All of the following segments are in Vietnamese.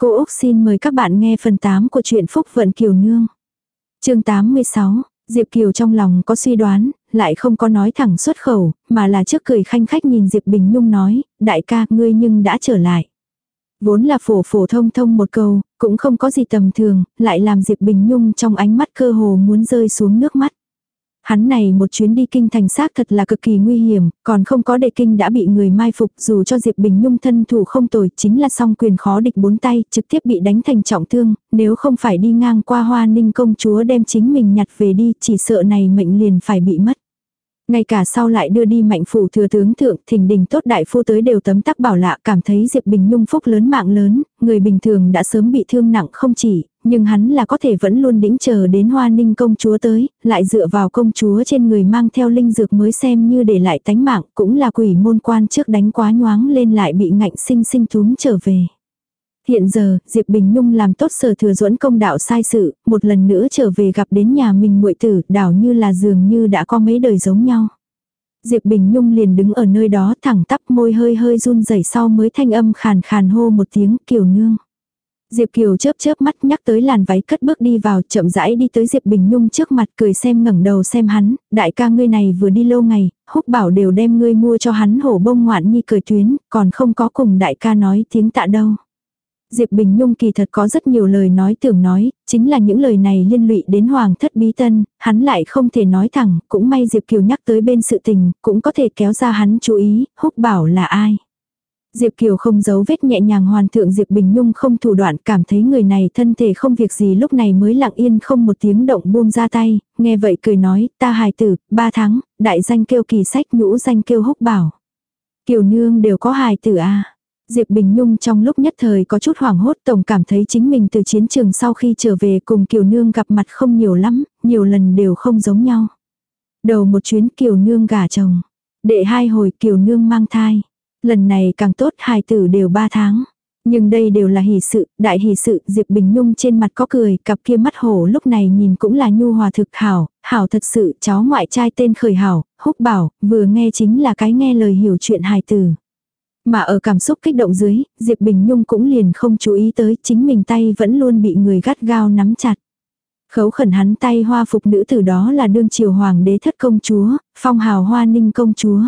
Cô Úc xin mời các bạn nghe phần 8 của truyện Phúc Vận Kiều Nương. chương 86, Diệp Kiều trong lòng có suy đoán, lại không có nói thẳng xuất khẩu, mà là trước cười khanh khách nhìn Diệp Bình Nhung nói, đại ca ngươi nhưng đã trở lại. Vốn là phổ phổ thông thông một câu, cũng không có gì tầm thường, lại làm Diệp Bình Nhung trong ánh mắt cơ hồ muốn rơi xuống nước mắt. Hắn này một chuyến đi kinh thành xác thật là cực kỳ nguy hiểm, còn không có đề kinh đã bị người mai phục dù cho Diệp Bình Nhung thân thủ không tồi chính là song quyền khó địch bốn tay trực tiếp bị đánh thành trọng thương, nếu không phải đi ngang qua hoa ninh công chúa đem chính mình nhặt về đi chỉ sợ này mệnh liền phải bị mất. Ngay cả sau lại đưa đi mạnh phủ thừa tướng thượng thình đình tốt đại phu tới đều tấm tắc bảo lạ cảm thấy Diệp Bình Nhung phúc lớn mạng lớn, người bình thường đã sớm bị thương nặng không chỉ, nhưng hắn là có thể vẫn luôn đĩnh chờ đến hoa ninh công chúa tới, lại dựa vào công chúa trên người mang theo linh dược mới xem như để lại tánh mạng, cũng là quỷ môn quan trước đánh quá nhoáng lên lại bị ngạnh sinh sinh túm trở về. Hiện giờ, Diệp Bình Nhung làm tốt sở thừa duẫn công đạo sai sự, một lần nữa trở về gặp đến nhà mình muội tử, đảo như là dường như đã có mấy đời giống nhau. Diệp Bình Nhung liền đứng ở nơi đó thẳng tắp môi hơi hơi run rẩy sau mới thanh âm khàn khàn hô một tiếng kiều nương. Diệp Kiều chớp chớp mắt nhắc tới làn váy cất bước đi vào chậm rãi đi tới Diệp Bình Nhung trước mặt cười xem ngẩng đầu xem hắn, đại ca ngươi này vừa đi lâu ngày, húc bảo đều đem ngươi mua cho hắn hổ bông ngoạn nhi cười tuyến, còn không có cùng đại ca nói tiếng tạ đâu. Diệp Bình Nhung kỳ thật có rất nhiều lời nói tưởng nói, chính là những lời này liên lụy đến Hoàng thất bí tân, hắn lại không thể nói thẳng, cũng may Diệp Kiều nhắc tới bên sự tình, cũng có thể kéo ra hắn chú ý, húc bảo là ai. Diệp Kiều không giấu vết nhẹ nhàng hoàn thượng Diệp Bình Nhung không thủ đoạn cảm thấy người này thân thể không việc gì lúc này mới lặng yên không một tiếng động buông ra tay, nghe vậy cười nói, ta hài tử, ba tháng, đại danh kêu kỳ sách nhũ danh kêu húc bảo. Kiều nương đều có hài tử à. Diệp Bình Nhung trong lúc nhất thời có chút hoảng hốt tổng cảm thấy chính mình từ chiến trường sau khi trở về cùng Kiều Nương gặp mặt không nhiều lắm, nhiều lần đều không giống nhau. Đầu một chuyến Kiều Nương gả chồng. Đệ hai hồi Kiều Nương mang thai. Lần này càng tốt hai tử đều ba tháng. Nhưng đây đều là hỷ sự, đại hỷ sự, Diệp Bình Nhung trên mặt có cười, cặp kia mắt hổ lúc này nhìn cũng là nhu hòa thực hảo, hảo thật sự, cháu ngoại trai tên khởi hảo, húc bảo, vừa nghe chính là cái nghe lời hiểu chuyện hài tử. Mà ở cảm xúc kích động dưới, Diệp Bình Nhung cũng liền không chú ý tới chính mình tay vẫn luôn bị người gắt gao nắm chặt. Khấu khẩn hắn tay hoa phục nữ tử đó là đương triều hoàng đế thất công chúa, phong hào hoa ninh công chúa.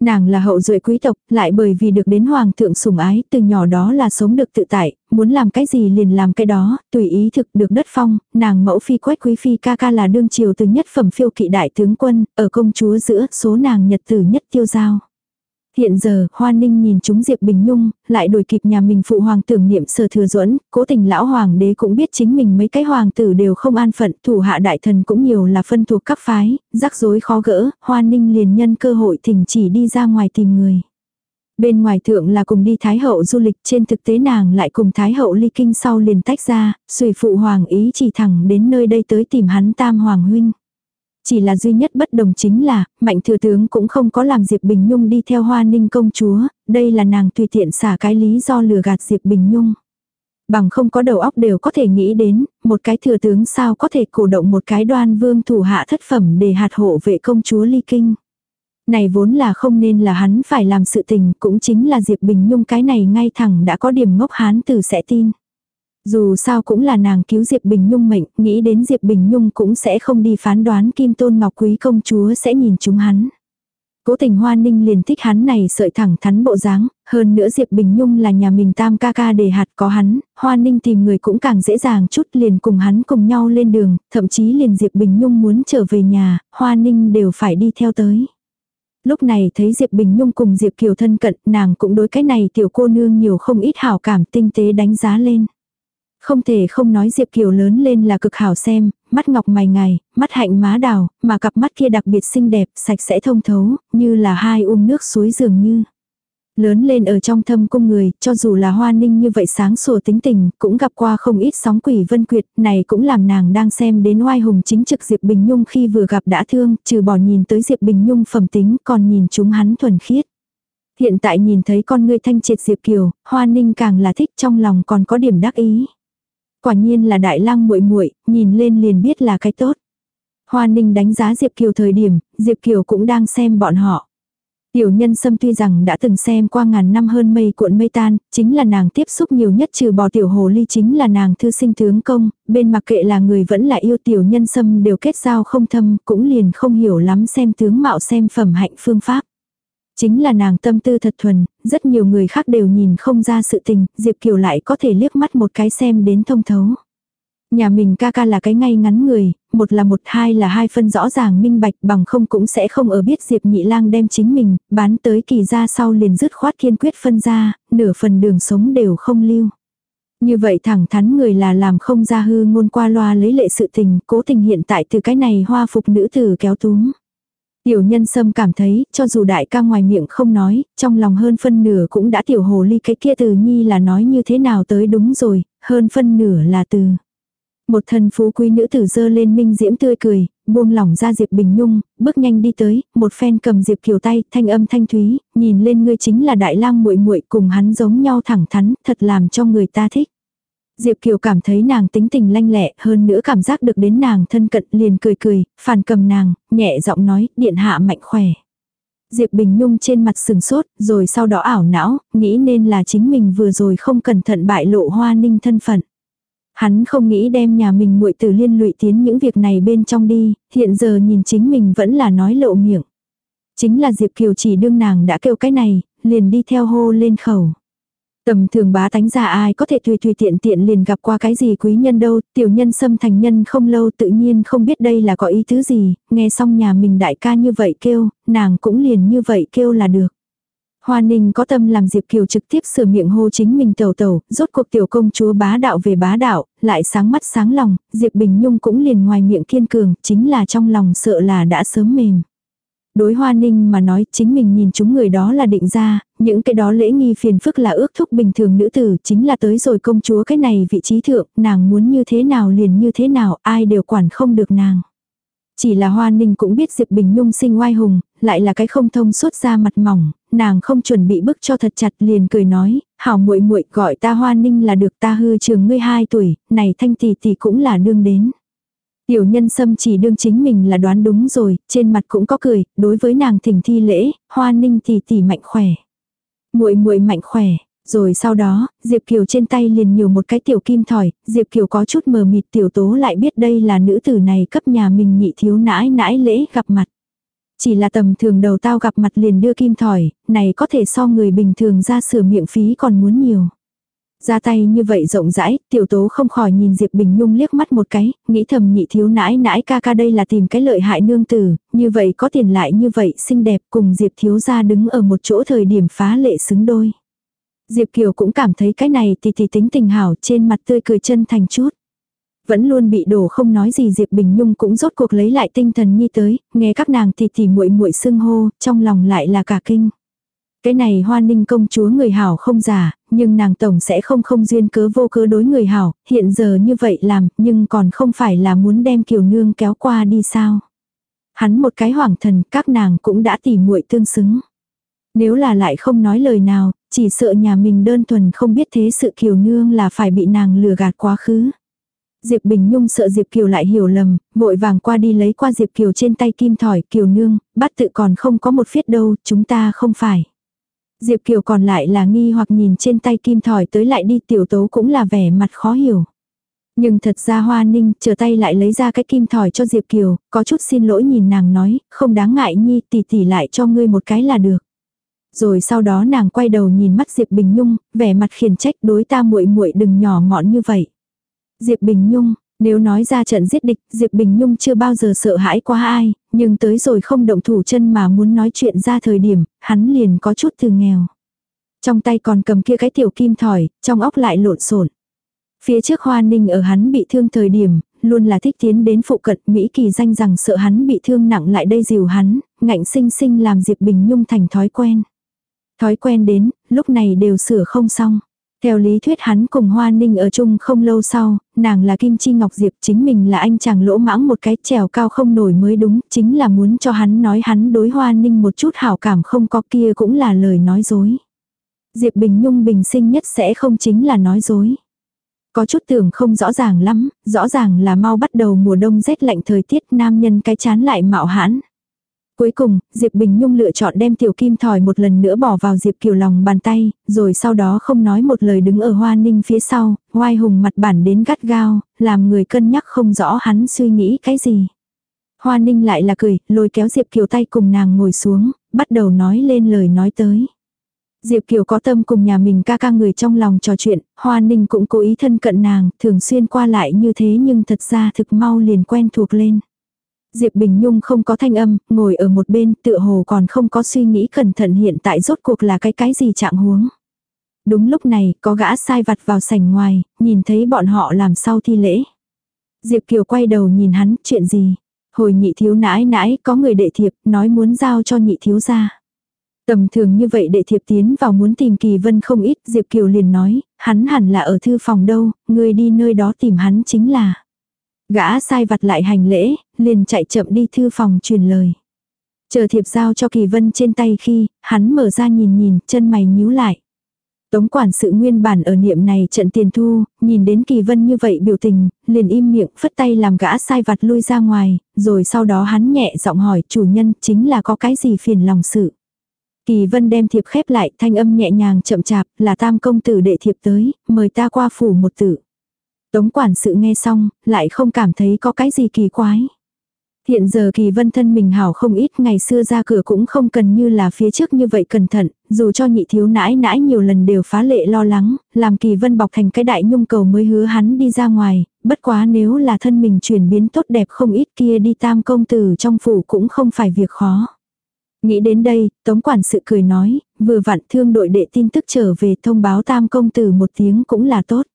Nàng là hậu duệ quý tộc, lại bởi vì được đến hoàng thượng sủng ái, từ nhỏ đó là sống được tự tại, muốn làm cái gì liền làm cái đó, tùy ý thực được đất phong, nàng mẫu phi quách quý phi ca ca là đương triều từ nhất phẩm phiêu kỵ đại tướng quân, ở công chúa giữa số nàng nhật tử nhất tiêu giao. Hiện giờ, Hoa Ninh nhìn chúng Diệp Bình Nhung, lại đuổi kịp nhà mình phụ hoàng tưởng niệm sở thừa duẫn cố tình lão hoàng đế cũng biết chính mình mấy cái hoàng tử đều không an phận, thủ hạ đại thần cũng nhiều là phân thuộc các phái, rắc rối khó gỡ, Hoa Ninh liền nhân cơ hội thỉnh chỉ đi ra ngoài tìm người. Bên ngoài thượng là cùng đi Thái Hậu du lịch, trên thực tế nàng lại cùng Thái Hậu ly kinh sau liền tách ra, suy phụ hoàng ý chỉ thẳng đến nơi đây tới tìm hắn tam hoàng huynh. Chỉ là duy nhất bất đồng chính là, mạnh thừa tướng cũng không có làm Diệp Bình Nhung đi theo hoa ninh công chúa, đây là nàng tùy tiện xả cái lý do lừa gạt Diệp Bình Nhung. Bằng không có đầu óc đều có thể nghĩ đến, một cái thừa tướng sao có thể cổ động một cái đoan vương thủ hạ thất phẩm để hạt hộ vệ công chúa ly kinh. Này vốn là không nên là hắn phải làm sự tình, cũng chính là Diệp Bình Nhung cái này ngay thẳng đã có điểm ngốc hán từ sẽ tin. Dù sao cũng là nàng cứu Diệp Bình Nhung mệnh, nghĩ đến Diệp Bình Nhung cũng sẽ không đi phán đoán Kim Tôn Ngọc Quý công chúa sẽ nhìn chúng hắn. Cố tình Hoa Ninh liền thích hắn này sợi thẳng thắn bộ dáng, hơn nữa Diệp Bình Nhung là nhà mình tam ca ca để hạt có hắn, Hoa Ninh tìm người cũng càng dễ dàng chút liền cùng hắn cùng nhau lên đường, thậm chí liền Diệp Bình Nhung muốn trở về nhà, Hoa Ninh đều phải đi theo tới. Lúc này thấy Diệp Bình Nhung cùng Diệp Kiều thân cận, nàng cũng đối cái này tiểu cô nương nhiều không ít hảo cảm tinh tế đánh giá lên. Không thể không nói Diệp Kiều lớn lên là cực hảo xem, mắt ngọc mày ngày, mắt hạnh má đào, mà cặp mắt kia đặc biệt xinh đẹp, sạch sẽ thông thấu, như là hai um nước suối dường như. Lớn lên ở trong thâm cung người, cho dù là hoa ninh như vậy sáng sủa tính tình, cũng gặp qua không ít sóng quỷ vân quyệt, này cũng làm nàng đang xem đến oai hùng chính trực Diệp Bình Nhung khi vừa gặp đã thương, trừ bỏ nhìn tới Diệp Bình Nhung phẩm tính, còn nhìn chúng hắn thuần khiết. Hiện tại nhìn thấy con ngươi thanh triệt Diệp Kiều, hoa ninh càng là thích trong lòng còn có điểm đắc ý. Quả nhiên là đại lang muội muội, nhìn lên liền biết là cái tốt. Hoa Ninh đánh giá Diệp Kiều thời điểm, Diệp Kiều cũng đang xem bọn họ. Tiểu nhân sâm tuy rằng đã từng xem qua ngàn năm hơn mây cuộn mây tan, chính là nàng tiếp xúc nhiều nhất trừ bỏ tiểu hồ ly chính là nàng thư sinh tướng công, bên mặc kệ là người vẫn là yêu tiểu nhân sâm đều kết giao không thâm, cũng liền không hiểu lắm xem tướng mạo xem phẩm hạnh phương pháp. Chính là nàng tâm tư thật thuần, rất nhiều người khác đều nhìn không ra sự tình, Diệp Kiều lại có thể liếc mắt một cái xem đến thông thấu. Nhà mình ca ca là cái ngay ngắn người, một là một hai là hai phân rõ ràng minh bạch bằng không cũng sẽ không ở biết Diệp Nhị Lang đem chính mình, bán tới kỳ ra sau liền dứt khoát kiên quyết phân ra, nửa phần đường sống đều không lưu. Như vậy thẳng thắn người là làm không ra hư ngôn qua loa lấy lệ sự tình, cố tình hiện tại từ cái này hoa phục nữ tử kéo túng. Tiểu nhân sâm cảm thấy, cho dù đại ca ngoài miệng không nói, trong lòng hơn phân nửa cũng đã tiểu hồ ly cái kia từ nhi là nói như thế nào tới đúng rồi, hơn phân nửa là từ. Một thần phú quý nữ tử dơ lên minh diễm tươi cười, buông lỏng ra Diệp Bình Nhung, bước nhanh đi tới, một phen cầm Diệp Kiều tay, thanh âm thanh thúy, nhìn lên ngươi chính là đại lang muội muội cùng hắn giống nhau thẳng thắn, thật làm cho người ta thích. Diệp Kiều cảm thấy nàng tính tình lanh lẹ, hơn nữa cảm giác được đến nàng thân cận liền cười cười, phản cầm nàng, nhẹ giọng nói, điện hạ mạnh khỏe. Diệp Bình Nhung trên mặt sừng sốt, rồi sau đó ảo não, nghĩ nên là chính mình vừa rồi không cẩn thận bại lộ hoa ninh thân phận. Hắn không nghĩ đem nhà mình muội tử liên lụy tiến những việc này bên trong đi, hiện giờ nhìn chính mình vẫn là nói lộ miệng. Chính là Diệp Kiều chỉ đương nàng đã kêu cái này, liền đi theo hô lên khẩu. Tầm thường bá tánh già ai có thể tùy tùy tiện tiện liền gặp qua cái gì quý nhân đâu, tiểu nhân xâm thành nhân không lâu tự nhiên không biết đây là có ý thứ gì, nghe xong nhà mình đại ca như vậy kêu, nàng cũng liền như vậy kêu là được. Hoa Ninh có tâm làm Diệp Kiều trực tiếp sửa miệng hô chính mình tẩu tẩu, rốt cuộc tiểu công chúa bá đạo về bá đạo, lại sáng mắt sáng lòng, Diệp Bình Nhung cũng liền ngoài miệng kiên cường, chính là trong lòng sợ là đã sớm mềm. Đối Hoa Ninh mà nói chính mình nhìn chúng người đó là định ra, những cái đó lễ nghi phiền phức là ước thúc bình thường nữ tử, chính là tới rồi công chúa cái này vị trí thượng, nàng muốn như thế nào liền như thế nào, ai đều quản không được nàng. Chỉ là Hoa Ninh cũng biết Diệp Bình Nhung sinh oai hùng, lại là cái không thông suốt ra mặt mỏng, nàng không chuẩn bị bức cho thật chặt liền cười nói, hảo muội muội gọi ta Hoa Ninh là được ta hư trường ngươi hai tuổi, này thanh tỷ tỷ cũng là đương đến. Tiểu nhân sâm chỉ đương chính mình là đoán đúng rồi, trên mặt cũng có cười, đối với nàng thỉnh thi lễ, Hoa Ninh tỷ tỷ mạnh khỏe. Muội muội mạnh khỏe, rồi sau đó, Diệp Kiều trên tay liền nhiều một cái tiểu kim thỏi, Diệp Kiều có chút mờ mịt tiểu tố lại biết đây là nữ tử này cấp nhà mình nhị thiếu nãi nãi lễ gặp mặt. Chỉ là tầm thường đầu tao gặp mặt liền đưa kim thỏi, này có thể so người bình thường ra sửa miệng phí còn muốn nhiều. Ra tay như vậy rộng rãi, tiểu tố không khỏi nhìn Diệp Bình Nhung liếc mắt một cái, nghĩ thầm nhị thiếu nãi nãi ca ca đây là tìm cái lợi hại nương tử, như vậy có tiền lại như vậy xinh đẹp cùng Diệp thiếu ra đứng ở một chỗ thời điểm phá lệ xứng đôi. Diệp Kiều cũng cảm thấy cái này thì thì tính tình hảo trên mặt tươi cười chân thành chút. Vẫn luôn bị đổ không nói gì Diệp Bình Nhung cũng rốt cuộc lấy lại tinh thần nhi tới, nghe các nàng thì thì muội muội xưng hô, trong lòng lại là cả kinh. Cái này hoa ninh công chúa người hảo không giả, nhưng nàng tổng sẽ không không duyên cớ vô cớ đối người hảo, hiện giờ như vậy làm, nhưng còn không phải là muốn đem kiều nương kéo qua đi sao. Hắn một cái hoàng thần, các nàng cũng đã tỉ muội tương xứng. Nếu là lại không nói lời nào, chỉ sợ nhà mình đơn thuần không biết thế sự kiều nương là phải bị nàng lừa gạt quá khứ. Diệp Bình Nhung sợ Diệp Kiều lại hiểu lầm, vội vàng qua đi lấy qua Diệp Kiều trên tay kim thỏi, Kiều nương, bắt tự còn không có một phiết đâu, chúng ta không phải. Diệp Kiều còn lại là nghi hoặc nhìn trên tay kim thỏi tới lại đi tiểu tố cũng là vẻ mặt khó hiểu. Nhưng thật ra Hoa Ninh trở tay lại lấy ra cái kim thỏi cho Diệp Kiều, có chút xin lỗi nhìn nàng nói, không đáng ngại nhi tỷ tỷ lại cho ngươi một cái là được. Rồi sau đó nàng quay đầu nhìn mắt Diệp Bình Nhung, vẻ mặt khiển trách đối ta muội muội đừng nhỏ mọn như vậy. Diệp Bình Nhung, nếu nói ra trận giết địch, Diệp Bình Nhung chưa bao giờ sợ hãi quá ai, nhưng tới rồi không động thủ chân mà muốn nói chuyện ra thời điểm, hắn liền có chút từ nghèo. Trong tay còn cầm kia cái tiểu kim thỏi, trong óc lại lộn xộn. Phía trước Hoa Ninh ở hắn bị thương thời điểm, luôn là thích tiến đến phụ cận Mỹ kỳ danh rằng sợ hắn bị thương nặng lại đây dìu hắn, ngạnh sinh sinh làm Diệp Bình Nhung thành thói quen. Thói quen đến, lúc này đều sửa không xong. Theo lý thuyết hắn cùng Hoa Ninh ở chung không lâu sau, nàng là Kim Chi Ngọc Diệp chính mình là anh chàng lỗ mãng một cái trèo cao không nổi mới đúng, chính là muốn cho hắn nói hắn đối Hoa Ninh một chút hảo cảm không có kia cũng là lời nói dối. Diệp Bình Nhung bình sinh nhất sẽ không chính là nói dối. Có chút tưởng không rõ ràng lắm, rõ ràng là mau bắt đầu mùa đông rét lạnh thời tiết nam nhân cái chán lại mạo hãn. Cuối cùng, Diệp Bình Nhung lựa chọn đem tiểu kim thỏi một lần nữa bỏ vào Diệp Kiều lòng bàn tay, rồi sau đó không nói một lời đứng ở Hoa Ninh phía sau, hoai hùng mặt bản đến gắt gao, làm người cân nhắc không rõ hắn suy nghĩ cái gì. Hoa Ninh lại là cười, lôi kéo Diệp Kiều tay cùng nàng ngồi xuống, bắt đầu nói lên lời nói tới. Diệp Kiều có tâm cùng nhà mình ca ca người trong lòng trò chuyện, Hoa Ninh cũng cố ý thân cận nàng, thường xuyên qua lại như thế nhưng thật ra thực mau liền quen thuộc lên. Diệp Bình Nhung không có thanh âm, ngồi ở một bên tựa hồ còn không có suy nghĩ cẩn thận hiện tại rốt cuộc là cái cái gì trạng huống. Đúng lúc này, có gã sai vặt vào sảnh ngoài, nhìn thấy bọn họ làm sau thi lễ. Diệp Kiều quay đầu nhìn hắn, chuyện gì? Hồi nhị thiếu nãi nãi, có người đệ thiệp, nói muốn giao cho nhị thiếu ra. Tầm thường như vậy đệ thiệp tiến vào muốn tìm kỳ vân không ít, Diệp Kiều liền nói, hắn hẳn là ở thư phòng đâu, người đi nơi đó tìm hắn chính là. Gã sai vặt lại hành lễ, liền chạy chậm đi thư phòng truyền lời. Chờ thiệp giao cho kỳ vân trên tay khi, hắn mở ra nhìn nhìn, chân mày nhíu lại. Tống quản sự nguyên bản ở niệm này trận tiền thu, nhìn đến kỳ vân như vậy biểu tình, liền im miệng phất tay làm gã sai vặt lui ra ngoài, rồi sau đó hắn nhẹ giọng hỏi chủ nhân chính là có cái gì phiền lòng sự. Kỳ vân đem thiệp khép lại thanh âm nhẹ nhàng chậm chạp là tam công tử đệ thiệp tới, mời ta qua phủ một tử. Tống quản sự nghe xong, lại không cảm thấy có cái gì kỳ quái. Hiện giờ kỳ vân thân mình hảo không ít ngày xưa ra cửa cũng không cần như là phía trước như vậy cẩn thận, dù cho nhị thiếu nãi nãi nhiều lần đều phá lệ lo lắng, làm kỳ vân bọc thành cái đại nhung cầu mới hứa hắn đi ra ngoài, bất quá nếu là thân mình chuyển biến tốt đẹp không ít kia đi tam công tử trong phủ cũng không phải việc khó. Nghĩ đến đây, tống quản sự cười nói, vừa vặn thương đội đệ tin tức trở về thông báo tam công tử một tiếng cũng là tốt.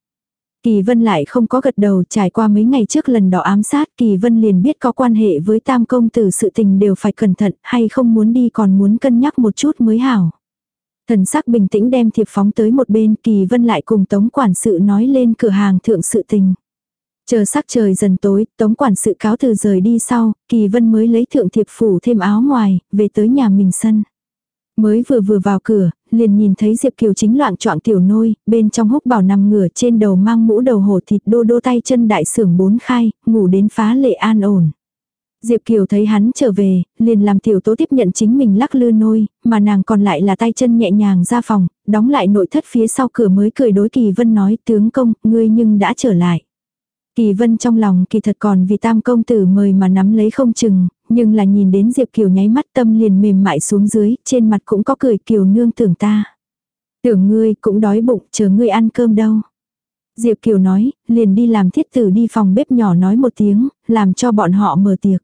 Kỳ Vân lại không có gật đầu trải qua mấy ngày trước lần đó ám sát Kỳ Vân liền biết có quan hệ với tam công tử sự tình đều phải cẩn thận hay không muốn đi còn muốn cân nhắc một chút mới hảo. Thần sắc bình tĩnh đem thiệp phóng tới một bên Kỳ Vân lại cùng tống quản sự nói lên cửa hàng thượng sự tình. Chờ sắc trời dần tối, tống quản sự cáo từ rời đi sau, Kỳ Vân mới lấy thượng thiệp phủ thêm áo ngoài, về tới nhà mình sân. Mới vừa vừa vào cửa, liền nhìn thấy Diệp Kiều chính loạn trọng tiểu nôi, bên trong húc bảo nằm ngửa trên đầu mang mũ đầu hổ thịt đô đô tay chân đại sưởng bốn khai, ngủ đến phá lệ an ổn. Diệp Kiều thấy hắn trở về, liền làm tiểu tố tiếp nhận chính mình lắc lư nôi, mà nàng còn lại là tay chân nhẹ nhàng ra phòng, đóng lại nội thất phía sau cửa mới cười đối Kỳ Vân nói tướng công, ngươi nhưng đã trở lại. Kỳ Vân trong lòng kỳ thật còn vì tam công tử mời mà nắm lấy không chừng, nhưng là nhìn đến Diệp Kiều nháy mắt tâm liền mềm mại xuống dưới, trên mặt cũng có cười Kiều nương tưởng ta. Tưởng ngươi cũng đói bụng, chờ ngươi ăn cơm đâu. Diệp Kiều nói, liền đi làm thiết tử đi phòng bếp nhỏ nói một tiếng, làm cho bọn họ mở tiệc.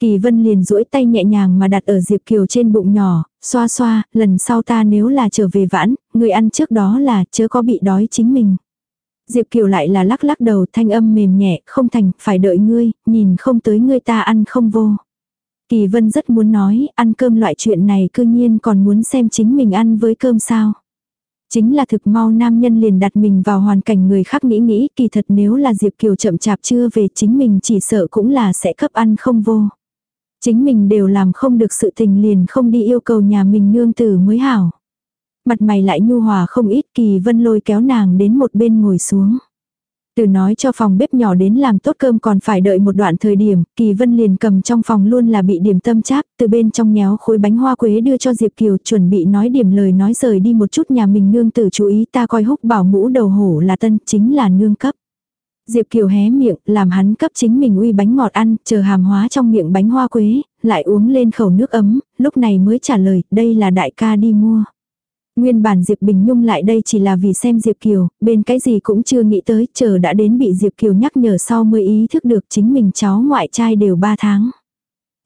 Kỳ Vân liền duỗi tay nhẹ nhàng mà đặt ở Diệp Kiều trên bụng nhỏ, xoa xoa, lần sau ta nếu là trở về vãn, người ăn trước đó là chớ có bị đói chính mình. Diệp Kiều lại là lắc lắc đầu thanh âm mềm nhẹ, không thành, phải đợi ngươi, nhìn không tới ngươi ta ăn không vô. Kỳ Vân rất muốn nói, ăn cơm loại chuyện này cư nhiên còn muốn xem chính mình ăn với cơm sao. Chính là thực mau nam nhân liền đặt mình vào hoàn cảnh người khác nghĩ nghĩ, kỳ thật nếu là Diệp Kiều chậm chạp chưa về chính mình chỉ sợ cũng là sẽ cấp ăn không vô. Chính mình đều làm không được sự tình liền không đi yêu cầu nhà mình nương tử mới hảo. Mặt mày lại nhu hòa không ít kỳ vân lôi kéo nàng đến một bên ngồi xuống. Từ nói cho phòng bếp nhỏ đến làm tốt cơm còn phải đợi một đoạn thời điểm, Kỳ Vân liền cầm trong phòng luôn là bị điểm tâm cháp, từ bên trong nhéo khối bánh hoa quế đưa cho Diệp Kiều chuẩn bị nói điểm lời nói rời đi một chút nhà mình nương tử chú ý ta coi húc bảo mũ đầu hổ là tân chính là nương cấp. Diệp Kiều hé miệng, làm hắn cấp chính mình uy bánh ngọt ăn, chờ hàm hóa trong miệng bánh hoa quế, lại uống lên khẩu nước ấm, lúc này mới trả lời, đây là đại ca đi mua. Nguyên bản Diệp Bình Nhung lại đây chỉ là vì xem Diệp Kiều, bên cái gì cũng chưa nghĩ tới, chờ đã đến bị Diệp Kiều nhắc nhở sau mới ý thức được chính mình cháu ngoại trai đều 3 tháng.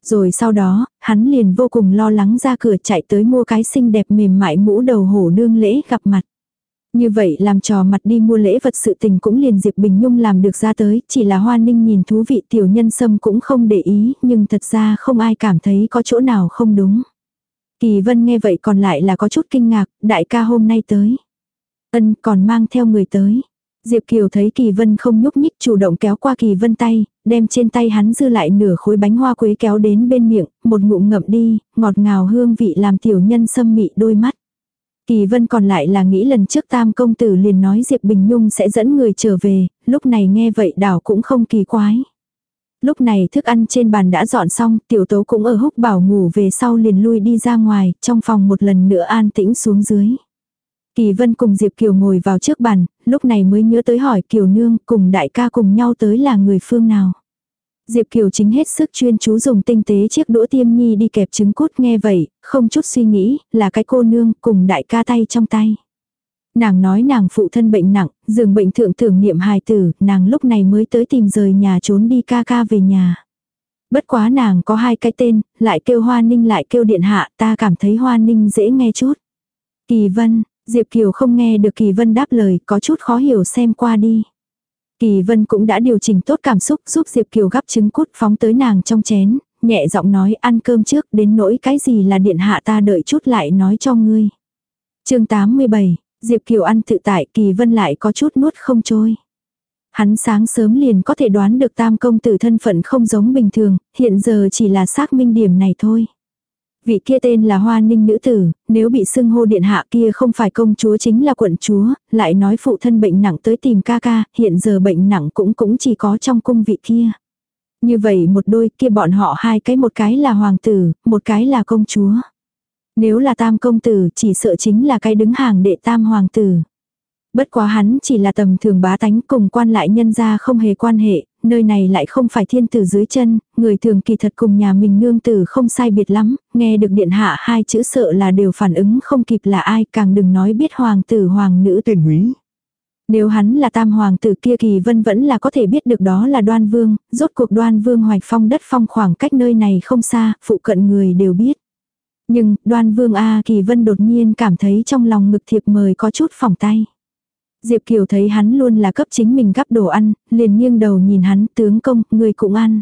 Rồi sau đó, hắn liền vô cùng lo lắng ra cửa chạy tới mua cái xinh đẹp mềm mại mũ đầu hổ đương lễ gặp mặt. Như vậy làm trò mặt đi mua lễ vật sự tình cũng liền Diệp Bình Nhung làm được ra tới, chỉ là hoa ninh nhìn thú vị tiểu nhân sâm cũng không để ý, nhưng thật ra không ai cảm thấy có chỗ nào không đúng. Kỳ vân nghe vậy còn lại là có chút kinh ngạc, đại ca hôm nay tới. Ân còn mang theo người tới. Diệp Kiều thấy Kỳ Vân không nhúc nhích chủ động kéo qua Kỳ Vân tay, đem trên tay hắn dư lại nửa khối bánh hoa quế kéo đến bên miệng, một ngụm ngậm đi, ngọt ngào hương vị làm tiểu nhân sâm mị đôi mắt. Kỳ Vân còn lại là nghĩ lần trước tam công tử liền nói Diệp Bình Nhung sẽ dẫn người trở về, lúc này nghe vậy đảo cũng không kỳ quái. Lúc này thức ăn trên bàn đã dọn xong, tiểu tố cũng ở húc bảo ngủ về sau liền lui đi ra ngoài, trong phòng một lần nữa an tĩnh xuống dưới. Kỳ Vân cùng Diệp Kiều ngồi vào trước bàn, lúc này mới nhớ tới hỏi Kiều Nương cùng đại ca cùng nhau tới là người phương nào. Diệp Kiều chính hết sức chuyên chú dùng tinh tế chiếc đũa tiêm nhi đi kẹp trứng cút nghe vậy, không chút suy nghĩ, là cái cô nương cùng đại ca tay trong tay. Nàng nói nàng phụ thân bệnh nặng, giường bệnh thượng tưởng niệm hài tử, nàng lúc này mới tới tìm rời nhà trốn đi ca ca về nhà. Bất quá nàng có hai cái tên, lại kêu Hoa Ninh lại kêu Điện Hạ, ta cảm thấy Hoa Ninh dễ nghe chút. Kỳ Vân, Diệp Kiều không nghe được Kỳ Vân đáp lời, có chút khó hiểu xem qua đi. Kỳ Vân cũng đã điều chỉnh tốt cảm xúc giúp Diệp Kiều gắp trứng cút phóng tới nàng trong chén, nhẹ giọng nói ăn cơm trước đến nỗi cái gì là điện hạ ta đợi chút lại nói cho ngươi. chương 87, Diệp Kiều ăn tự tại Kỳ Vân lại có chút nuốt không trôi. Hắn sáng sớm liền có thể đoán được tam công tử thân phận không giống bình thường, hiện giờ chỉ là xác minh điểm này thôi. Vị kia tên là Hoa Ninh nữ tử, nếu bị xưng hô điện hạ kia không phải công chúa chính là quận chúa, lại nói phụ thân bệnh nặng tới tìm ca ca, hiện giờ bệnh nặng cũng cũng chỉ có trong cung vị kia. Như vậy một đôi kia bọn họ hai cái một cái là hoàng tử, một cái là công chúa. Nếu là tam công tử chỉ sợ chính là cái đứng hàng đệ tam hoàng tử. Bất quá hắn chỉ là tầm thường bá tánh cùng quan lại nhân ra không hề quan hệ, nơi này lại không phải thiên tử dưới chân, người thường kỳ thật cùng nhà mình nương tử không sai biệt lắm, nghe được điện hạ hai chữ sợ là đều phản ứng không kịp là ai, càng đừng nói biết hoàng tử hoàng nữ tên húy. Nếu hắn là tam hoàng tử kia kỳ vân vẫn là có thể biết được đó là đoan vương, rốt cuộc đoan vương hoạch phong đất phong khoảng cách nơi này không xa, phụ cận người đều biết. Nhưng, đoan vương A kỳ vân đột nhiên cảm thấy trong lòng ngực thiệp mời có chút phòng tay. Diệp Kiều thấy hắn luôn là cấp chính mình gắp đồ ăn, liền nghiêng đầu nhìn hắn tướng công, người cũng ăn.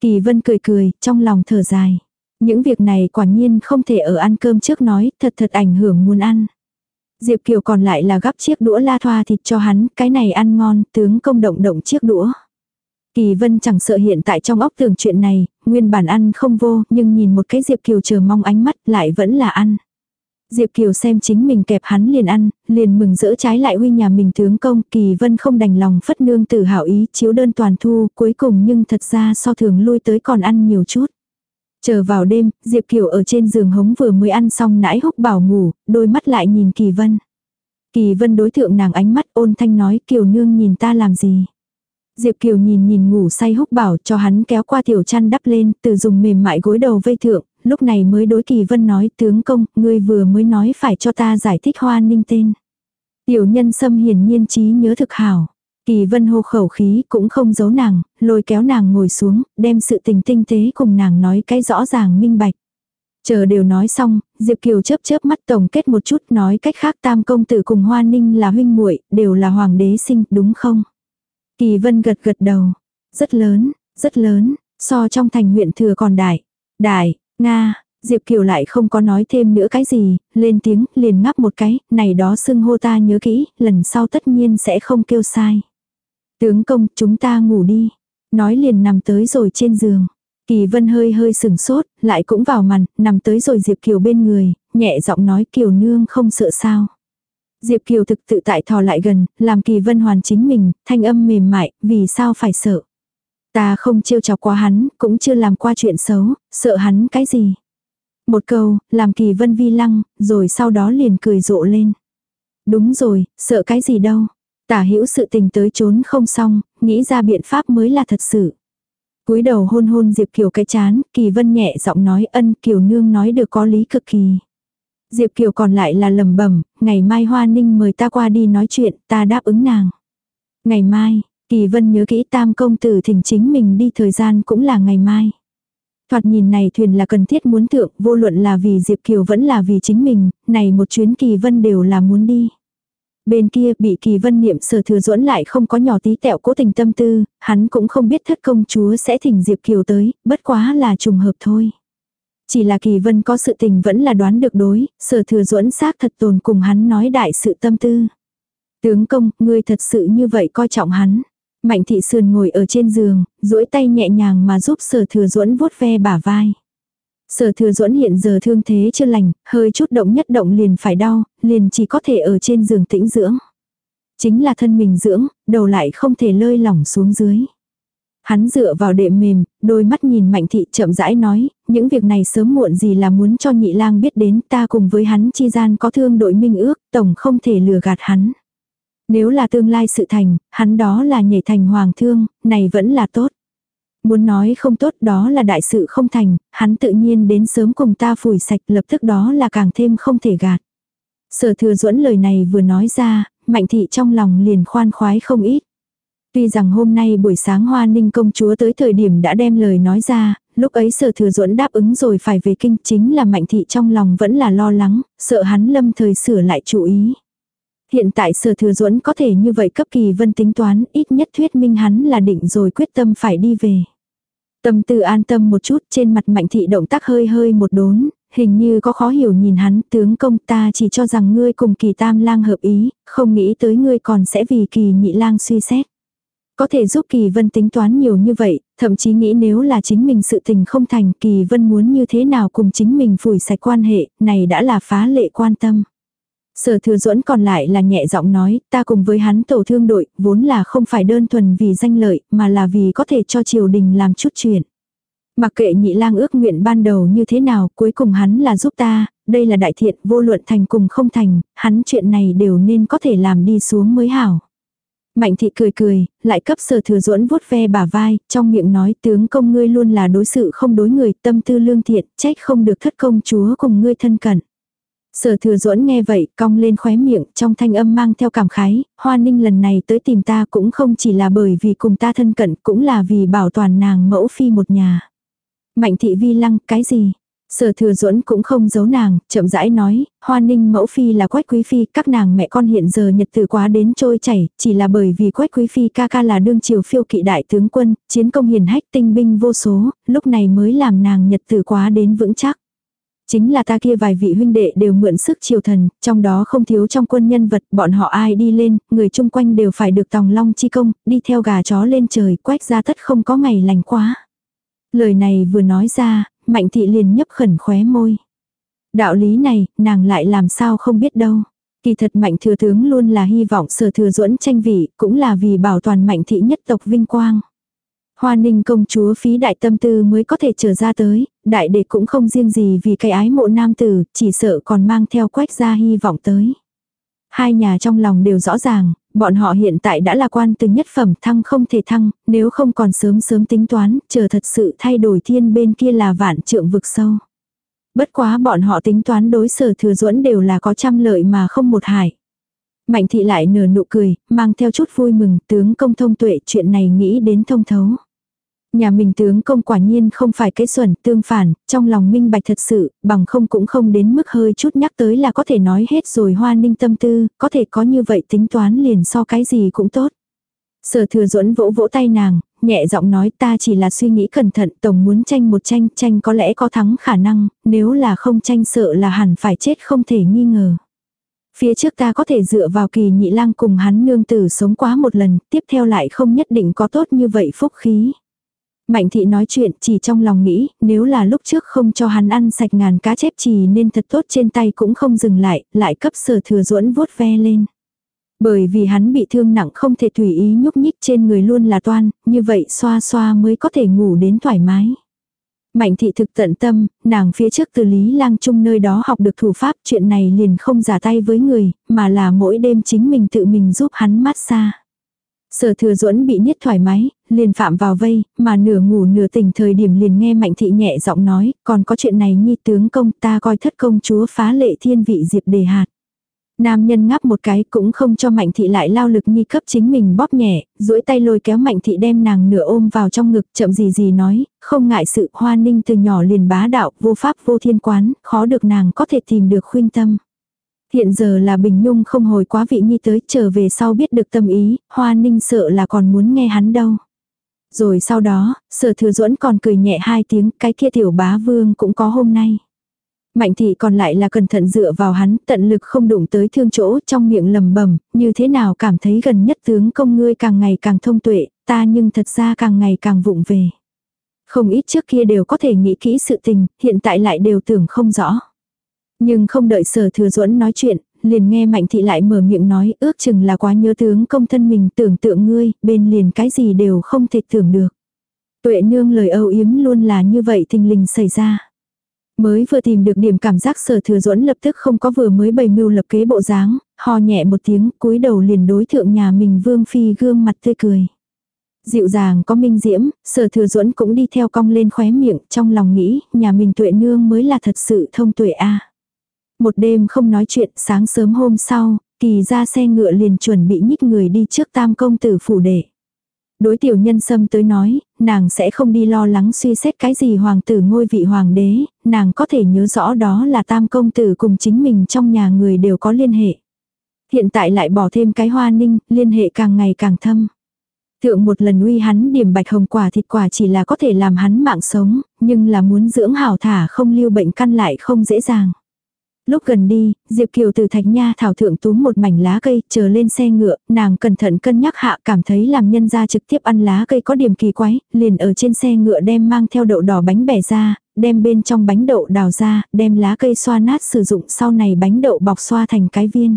Kỳ vân cười cười, trong lòng thở dài. Những việc này quả nhiên không thể ở ăn cơm trước nói, thật thật ảnh hưởng muốn ăn. Diệp Kiều còn lại là gắp chiếc đũa la thoa thịt cho hắn, cái này ăn ngon, tướng công động động chiếc đũa. Kỳ Vân chẳng sợ hiện tại trong óc tưởng chuyện này, nguyên bản ăn không vô, nhưng nhìn một cái Diệp Kiều chờ mong ánh mắt lại vẫn là ăn. Diệp Kiều xem chính mình kẹp hắn liền ăn, liền mừng rỡ trái lại huy nhà mình tướng công, Kỳ Vân không đành lòng phất nương tử hảo ý chiếu đơn toàn thu, cuối cùng nhưng thật ra so thường lui tới còn ăn nhiều chút. Chờ vào đêm, Diệp Kiều ở trên giường hống vừa mới ăn xong nãi húc bảo ngủ, đôi mắt lại nhìn Kỳ Vân. Kỳ Vân đối thượng nàng ánh mắt ôn thanh nói Kiều nương nhìn ta làm gì. Diệp Kiều nhìn nhìn ngủ say húc bảo cho hắn kéo qua tiểu chăn đắp lên, từ dùng mềm mại gối đầu vây thượng, lúc này mới đối Kỳ Vân nói tướng công, ngươi vừa mới nói phải cho ta giải thích hoa ninh tên. Tiểu nhân xâm hiển nhiên trí nhớ thực hảo. Kỳ Vân hô khẩu khí cũng không giấu nàng, lôi kéo nàng ngồi xuống, đem sự tình tinh tế cùng nàng nói cái rõ ràng minh bạch. Chờ đều nói xong, Diệp Kiều chớp chớp mắt tổng kết một chút nói cách khác tam công tử cùng Hoa Ninh là huynh muội đều là hoàng đế sinh, đúng không? Kỳ Vân gật gật đầu. Rất lớn, rất lớn, so trong thành huyện thừa còn đại. Đại, Nga, Diệp Kiều lại không có nói thêm nữa cái gì, lên tiếng, liền ngắp một cái, này đó xưng hô ta nhớ kỹ, lần sau tất nhiên sẽ không kêu sai. Tướng công, chúng ta ngủ đi. Nói liền nằm tới rồi trên giường. Kỳ vân hơi hơi sừng sốt, lại cũng vào màn, nằm tới rồi Diệp Kiều bên người, nhẹ giọng nói Kiều nương không sợ sao. Diệp Kiều thực tự tại thò lại gần, làm kỳ vân hoàn chính mình, thanh âm mềm mại, vì sao phải sợ. Ta không trêu chọc qua hắn, cũng chưa làm qua chuyện xấu, sợ hắn cái gì. Một câu, làm kỳ vân vi lăng, rồi sau đó liền cười rộ lên. Đúng rồi, sợ cái gì đâu. Tả hữu sự tình tới trốn không xong, nghĩ ra biện pháp mới là thật sự. cúi đầu hôn hôn Diệp Kiều cái chán, Kỳ Vân nhẹ giọng nói ân Kiều nương nói được có lý cực kỳ. Diệp Kiều còn lại là lầm bẩm ngày mai Hoa Ninh mời ta qua đi nói chuyện, ta đáp ứng nàng. Ngày mai, Kỳ Vân nhớ kỹ tam công tử thỉnh chính mình đi thời gian cũng là ngày mai. Thoạt nhìn này thuyền là cần thiết muốn thượng, vô luận là vì Diệp Kiều vẫn là vì chính mình, này một chuyến Kỳ Vân đều là muốn đi. Bên kia bị Kỳ Vân niệm sở thừa duẫn lại không có nhỏ tí tẹo cố tình tâm tư, hắn cũng không biết thất công chúa sẽ thỉnh Diệp Kiều tới, bất quá là trùng hợp thôi. Chỉ là Kỳ Vân có sự tình vẫn là đoán được đối, sở thừa duẫn xác thật tồn cùng hắn nói đại sự tâm tư. Tướng công, ngươi thật sự như vậy coi trọng hắn. Mạnh thị sườn ngồi ở trên giường, duỗi tay nhẹ nhàng mà giúp sở thừa duẫn vuốt ve bả vai. Sở thừa duẫn hiện giờ thương thế chưa lành, hơi chút động nhất động liền phải đau, liền chỉ có thể ở trên giường tĩnh dưỡng. Chính là thân mình dưỡng, đầu lại không thể lơi lỏng xuống dưới. Hắn dựa vào đệm mềm, đôi mắt nhìn mạnh thị chậm rãi nói, những việc này sớm muộn gì là muốn cho nhị lang biết đến ta cùng với hắn chi gian có thương đội minh ước, tổng không thể lừa gạt hắn. Nếu là tương lai sự thành, hắn đó là nhảy thành hoàng thương, này vẫn là tốt. Muốn nói không tốt đó là đại sự không thành, hắn tự nhiên đến sớm cùng ta phủi sạch lập tức đó là càng thêm không thể gạt. Sở thừa duẫn lời này vừa nói ra, mạnh thị trong lòng liền khoan khoái không ít. Tuy rằng hôm nay buổi sáng Hoa Ninh công chúa tới thời điểm đã đem lời nói ra, lúc ấy sở thừa duẫn đáp ứng rồi phải về kinh chính là mạnh thị trong lòng vẫn là lo lắng, sợ hắn lâm thời sửa lại chú ý. Hiện tại sở thừa duẫn có thể như vậy cấp kỳ vân tính toán, ít nhất thuyết minh hắn là định rồi quyết tâm phải đi về. Tâm tư an tâm một chút trên mặt mạnh thị động tác hơi hơi một đốn, hình như có khó hiểu nhìn hắn tướng công ta chỉ cho rằng ngươi cùng kỳ tam lang hợp ý, không nghĩ tới ngươi còn sẽ vì kỳ nhị lang suy xét. Có thể giúp Kỳ Vân tính toán nhiều như vậy, thậm chí nghĩ nếu là chính mình sự tình không thành Kỳ Vân muốn như thế nào cùng chính mình phủi sạch quan hệ, này đã là phá lệ quan tâm. Sở thừa duẫn còn lại là nhẹ giọng nói, ta cùng với hắn tổ thương đội, vốn là không phải đơn thuần vì danh lợi, mà là vì có thể cho triều đình làm chút chuyện. Mặc kệ nhị lang ước nguyện ban đầu như thế nào, cuối cùng hắn là giúp ta, đây là đại thiện, vô luận thành cùng không thành, hắn chuyện này đều nên có thể làm đi xuống mới hảo. Mạnh thị cười cười, lại cấp sở thừa duẫn vuốt ve bả vai, trong miệng nói tướng công ngươi luôn là đối sự không đối người, tâm tư lương thiện, trách không được thất công chúa cùng ngươi thân cận. Sở thừa duẫn nghe vậy, cong lên khóe miệng, trong thanh âm mang theo cảm khái, hoa ninh lần này tới tìm ta cũng không chỉ là bởi vì cùng ta thân cận, cũng là vì bảo toàn nàng mẫu phi một nhà. Mạnh thị vi lăng, cái gì? Sở thừa duẫn cũng không giấu nàng, chậm rãi nói, hoa ninh mẫu phi là quách quý phi, các nàng mẹ con hiện giờ nhật từ quá đến trôi chảy, chỉ là bởi vì quách quý phi ca ca là đương triều phiêu kỵ đại tướng quân, chiến công hiền hách tinh binh vô số, lúc này mới làm nàng nhật từ quá đến vững chắc. Chính là ta kia vài vị huynh đệ đều mượn sức triều thần, trong đó không thiếu trong quân nhân vật, bọn họ ai đi lên, người chung quanh đều phải được tòng long chi công, đi theo gà chó lên trời, quách ra tất không có ngày lành quá. Lời này vừa nói ra, mạnh thị liền nhấp khẩn khóe môi. Đạo lý này, nàng lại làm sao không biết đâu. Kỳ thật mạnh thừa tướng luôn là hy vọng sở thừa duẫn tranh vị, cũng là vì bảo toàn mạnh thị nhất tộc vinh quang. Hoa ninh công chúa phí đại tâm tư mới có thể trở ra tới, đại đệ cũng không riêng gì vì cái ái mộ nam tử, chỉ sợ còn mang theo quách gia hy vọng tới. Hai nhà trong lòng đều rõ ràng, bọn họ hiện tại đã là quan từ nhất phẩm thăng không thể thăng, nếu không còn sớm sớm tính toán, chờ thật sự thay đổi thiên bên kia là vạn trượng vực sâu. Bất quá bọn họ tính toán đối sở thừa duẫn đều là có trăm lợi mà không một hại. Mạnh thị lại nở nụ cười, mang theo chút vui mừng, tướng công thông tuệ chuyện này nghĩ đến thông thấu. Nhà mình tướng công quả nhiên không phải cái xuẩn, tương phản, trong lòng minh bạch thật sự, bằng không cũng không đến mức hơi chút nhắc tới là có thể nói hết rồi hoa ninh tâm tư, có thể có như vậy tính toán liền so cái gì cũng tốt. Sở thừa duẫn vỗ vỗ tay nàng, nhẹ giọng nói ta chỉ là suy nghĩ cẩn thận, tổng muốn tranh một tranh, tranh có lẽ có thắng khả năng, nếu là không tranh sợ là hẳn phải chết không thể nghi ngờ. Phía trước ta có thể dựa vào kỳ nhị lang cùng hắn nương tử sống quá một lần, tiếp theo lại không nhất định có tốt như vậy phúc khí. Mạnh thị nói chuyện chỉ trong lòng nghĩ, nếu là lúc trước không cho hắn ăn sạch ngàn cá chép trì nên thật tốt trên tay cũng không dừng lại, lại cấp sở thừa ruộn vuốt ve lên. Bởi vì hắn bị thương nặng không thể tùy ý nhúc nhích trên người luôn là toan, như vậy xoa xoa mới có thể ngủ đến thoải mái. Mạnh thị thực tận tâm, nàng phía trước từ Lý Lang Trung nơi đó học được thủ pháp chuyện này liền không giả tay với người, mà là mỗi đêm chính mình tự mình giúp hắn mát xa. Sở thừa duẫn bị niết thoải mái, liền phạm vào vây, mà nửa ngủ nửa tỉnh thời điểm liền nghe mạnh thị nhẹ giọng nói, còn có chuyện này nhi tướng công ta coi thất công chúa phá lệ thiên vị diệp đề hạt. Nam nhân ngáp một cái cũng không cho mạnh thị lại lao lực nhi cấp chính mình bóp nhẹ, duỗi tay lôi kéo mạnh thị đem nàng nửa ôm vào trong ngực chậm gì gì nói, không ngại sự hoa ninh từ nhỏ liền bá đạo vô pháp vô thiên quán, khó được nàng có thể tìm được khuyên tâm. Hiện giờ là Bình Nhung không hồi quá vị nhi tới trở về sau biết được tâm ý, Hoa Ninh sợ là còn muốn nghe hắn đâu. Rồi sau đó, sở thừa duẫn còn cười nhẹ hai tiếng, cái kia tiểu bá vương cũng có hôm nay. Mạnh thị còn lại là cẩn thận dựa vào hắn, tận lực không đụng tới thương chỗ trong miệng lầm bẩm như thế nào cảm thấy gần nhất tướng công ngươi càng ngày càng thông tuệ, ta nhưng thật ra càng ngày càng vụng về. Không ít trước kia đều có thể nghĩ kỹ sự tình, hiện tại lại đều tưởng không rõ. Nhưng không đợi sở thừa duẫn nói chuyện, liền nghe mạnh thị lại mở miệng nói ước chừng là quá nhớ tướng công thân mình tưởng tượng ngươi, bên liền cái gì đều không thể tưởng được. Tuệ nương lời âu yếm luôn là như vậy thình lình xảy ra. Mới vừa tìm được điểm cảm giác sở thừa duẫn lập tức không có vừa mới bày mưu lập kế bộ dáng, hò nhẹ một tiếng cúi đầu liền đối thượng nhà mình vương phi gương mặt tươi cười. Dịu dàng có minh diễm, sở thừa duẫn cũng đi theo cong lên khóe miệng trong lòng nghĩ nhà mình tuệ nương mới là thật sự thông tuệ a một đêm không nói chuyện sáng sớm hôm sau, kỳ ra xe ngựa liền chuẩn bị nhích người đi trước tam công tử phủ đệ. Đối tiểu nhân sâm tới nói, nàng sẽ không đi lo lắng suy xét cái gì hoàng tử ngôi vị hoàng đế, nàng có thể nhớ rõ đó là tam công tử cùng chính mình trong nhà người đều có liên hệ. Hiện tại lại bỏ thêm cái hoa ninh, liên hệ càng ngày càng thâm. Thượng một lần uy hắn điểm bạch hồng quả thịt quả chỉ là có thể làm hắn mạng sống, nhưng là muốn dưỡng hảo thả không lưu bệnh căn lại không dễ dàng. Lúc gần đi, Diệp Kiều từ thạch nha thảo thượng túm một mảnh lá cây, chờ lên xe ngựa, nàng cẩn thận cân nhắc hạ cảm thấy làm nhân ra trực tiếp ăn lá cây có điểm kỳ quái, liền ở trên xe ngựa đem mang theo đậu đỏ bánh bẻ ra, đem bên trong bánh đậu đào ra, đem lá cây xoa nát sử dụng sau này bánh đậu bọc xoa thành cái viên.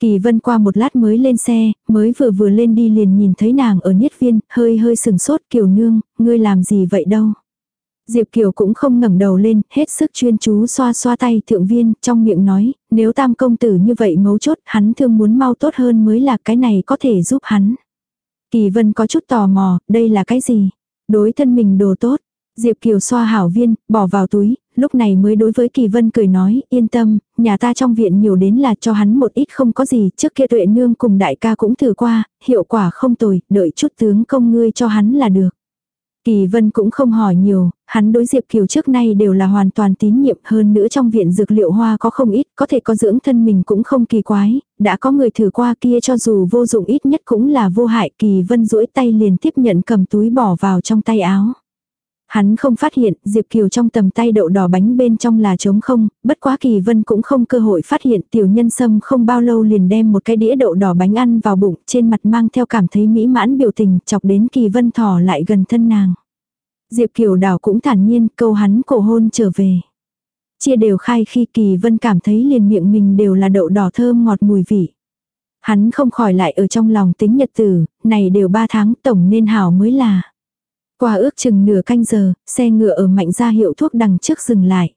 Kỳ vân qua một lát mới lên xe, mới vừa vừa lên đi liền nhìn thấy nàng ở niết viên, hơi hơi sừng sốt kiều nương, ngươi làm gì vậy đâu. Diệp Kiều cũng không ngẩng đầu lên, hết sức chuyên chú xoa xoa tay thượng viên, trong miệng nói, nếu tam công tử như vậy mấu chốt, hắn thương muốn mau tốt hơn mới là cái này có thể giúp hắn. Kỳ vân có chút tò mò, đây là cái gì? Đối thân mình đồ tốt. Diệp Kiều xoa hảo viên, bỏ vào túi, lúc này mới đối với Kỳ Vân cười nói, yên tâm, nhà ta trong viện nhiều đến là cho hắn một ít không có gì, trước kia tuệ nương cùng đại ca cũng thử qua, hiệu quả không tồi, đợi chút tướng công ngươi cho hắn là được. Kỳ Vân cũng không hỏi nhiều, hắn đối Diệp Kiều trước nay đều là hoàn toàn tín nhiệm hơn nữa trong viện dược liệu hoa có không ít, có thể có dưỡng thân mình cũng không kỳ quái, đã có người thử qua kia cho dù vô dụng ít nhất cũng là vô hại. Kỳ Vân duỗi tay liền tiếp nhận cầm túi bỏ vào trong tay áo. Hắn không phát hiện Diệp Kiều trong tầm tay đậu đỏ bánh bên trong là trống không, bất quá Kỳ Vân cũng không cơ hội phát hiện tiểu nhân sâm không bao lâu liền đem một cái đĩa đậu đỏ bánh ăn vào bụng trên mặt mang theo cảm thấy mỹ mãn biểu tình chọc đến Kỳ Vân thỏ lại gần thân nàng. Diệp Kiều đảo cũng thản nhiên câu hắn cổ hôn trở về. Chia đều khai khi Kỳ Vân cảm thấy liền miệng mình đều là đậu đỏ thơm ngọt mùi vị. Hắn không khỏi lại ở trong lòng tính nhật tử, này đều ba tháng tổng nên hảo mới là. Qua ước chừng nửa canh giờ, xe ngựa ở mạnh ra hiệu thuốc đằng trước dừng lại.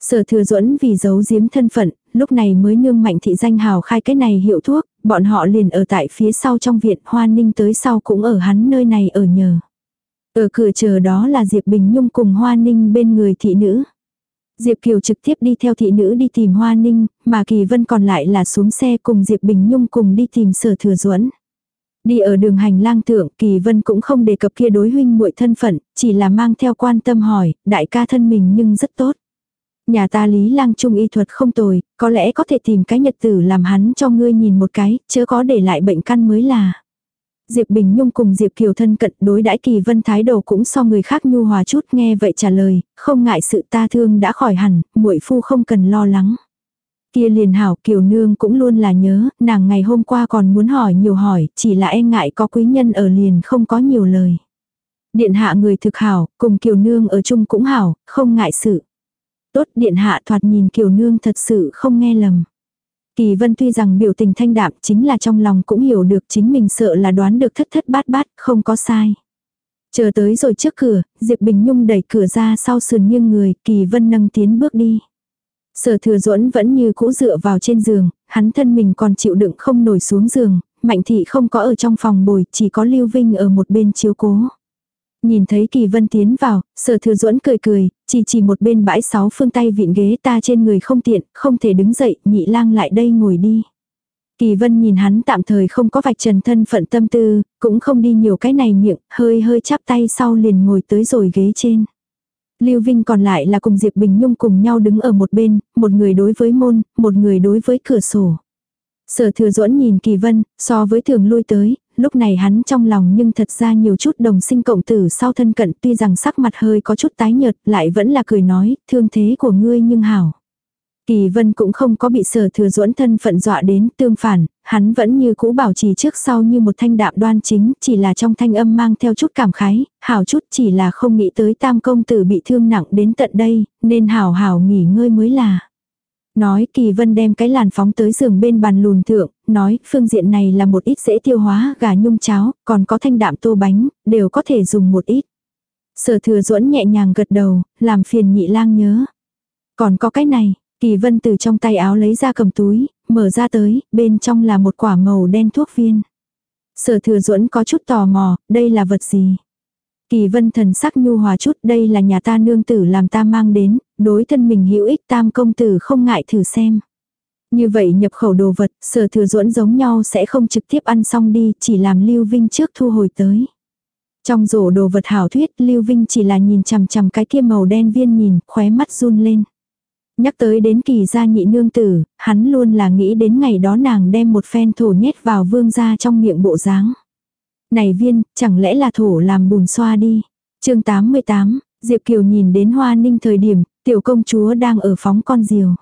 Sở thừa duẫn vì giấu giếm thân phận, lúc này mới nương mạnh thị danh hào khai cái này hiệu thuốc, bọn họ liền ở tại phía sau trong viện hoa ninh tới sau cũng ở hắn nơi này ở nhờ. Ở cửa chờ đó là Diệp Bình Nhung cùng hoa ninh bên người thị nữ. Diệp Kiều trực tiếp đi theo thị nữ đi tìm Hoa Ninh, mà Kỳ Vân còn lại là xuống xe cùng Diệp Bình Nhung cùng đi tìm Sở Thừa Duẫn. Đi ở đường hành lang thượng, Kỳ Vân cũng không đề cập kia đối huynh muội thân phận, chỉ là mang theo quan tâm hỏi, đại ca thân mình nhưng rất tốt. Nhà ta Lý Lang Trung y thuật không tồi, có lẽ có thể tìm cái nhật tử làm hắn cho ngươi nhìn một cái, chớ có để lại bệnh căn mới là. Diệp Bình Nhung cùng Diệp Kiều thân cận đối đãi Kỳ Vân thái độ cũng so người khác nhu hòa chút nghe vậy trả lời, không ngại sự ta thương đã khỏi hẳn, muội phu không cần lo lắng. Kia liền hảo kiều nương cũng luôn là nhớ, nàng ngày hôm qua còn muốn hỏi nhiều hỏi, chỉ là e ngại có quý nhân ở liền không có nhiều lời. Điện hạ người thực hảo, cùng kiều nương ở chung cũng hảo, không ngại sự. Tốt điện hạ thoạt nhìn kiều nương thật sự không nghe lầm. Kỳ vân tuy rằng biểu tình thanh đạm chính là trong lòng cũng hiểu được chính mình sợ là đoán được thất thất bát bát, không có sai. Chờ tới rồi trước cửa, Diệp Bình Nhung đẩy cửa ra sau sườn nghiêng người, Kỳ Vân nâng tiến bước đi. Sở thừa duẫn vẫn như cũ dựa vào trên giường, hắn thân mình còn chịu đựng không nổi xuống giường, mạnh thị không có ở trong phòng bồi, chỉ có Lưu Vinh ở một bên chiếu cố. Nhìn thấy Kỳ Vân tiến vào, sở thừa duẫn cười cười, chỉ chỉ một bên bãi sáu phương tay vịn ghế ta trên người không tiện, không thể đứng dậy, nhị lang lại đây ngồi đi. Kỳ Vân nhìn hắn tạm thời không có vạch trần thân phận tâm tư, cũng không đi nhiều cái này miệng, hơi hơi chắp tay sau liền ngồi tới rồi ghế trên. Lưu Vinh còn lại là cùng Diệp Bình Nhung cùng nhau đứng ở một bên, một người đối với môn, một người đối với cửa sổ. Sở thừa duẫn nhìn Kỳ Vân, so với thường lui tới, lúc này hắn trong lòng nhưng thật ra nhiều chút đồng sinh cộng tử sau thân cận tuy rằng sắc mặt hơi có chút tái nhợt lại vẫn là cười nói, thương thế của ngươi nhưng hảo. Kỳ vân cũng không có bị sở thừa duẫn thân phận dọa đến tương phản, hắn vẫn như cũ bảo trì trước sau như một thanh đạm đoan chính, chỉ là trong thanh âm mang theo chút cảm khái, hảo chút chỉ là không nghĩ tới tam công tử bị thương nặng đến tận đây, nên hảo hảo nghỉ ngơi mới là. Nói kỳ vân đem cái làn phóng tới giường bên bàn lùn thượng, nói phương diện này là một ít dễ tiêu hóa gà nhung cháo, còn có thanh đạm tô bánh, đều có thể dùng một ít. Sở thừa duẫn nhẹ nhàng gật đầu, làm phiền nhị lang nhớ. Còn có cái này, kỳ vân từ trong tay áo lấy ra cầm túi, mở ra tới, bên trong là một quả màu đen thuốc viên. Sở thừa duẫn có chút tò mò, đây là vật gì? Kỳ vân thần sắc nhu hòa chút, đây là nhà ta nương tử làm ta mang đến, đối thân mình hữu ích tam công tử không ngại thử xem. Như vậy nhập khẩu đồ vật, sở thừa duẫn giống nhau sẽ không trực tiếp ăn xong đi, chỉ làm Lưu Vinh trước thu hồi tới. Trong rổ đồ vật hảo thuyết, Lưu Vinh chỉ là nhìn chằm chằm cái kia màu đen viên nhìn, khóe mắt run lên. Nhắc tới đến kỳ gia nhị nương tử, hắn luôn là nghĩ đến ngày đó nàng đem một phen thổ nhét vào vương gia trong miệng bộ dáng. Này viên, chẳng lẽ là thổ làm bùn xoa đi. chương 88, Diệp Kiều nhìn đến hoa ninh thời điểm, tiểu công chúa đang ở phóng con diều.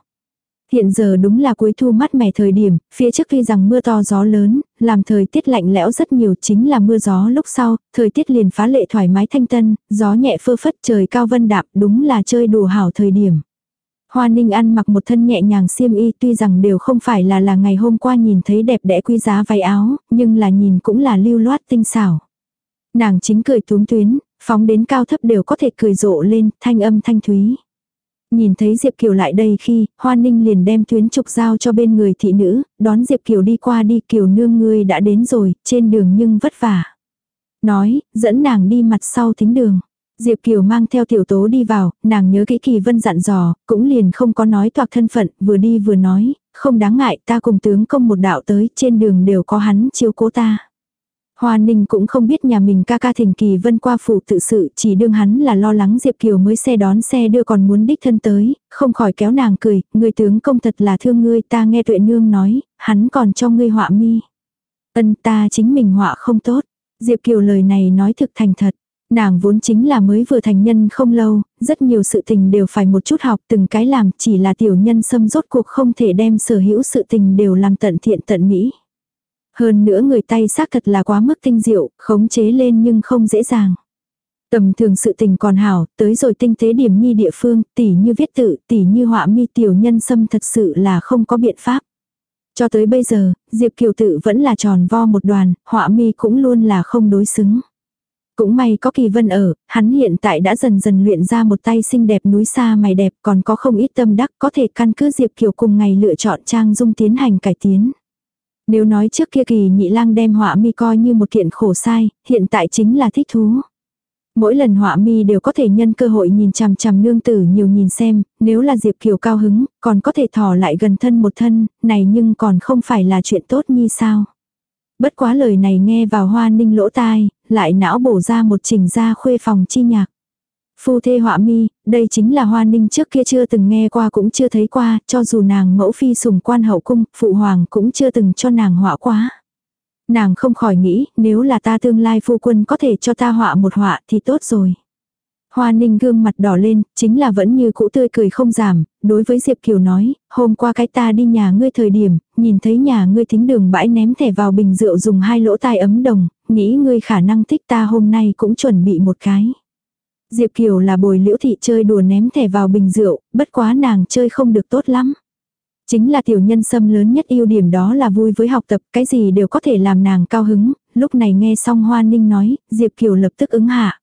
Hiện giờ đúng là cuối thu mát mẻ thời điểm, phía trước khi rằng mưa to gió lớn, làm thời tiết lạnh lẽo rất nhiều chính là mưa gió lúc sau, thời tiết liền phá lệ thoải mái thanh tân, gió nhẹ phơ phất trời cao vân đạm đúng là chơi đùa hảo thời điểm. Hoa Ninh ăn mặc một thân nhẹ nhàng xiêm y tuy rằng đều không phải là là ngày hôm qua nhìn thấy đẹp đẽ quý giá váy áo, nhưng là nhìn cũng là lưu loát tinh xảo. Nàng chính cười túm tuyến, phóng đến cao thấp đều có thể cười rộ lên, thanh âm thanh thúy. Nhìn thấy Diệp Kiều lại đây khi, Hoa Ninh liền đem tuyến trục giao cho bên người thị nữ, đón Diệp Kiều đi qua đi Kiều nương ngươi đã đến rồi, trên đường nhưng vất vả. Nói, dẫn nàng đi mặt sau thính đường. Diệp Kiều mang theo tiểu tố đi vào, nàng nhớ kỹ kỳ vân dặn dò, cũng liền không có nói toạc thân phận, vừa đi vừa nói, không đáng ngại ta cùng tướng công một đạo tới, trên đường đều có hắn chiếu cố ta. Hoa Ninh cũng không biết nhà mình ca ca thỉnh kỳ vân qua phủ tự sự, chỉ đương hắn là lo lắng Diệp Kiều mới xe đón xe đưa còn muốn đích thân tới, không khỏi kéo nàng cười, người tướng công thật là thương ngươi ta nghe tuệ nương nói, hắn còn cho ngươi họa mi. Ân ta chính mình họa không tốt. Diệp Kiều lời này nói thực thành thật. Nàng vốn chính là mới vừa thành nhân không lâu, rất nhiều sự tình đều phải một chút học từng cái làm chỉ là tiểu nhân xâm rốt cuộc không thể đem sở hữu sự tình đều làm tận thiện tận mỹ. Hơn nữa người tay xác thật là quá mức tinh diệu, khống chế lên nhưng không dễ dàng. Tầm thường sự tình còn hảo, tới rồi tinh tế điểm nhi địa phương, tỉ như viết tự, tỉ như họa mi tiểu nhân xâm thật sự là không có biện pháp. Cho tới bây giờ, Diệp Kiều tự vẫn là tròn vo một đoàn, họa mi cũng luôn là không đối xứng. Cũng may có kỳ vân ở, hắn hiện tại đã dần dần luyện ra một tay xinh đẹp núi xa mày đẹp còn có không ít tâm đắc có thể căn cứ Diệp Kiều cùng ngày lựa chọn trang dung tiến hành cải tiến. Nếu nói trước kia kỳ nhị lang đem họa mi coi như một kiện khổ sai, hiện tại chính là thích thú. Mỗi lần họa mi đều có thể nhân cơ hội nhìn chằm chằm nương tử nhiều nhìn xem, nếu là Diệp Kiều cao hứng, còn có thể thò lại gần thân một thân, này nhưng còn không phải là chuyện tốt như sao. Bất quá lời này nghe vào hoa ninh lỗ tai, lại não bổ ra một trình ra khuê phòng chi nhạc. Phu thê họa mi, đây chính là hoa ninh trước kia chưa từng nghe qua cũng chưa thấy qua, cho dù nàng mẫu phi sùng quan hậu cung, phụ hoàng cũng chưa từng cho nàng họa quá. Nàng không khỏi nghĩ, nếu là ta tương lai phu quân có thể cho ta họa một họa thì tốt rồi. Hoa ninh gương mặt đỏ lên, chính là vẫn như cũ tươi cười không giảm, đối với Diệp Kiều nói, hôm qua cái ta đi nhà ngươi thời điểm, nhìn thấy nhà ngươi thính đường bãi ném thẻ vào bình rượu dùng hai lỗ tai ấm đồng, nghĩ ngươi khả năng thích ta hôm nay cũng chuẩn bị một cái. Diệp Kiều là bồi liễu thị chơi đùa ném thẻ vào bình rượu, bất quá nàng chơi không được tốt lắm. Chính là tiểu nhân sâm lớn nhất ưu điểm đó là vui với học tập, cái gì đều có thể làm nàng cao hứng, lúc này nghe xong Hoa Ninh nói, Diệp Kiều lập tức ứng hạ.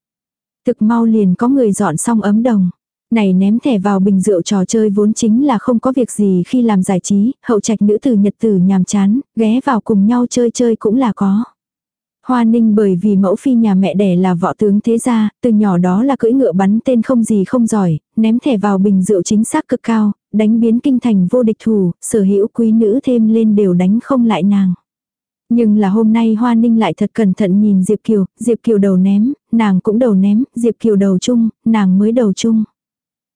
Thực mau liền có người dọn xong ấm đồng. Này ném thẻ vào bình rượu trò chơi vốn chính là không có việc gì khi làm giải trí, hậu trạch nữ tử nhật tử nhàm chán, ghé vào cùng nhau chơi chơi cũng là có. Hoa Ninh bởi vì mẫu phi nhà mẹ đẻ là võ tướng thế gia, từ nhỏ đó là cưỡi ngựa bắn tên không gì không giỏi, ném thẻ vào bình rượu chính xác cực cao, đánh biến kinh thành vô địch thủ, sở hữu quý nữ thêm lên đều đánh không lại nàng. Nhưng là hôm nay Hoa Ninh lại thật cẩn thận nhìn Diệp Kiều, Diệp Kiều đầu ném, nàng cũng đầu ném, Diệp Kiều đầu chung, nàng mới đầu chung.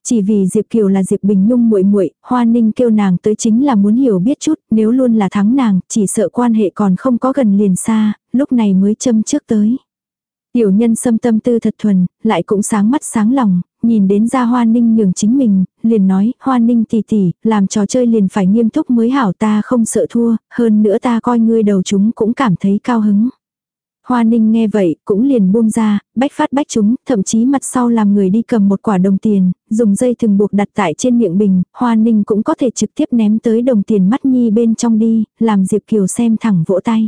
Chỉ vì Diệp Kiều là Diệp Bình Nhung muội muội, Hoa Ninh kêu nàng tới chính là muốn hiểu biết chút, nếu luôn là thắng nàng, chỉ sợ quan hệ còn không có gần liền xa, lúc này mới châm trước tới. Tiểu nhân xâm tâm tư thật thuần, lại cũng sáng mắt sáng lòng, nhìn đến ra Hoa Ninh nhường chính mình, liền nói, Hoa Ninh tỷ tỷ, làm trò chơi liền phải nghiêm túc mới hảo ta không sợ thua, hơn nữa ta coi ngươi đầu chúng cũng cảm thấy cao hứng. Hoa Ninh nghe vậy, cũng liền buông ra, bách phát bách chúng, thậm chí mặt sau làm người đi cầm một quả đồng tiền, dùng dây thừng buộc đặt tại trên miệng bình, Hoa Ninh cũng có thể trực tiếp ném tới đồng tiền mắt nhi bên trong đi, làm Diệp Kiều xem thẳng vỗ tay.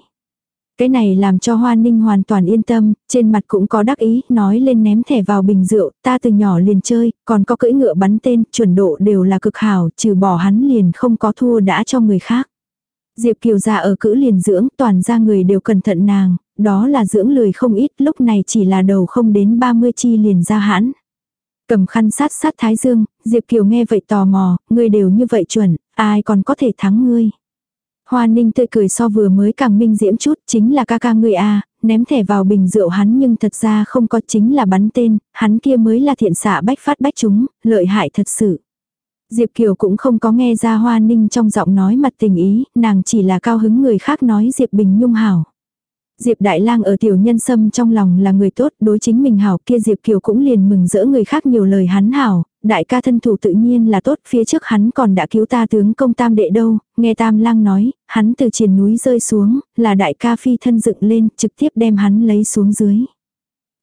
Cái này làm cho Hoa Ninh hoàn toàn yên tâm, trên mặt cũng có đắc ý, nói lên ném thẻ vào bình rượu, ta từ nhỏ liền chơi, còn có cưỡi ngựa bắn tên, chuẩn độ đều là cực hảo, trừ bỏ hắn liền không có thua đã cho người khác. Diệp Kiều già ở cữ liền dưỡng, toàn ra người đều cẩn thận nàng, đó là dưỡng lười không ít, lúc này chỉ là đầu không đến 30 chi liền ra hãn. Cầm khăn sát sát thái dương, Diệp Kiều nghe vậy tò mò, ngươi đều như vậy chuẩn, ai còn có thể thắng ngươi. Hoa ninh tươi cười so vừa mới càng minh diễm chút, chính là ca ca ngươi a ném thẻ vào bình rượu hắn nhưng thật ra không có chính là bắn tên, hắn kia mới là thiện xạ bách phát bách chúng, lợi hại thật sự. Diệp Kiều cũng không có nghe ra Hoa Ninh trong giọng nói mặt tình ý, nàng chỉ là cao hứng người khác nói Diệp Bình Nhung hảo. Diệp Đại Lang ở tiểu nhân sâm trong lòng là người tốt, đối chính mình hảo kia Diệp Kiều cũng liền mừng rỡ người khác nhiều lời hắn hảo, đại ca thân thủ tự nhiên là tốt, phía trước hắn còn đã cứu ta tướng công tam đệ đâu, nghe tam lang nói, hắn từ trên núi rơi xuống, là đại ca phi thân dựng lên, trực tiếp đem hắn lấy xuống dưới.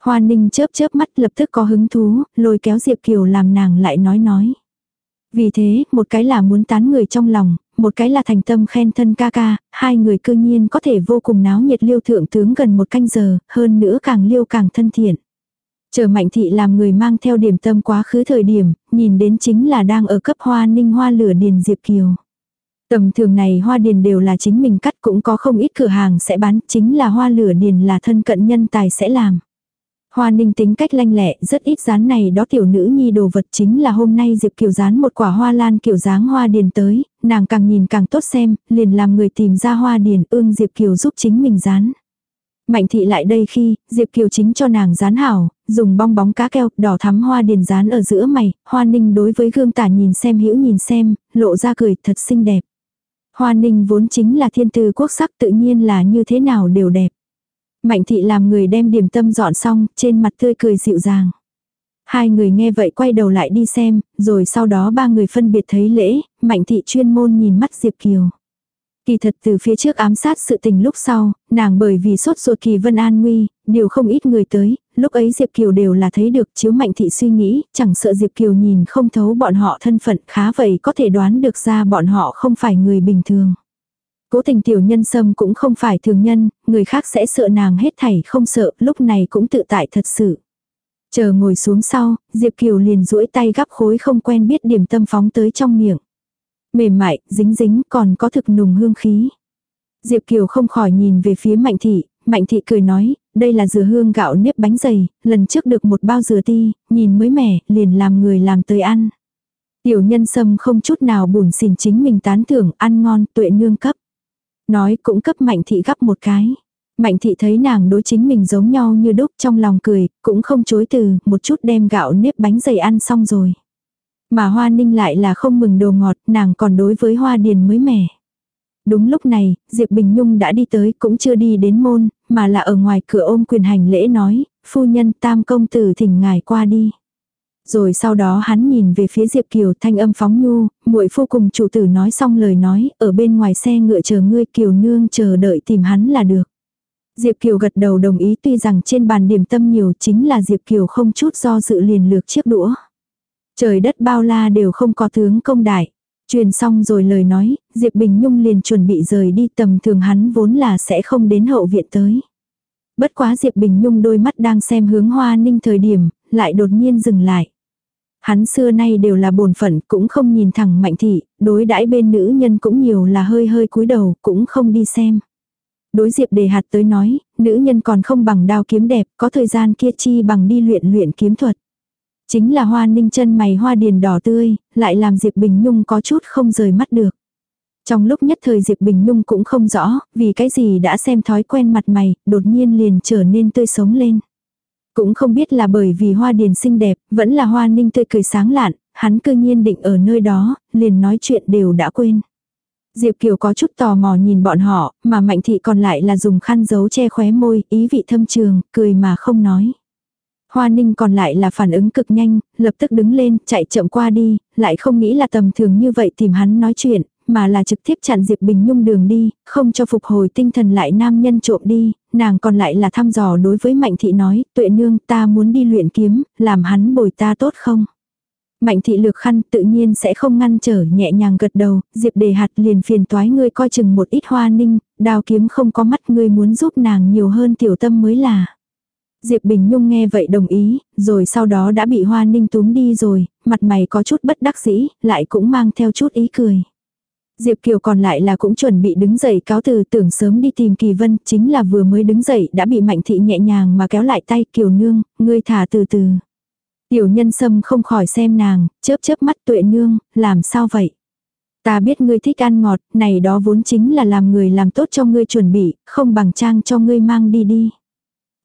Hoa ninh chớp chớp mắt lập tức có hứng thú, lôi kéo Diệp Kiều làm nàng lại nói nói. Vì thế, một cái là muốn tán người trong lòng, một cái là thành tâm khen thân ca ca, hai người cư nhiên có thể vô cùng náo nhiệt liêu thượng tướng gần một canh giờ, hơn nữa càng liêu càng thân thiện. Chờ mạnh thị làm người mang theo điểm tâm quá khứ thời điểm, nhìn đến chính là đang ở cấp hoa ninh hoa lửa điền Diệp Kiều. Tầm thường này hoa điền đều là chính mình cắt cũng có không ít cửa hàng sẽ bán, chính là hoa lửa điền là thân cận nhân tài sẽ làm. Hoa ninh tính cách lanh lẹ, rất ít dán này đó tiểu nữ nhi đồ vật chính là hôm nay Diệp Kiều dán một quả hoa lan kiểu dáng hoa điền tới, nàng càng nhìn càng tốt xem, liền làm người tìm ra hoa điền ương Diệp Kiều giúp chính mình dán. Mạnh thị lại đây khi, Diệp Kiều chính cho nàng dán hảo, dùng bong bóng cá keo, đỏ thắm hoa điền dán ở giữa mày, hoa ninh đối với gương tả nhìn xem hữu nhìn xem, lộ ra cười thật xinh đẹp. Hoa ninh vốn chính là thiên tư quốc sắc tự nhiên là như thế nào đều đẹp. Mạnh thị làm người đem điểm tâm dọn xong, trên mặt tươi cười dịu dàng. Hai người nghe vậy quay đầu lại đi xem, rồi sau đó ba người phân biệt thấy lễ, mạnh thị chuyên môn nhìn mắt Diệp Kiều. Kỳ thật từ phía trước ám sát sự tình lúc sau, nàng bởi vì sốt ruột kỳ vân an nguy, điều không ít người tới, lúc ấy Diệp Kiều đều là thấy được chiếu mạnh thị suy nghĩ, chẳng sợ Diệp Kiều nhìn không thấu bọn họ thân phận khá vậy có thể đoán được ra bọn họ không phải người bình thường. Cố tình tiểu nhân sâm cũng không phải thường nhân, người khác sẽ sợ nàng hết thảy không sợ, lúc này cũng tự tại thật sự. Chờ ngồi xuống sau, Diệp Kiều liền duỗi tay gắp khối không quen biết điểm tâm phóng tới trong miệng. Mềm mại, dính dính, còn có thực nùng hương khí. Diệp Kiều không khỏi nhìn về phía Mạnh Thị, Mạnh Thị cười nói, đây là dừa hương gạo nếp bánh dày, lần trước được một bao dừa ti, nhìn mới mẻ, liền làm người làm tới ăn. Tiểu nhân sâm không chút nào buồn xỉn chính mình tán thưởng, ăn ngon, tuệ nương cấp. Nói cũng cấp Mạnh Thị gắp một cái. Mạnh Thị thấy nàng đối chính mình giống nhau như đúc trong lòng cười, cũng không chối từ, một chút đem gạo nếp bánh dày ăn xong rồi. Mà hoa ninh lại là không mừng đồ ngọt, nàng còn đối với hoa điền mới mẻ. Đúng lúc này, Diệp Bình Nhung đã đi tới cũng chưa đi đến môn, mà là ở ngoài cửa ôm quyền hành lễ nói, phu nhân tam công tử thỉnh ngài qua đi. Rồi sau đó hắn nhìn về phía Diệp Kiều thanh âm phóng nhu, muội phu cùng chủ tử nói xong lời nói, ở bên ngoài xe ngựa chờ ngươi Kiều nương chờ đợi tìm hắn là được. Diệp Kiều gật đầu đồng ý tuy rằng trên bàn điểm tâm nhiều chính là Diệp Kiều không chút do dự liền lược chiếc đũa. Trời đất bao la đều không có tướng công đại. Truyền xong rồi lời nói, Diệp Bình Nhung liền chuẩn bị rời đi tầm thường hắn vốn là sẽ không đến hậu viện tới. Bất quá Diệp Bình Nhung đôi mắt đang xem hướng hoa ninh thời điểm, lại đột nhiên dừng lại. Hắn xưa nay đều là bổn phận cũng không nhìn thẳng mạnh thị, đối đãi bên nữ nhân cũng nhiều là hơi hơi cúi đầu, cũng không đi xem. Đối Diệp đề hạt tới nói, nữ nhân còn không bằng đao kiếm đẹp, có thời gian kia chi bằng đi luyện luyện kiếm thuật. Chính là hoa ninh chân mày hoa điền đỏ tươi, lại làm Diệp Bình Nhung có chút không rời mắt được. Trong lúc nhất thời Diệp Bình Nhung cũng không rõ, vì cái gì đã xem thói quen mặt mày, đột nhiên liền trở nên tươi sống lên. Cũng không biết là bởi vì hoa điền xinh đẹp, vẫn là hoa ninh tươi cười sáng lạn, hắn cư nhiên định ở nơi đó, liền nói chuyện đều đã quên. Diệp Kiều có chút tò mò nhìn bọn họ, mà Mạnh Thị còn lại là dùng khăn giấu che khóe môi, ý vị thâm trường, cười mà không nói. Hoa ninh còn lại là phản ứng cực nhanh, lập tức đứng lên, chạy chậm qua đi, lại không nghĩ là tầm thường như vậy tìm hắn nói chuyện, mà là trực tiếp chặn Diệp Bình Nhung đường đi, không cho phục hồi tinh thần lại nam nhân trộm đi, nàng còn lại là thăm dò đối với Mạnh Thị nói, tuệ nương ta muốn đi luyện kiếm, làm hắn bồi ta tốt không? Mạnh thị lược khăn tự nhiên sẽ không ngăn trở nhẹ nhàng gật đầu, Diệp đề hạt liền phiền toái ngươi coi chừng một ít hoa ninh, đào kiếm không có mắt ngươi muốn giúp nàng nhiều hơn tiểu tâm mới là. Diệp Bình Nhung nghe vậy đồng ý, rồi sau đó đã bị hoa ninh túm đi rồi, mặt mày có chút bất đắc dĩ, lại cũng mang theo chút ý cười. Diệp Kiều còn lại là cũng chuẩn bị đứng dậy cáo từ tưởng sớm đi tìm Kỳ Vân, chính là vừa mới đứng dậy đã bị Mạnh Thị nhẹ nhàng mà kéo lại tay Kiều Nương, ngươi thả từ từ. Tiểu nhân sâm không khỏi xem nàng, chớp chớp mắt tuệ nương, làm sao vậy? Ta biết ngươi thích ăn ngọt, này đó vốn chính là làm người làm tốt cho ngươi chuẩn bị, không bằng trang cho ngươi mang đi đi.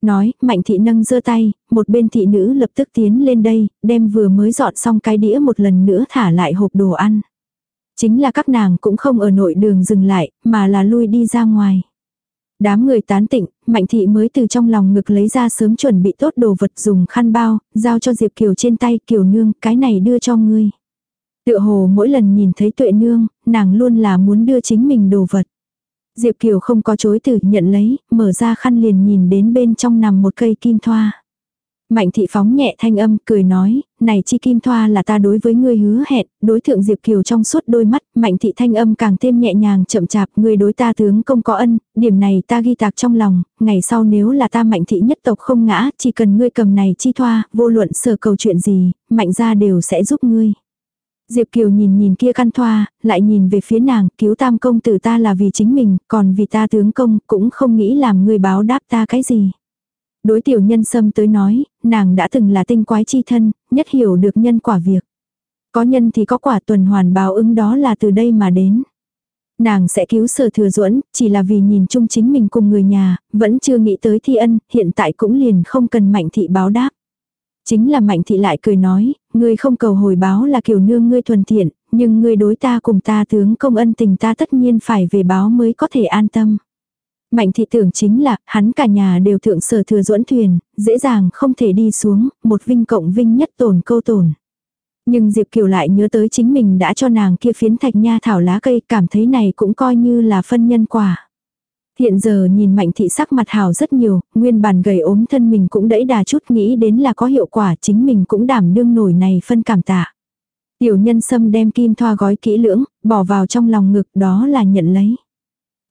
Nói, mạnh thị nâng giơ tay, một bên thị nữ lập tức tiến lên đây, đem vừa mới dọn xong cái đĩa một lần nữa thả lại hộp đồ ăn. Chính là các nàng cũng không ở nội đường dừng lại, mà là lui đi ra ngoài. Đám người tán tịnh, Mạnh Thị mới từ trong lòng ngực lấy ra sớm chuẩn bị tốt đồ vật dùng khăn bao, giao cho Diệp Kiều trên tay Kiều Nương, cái này đưa cho ngươi. Tựa hồ mỗi lần nhìn thấy tuệ nương, nàng luôn là muốn đưa chính mình đồ vật. Diệp Kiều không có chối từ nhận lấy, mở ra khăn liền nhìn đến bên trong nằm một cây kim thoa. Mạnh thị phóng nhẹ thanh âm, cười nói, này chi kim thoa là ta đối với ngươi hứa hẹn, đối thượng Diệp Kiều trong suốt đôi mắt, mạnh thị thanh âm càng thêm nhẹ nhàng chậm chạp, ngươi đối ta tướng công có ân, điểm này ta ghi tạc trong lòng, ngày sau nếu là ta mạnh thị nhất tộc không ngã, chỉ cần ngươi cầm này chi thoa, vô luận sở cầu chuyện gì, mạnh ra đều sẽ giúp ngươi. Diệp Kiều nhìn nhìn kia căn thoa, lại nhìn về phía nàng, cứu tam công tử ta là vì chính mình, còn vì ta tướng công, cũng không nghĩ làm người báo đáp ta cái gì. Đối tiểu nhân sâm tới nói, nàng đã từng là tinh quái chi thân, nhất hiểu được nhân quả việc. Có nhân thì có quả tuần hoàn báo ứng đó là từ đây mà đến. Nàng sẽ cứu sở thừa duẫn chỉ là vì nhìn chung chính mình cùng người nhà, vẫn chưa nghĩ tới thi ân, hiện tại cũng liền không cần mạnh thị báo đáp. Chính là mạnh thị lại cười nói, ngươi không cầu hồi báo là kiểu nương ngươi thuần thiện, nhưng ngươi đối ta cùng ta tướng công ân tình ta tất nhiên phải về báo mới có thể an tâm. Mạnh thị tưởng chính là, hắn cả nhà đều thượng sở thừa duẫn thuyền, dễ dàng không thể đi xuống, một vinh cộng vinh nhất tổn câu tổn. Nhưng Diệp Kiều lại nhớ tới chính mình đã cho nàng kia phiến thạch nha thảo lá cây, cảm thấy này cũng coi như là phân nhân quả. Hiện giờ nhìn mạnh thị sắc mặt hào rất nhiều, nguyên bản gầy ốm thân mình cũng đẫy đà chút nghĩ đến là có hiệu quả chính mình cũng đảm đương nổi này phân cảm tạ. Tiểu nhân sâm đem kim thoa gói kỹ lưỡng, bỏ vào trong lòng ngực đó là nhận lấy.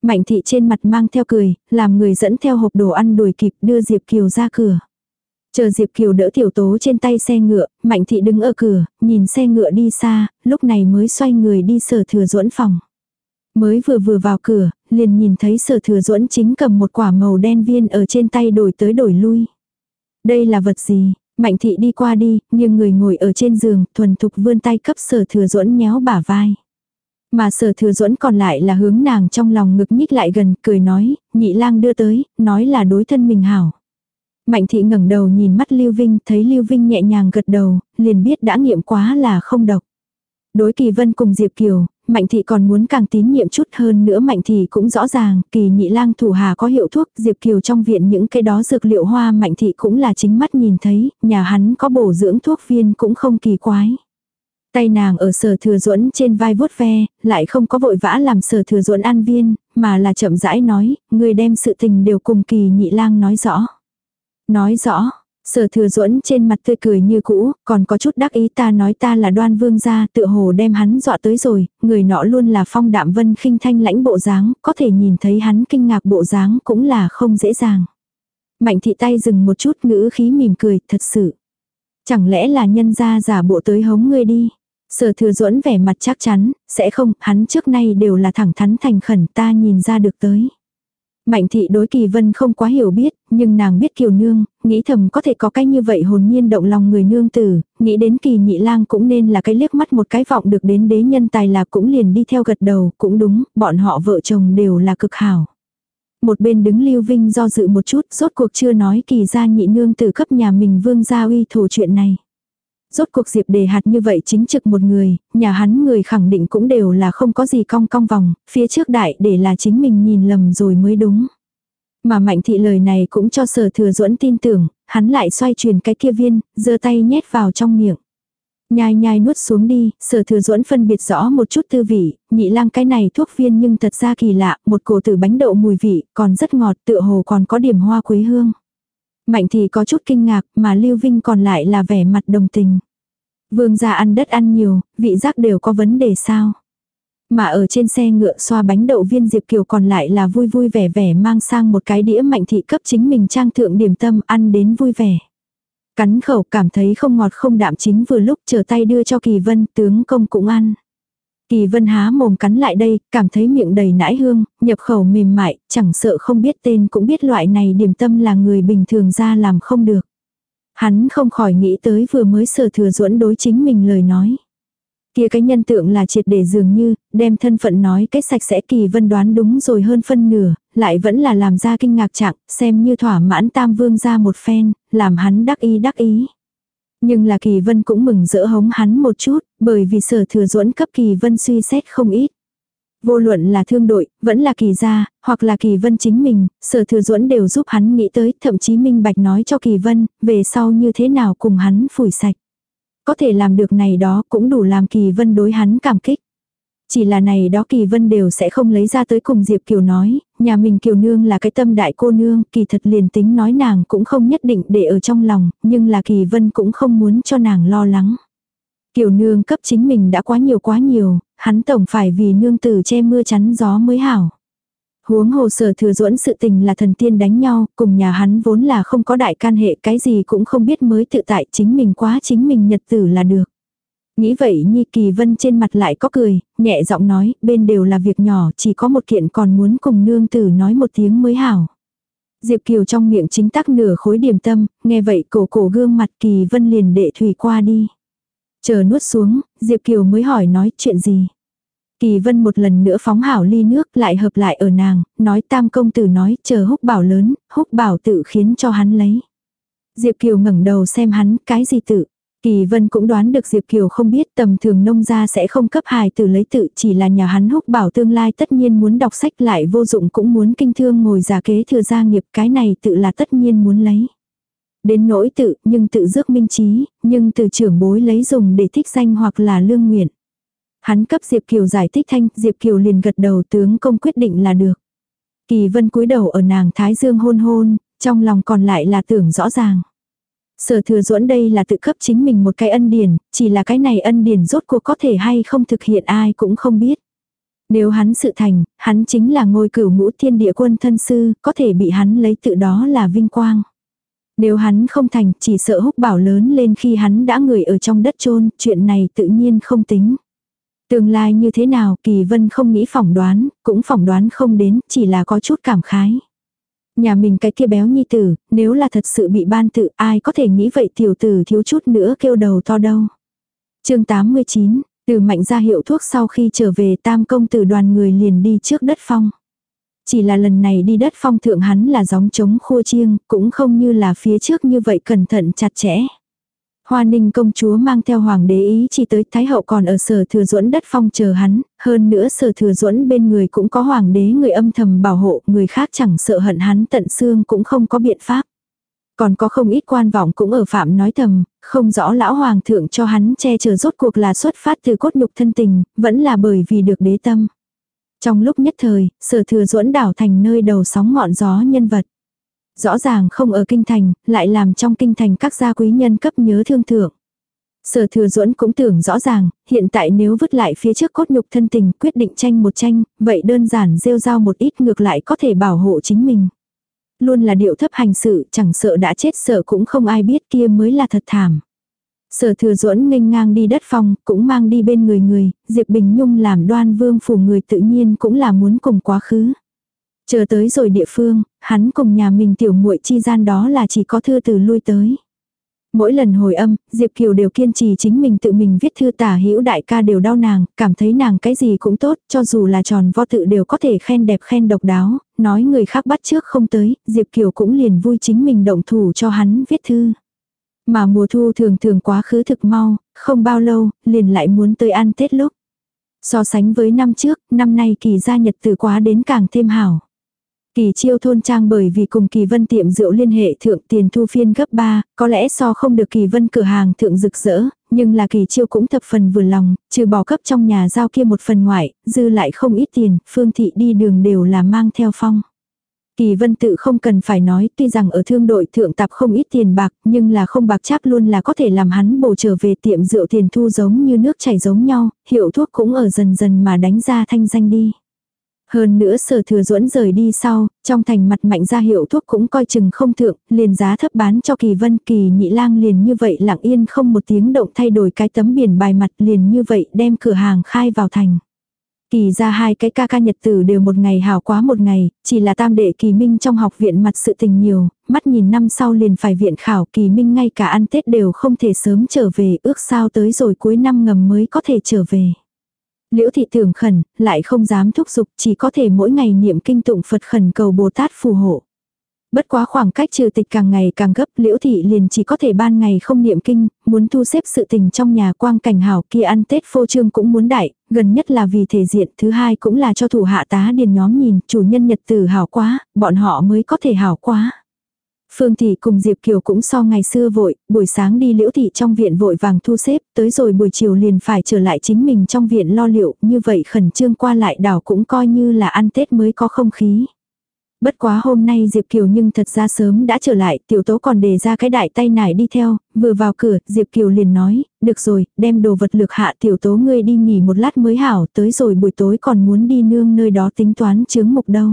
Mạnh thị trên mặt mang theo cười, làm người dẫn theo hộp đồ ăn đuổi kịp đưa Diệp Kiều ra cửa. Chờ Diệp Kiều đỡ tiểu tố trên tay xe ngựa, Mạnh thị đứng ở cửa, nhìn xe ngựa đi xa, lúc này mới xoay người đi sở thừa duẫn phòng. Mới vừa vừa vào cửa, liền nhìn thấy sở thừa duẫn chính cầm một quả màu đen viên ở trên tay đổi tới đổi lui. Đây là vật gì? Mạnh thị đi qua đi, nhưng người ngồi ở trên giường, thuần thục vươn tay cấp sở thừa duẫn nhéo bả vai. Mà sở thừa duẫn còn lại là hướng nàng trong lòng ngực nhích lại gần, cười nói, nhị lang đưa tới, nói là đối thân mình hảo. Mạnh thị ngẩng đầu nhìn mắt Lưu Vinh, thấy Lưu Vinh nhẹ nhàng gật đầu, liền biết đã nghiệm quá là không độc. Đối kỳ vân cùng Diệp Kiều, Mạnh thị còn muốn càng tín nhiệm chút hơn nữa Mạnh thị cũng rõ ràng, kỳ nhị lang thủ hà có hiệu thuốc, Diệp Kiều trong viện những cái đó dược liệu hoa Mạnh thị cũng là chính mắt nhìn thấy, nhà hắn có bổ dưỡng thuốc viên cũng không kỳ quái. Tay nàng ở sở thừa duẫn trên vai vuốt ve, lại không có vội vã làm sở thừa duẫn an viên, mà là chậm rãi nói, người đem sự tình đều cùng kỳ nhị lang nói rõ. Nói rõ, sở thừa duẫn trên mặt tươi cười như cũ, còn có chút đắc ý ta nói ta là đoan vương gia tựa hồ đem hắn dọa tới rồi, người nọ luôn là phong đạm vân khinh thanh lãnh bộ dáng, có thể nhìn thấy hắn kinh ngạc bộ dáng cũng là không dễ dàng. Mạnh thị tay dừng một chút ngữ khí mỉm cười, thật sự. Chẳng lẽ là nhân gia giả bộ tới hống ngươi đi. Sở thừa duẫn vẻ mặt chắc chắn, sẽ không, hắn trước nay đều là thẳng thắn thành khẩn ta nhìn ra được tới. Mạnh thị đối kỳ vân không quá hiểu biết, nhưng nàng biết kiều nương, nghĩ thầm có thể có cái như vậy hồn nhiên động lòng người nương tử, nghĩ đến kỳ nhị lang cũng nên là cái liếc mắt một cái vọng được đến đế nhân tài là cũng liền đi theo gật đầu, cũng đúng, bọn họ vợ chồng đều là cực hảo. Một bên đứng lưu vinh do dự một chút, rốt cuộc chưa nói kỳ gia nhị nương tử cấp nhà mình vương gia uy thủ chuyện này. Rốt cuộc Diệp đề hạt như vậy chính trực một người, nhà hắn người khẳng định cũng đều là không có gì cong cong vòng, phía trước đại để là chính mình nhìn lầm rồi mới đúng. Mà mạnh thị lời này cũng cho sở thừa duẫn tin tưởng, hắn lại xoay truyền cái kia viên, giơ tay nhét vào trong miệng. Nhai nhai nuốt xuống đi, sở thừa duẫn phân biệt rõ một chút tư vị, nhị lang cái này thuốc viên nhưng thật ra kỳ lạ, một cổ tử bánh đậu mùi vị, còn rất ngọt tựa hồ còn có điểm hoa quế hương. Mạnh thì có chút kinh ngạc mà Lưu Vinh còn lại là vẻ mặt đồng tình. Vương gia ăn đất ăn nhiều, vị giác đều có vấn đề sao. Mà ở trên xe ngựa xoa bánh đậu viên Diệp Kiều còn lại là vui vui vẻ vẻ mang sang một cái đĩa mạnh thị cấp chính mình trang thượng điểm tâm ăn đến vui vẻ. Cắn khẩu cảm thấy không ngọt không đạm chính vừa lúc trở tay đưa cho Kỳ Vân tướng công cũng ăn. Kỳ Vân há mồm cắn lại đây, cảm thấy miệng đầy nãi hương, nhập khẩu mềm mại, chẳng sợ không biết tên cũng biết loại này điểm tâm là người bình thường ra làm không được. Hắn không khỏi nghĩ tới vừa mới sở thừa duẫn đối chính mình lời nói. Kia cái nhân tượng là triệt để dường như, đem thân phận nói cái sạch sẽ kỳ vân đoán đúng rồi hơn phân nửa, lại vẫn là làm ra kinh ngạc trạng, xem như thỏa mãn tam vương ra một phen, làm hắn đắc ý đắc ý. Nhưng là kỳ vân cũng mừng rỡ hống hắn một chút, bởi vì sở thừa duẫn cấp kỳ vân suy xét không ít. Vô luận là thương đội, vẫn là kỳ gia, hoặc là kỳ vân chính mình, sở thừa duẫn đều giúp hắn nghĩ tới, thậm chí minh bạch nói cho kỳ vân, về sau như thế nào cùng hắn phủi sạch. Có thể làm được này đó cũng đủ làm kỳ vân đối hắn cảm kích. Chỉ là này đó kỳ vân đều sẽ không lấy ra tới cùng Diệp Kiều nói, nhà mình Kiều Nương là cái tâm đại cô nương, kỳ thật liền tính nói nàng cũng không nhất định để ở trong lòng, nhưng là kỳ vân cũng không muốn cho nàng lo lắng. Kiều Nương cấp chính mình đã quá nhiều quá nhiều, hắn tổng phải vì nương tử che mưa chắn gió mới hảo. Huống hồ sở thừa duẫn sự tình là thần tiên đánh nhau, cùng nhà hắn vốn là không có đại can hệ cái gì cũng không biết mới tự tại chính mình quá chính mình nhật tử là được. Nghĩ vậy Nhi Kỳ Vân trên mặt lại có cười, nhẹ giọng nói, bên đều là việc nhỏ, chỉ có một kiện còn muốn cùng nương tử nói một tiếng mới hảo. Diệp Kiều trong miệng chính tắc nửa khối điểm tâm, nghe vậy cổ cổ gương mặt Kỳ Vân liền đệ thủy qua đi. Chờ nuốt xuống, Diệp Kiều mới hỏi nói chuyện gì. Kỳ vân một lần nữa phóng hảo ly nước lại hợp lại ở nàng, nói tam công tử nói chờ húc bảo lớn, húc bảo tự khiến cho hắn lấy. Diệp Kiều ngẩng đầu xem hắn, cái gì tự. Kỳ vân cũng đoán được Diệp Kiều không biết tầm thường nông gia sẽ không cấp hài tử lấy tự chỉ là nhà hắn húc bảo tương lai tất nhiên muốn đọc sách lại vô dụng cũng muốn kinh thương ngồi giả kế thừa gia nghiệp cái này tự là tất nhiên muốn lấy. Đến nỗi tự nhưng tự rước minh trí, nhưng từ trưởng bối lấy dùng để thích danh hoặc là lương nguyện. Hắn cấp Diệp Kiều giải thích thanh, Diệp Kiều liền gật đầu tướng công quyết định là được. Kỳ vân cúi đầu ở nàng Thái Dương hôn hôn, trong lòng còn lại là tưởng rõ ràng. Sở thừa duẫn đây là tự cấp chính mình một cái ân điển, chỉ là cái này ân điển rốt cuộc có thể hay không thực hiện ai cũng không biết. Nếu hắn sự thành, hắn chính là ngôi cửu ngũ thiên địa quân thân sư, có thể bị hắn lấy tự đó là vinh quang. Nếu hắn không thành, chỉ sợ húc bảo lớn lên khi hắn đã người ở trong đất chôn chuyện này tự nhiên không tính. Tương lai như thế nào Kỳ Vân không nghĩ phỏng đoán, cũng phỏng đoán không đến, chỉ là có chút cảm khái. Nhà mình cái kia béo nhi tử, nếu là thật sự bị ban tự ai có thể nghĩ vậy tiểu tử thiếu chút nữa kêu đầu to đâu. chương 89, từ mạnh ra hiệu thuốc sau khi trở về tam công tử đoàn người liền đi trước đất phong. Chỉ là lần này đi đất phong thượng hắn là gióng trống khua chiêng, cũng không như là phía trước như vậy cẩn thận chặt chẽ. Hoa ninh công chúa mang theo hoàng đế ý chỉ tới thái hậu còn ở sở thừa duẫn đất phong chờ hắn, hơn nữa sở thừa duẫn bên người cũng có hoàng đế người âm thầm bảo hộ, người khác chẳng sợ hận hắn tận xương cũng không có biện pháp. Còn có không ít quan vọng cũng ở phạm nói thầm, không rõ lão hoàng thượng cho hắn che chở rốt cuộc là xuất phát từ cốt nhục thân tình, vẫn là bởi vì được đế tâm. Trong lúc nhất thời, sở thừa duẫn đảo thành nơi đầu sóng ngọn gió nhân vật. Rõ ràng không ở kinh thành, lại làm trong kinh thành các gia quý nhân cấp nhớ thương thượng. Sở thừa duẫn cũng tưởng rõ ràng, hiện tại nếu vứt lại phía trước cốt nhục thân tình quyết định tranh một tranh, vậy đơn giản rêu rao một ít ngược lại có thể bảo hộ chính mình. Luôn là điệu thấp hành sự, chẳng sợ đã chết sợ cũng không ai biết kia mới là thật thảm. Sở thừa duẫn nghênh ngang đi đất phòng, cũng mang đi bên người người, Diệp Bình Nhung làm đoan vương phủ người tự nhiên cũng là muốn cùng quá khứ. Chờ tới rồi địa phương, hắn cùng nhà mình tiểu muội chi gian đó là chỉ có thư từ lui tới. Mỗi lần hồi âm, Diệp Kiều đều kiên trì chính mình tự mình viết thư tả hữu đại ca đều đau nàng, cảm thấy nàng cái gì cũng tốt, cho dù là tròn vo tự đều có thể khen đẹp khen độc đáo, nói người khác bắt trước không tới, Diệp Kiều cũng liền vui chính mình động thủ cho hắn viết thư. Mà mùa thu thường thường quá khứ thực mau, không bao lâu, liền lại muốn tới ăn Tết lúc. So sánh với năm trước, năm nay kỳ gia nhật từ quá đến càng thêm hảo. Kỳ chiêu thôn trang bởi vì cùng kỳ vân tiệm rượu liên hệ thượng tiền thu phiên gấp 3, có lẽ so không được kỳ vân cửa hàng thượng rực rỡ, nhưng là kỳ chiêu cũng thập phần vừa lòng, trừ bỏ cấp trong nhà giao kia một phần ngoại, dư lại không ít tiền, phương thị đi đường đều là mang theo phong. Kỳ vân tự không cần phải nói, tuy rằng ở thương đội thượng tạp không ít tiền bạc, nhưng là không bạc chắc luôn là có thể làm hắn bổ trở về tiệm rượu tiền thu giống như nước chảy giống nhau, hiệu thuốc cũng ở dần dần mà đánh ra thanh danh đi. Hơn nữa sở thừa duẫn rời đi sau, trong thành mặt mạnh ra hiệu thuốc cũng coi chừng không thượng, liền giá thấp bán cho kỳ vân kỳ nhị lang liền như vậy lặng yên không một tiếng động thay đổi cái tấm biển bài mặt liền như vậy đem cửa hàng khai vào thành. Kỳ ra hai cái ca ca nhật tử đều một ngày hào quá một ngày, chỉ là tam đệ kỳ minh trong học viện mặt sự tình nhiều, mắt nhìn năm sau liền phải viện khảo kỳ minh ngay cả ăn Tết đều không thể sớm trở về ước sao tới rồi cuối năm ngầm mới có thể trở về. Liễu thị tưởng khẩn, lại không dám thúc giục, chỉ có thể mỗi ngày niệm kinh tụng Phật khẩn cầu Bồ Tát phù hộ. Bất quá khoảng cách trừ tịch càng ngày càng gấp, liễu thị liền chỉ có thể ban ngày không niệm kinh, muốn thu xếp sự tình trong nhà quang cảnh hảo kia ăn Tết phô trương cũng muốn đại, gần nhất là vì thể diện, thứ hai cũng là cho thủ hạ tá điền nhóm nhìn, chủ nhân nhật tử hảo quá, bọn họ mới có thể hảo quá. Phương Thị cùng Diệp Kiều cũng so ngày xưa vội, buổi sáng đi liễu thị trong viện vội vàng thu xếp, tới rồi buổi chiều liền phải trở lại chính mình trong viện lo liệu, như vậy khẩn trương qua lại đảo cũng coi như là ăn Tết mới có không khí. Bất quá hôm nay Diệp Kiều nhưng thật ra sớm đã trở lại, tiểu tố còn đề ra cái đại tay nải đi theo, vừa vào cửa, Diệp Kiều liền nói, được rồi, đem đồ vật lược hạ tiểu tố ngươi đi nghỉ một lát mới hảo, tới rồi buổi tối còn muốn đi nương nơi đó tính toán chướng mục đâu.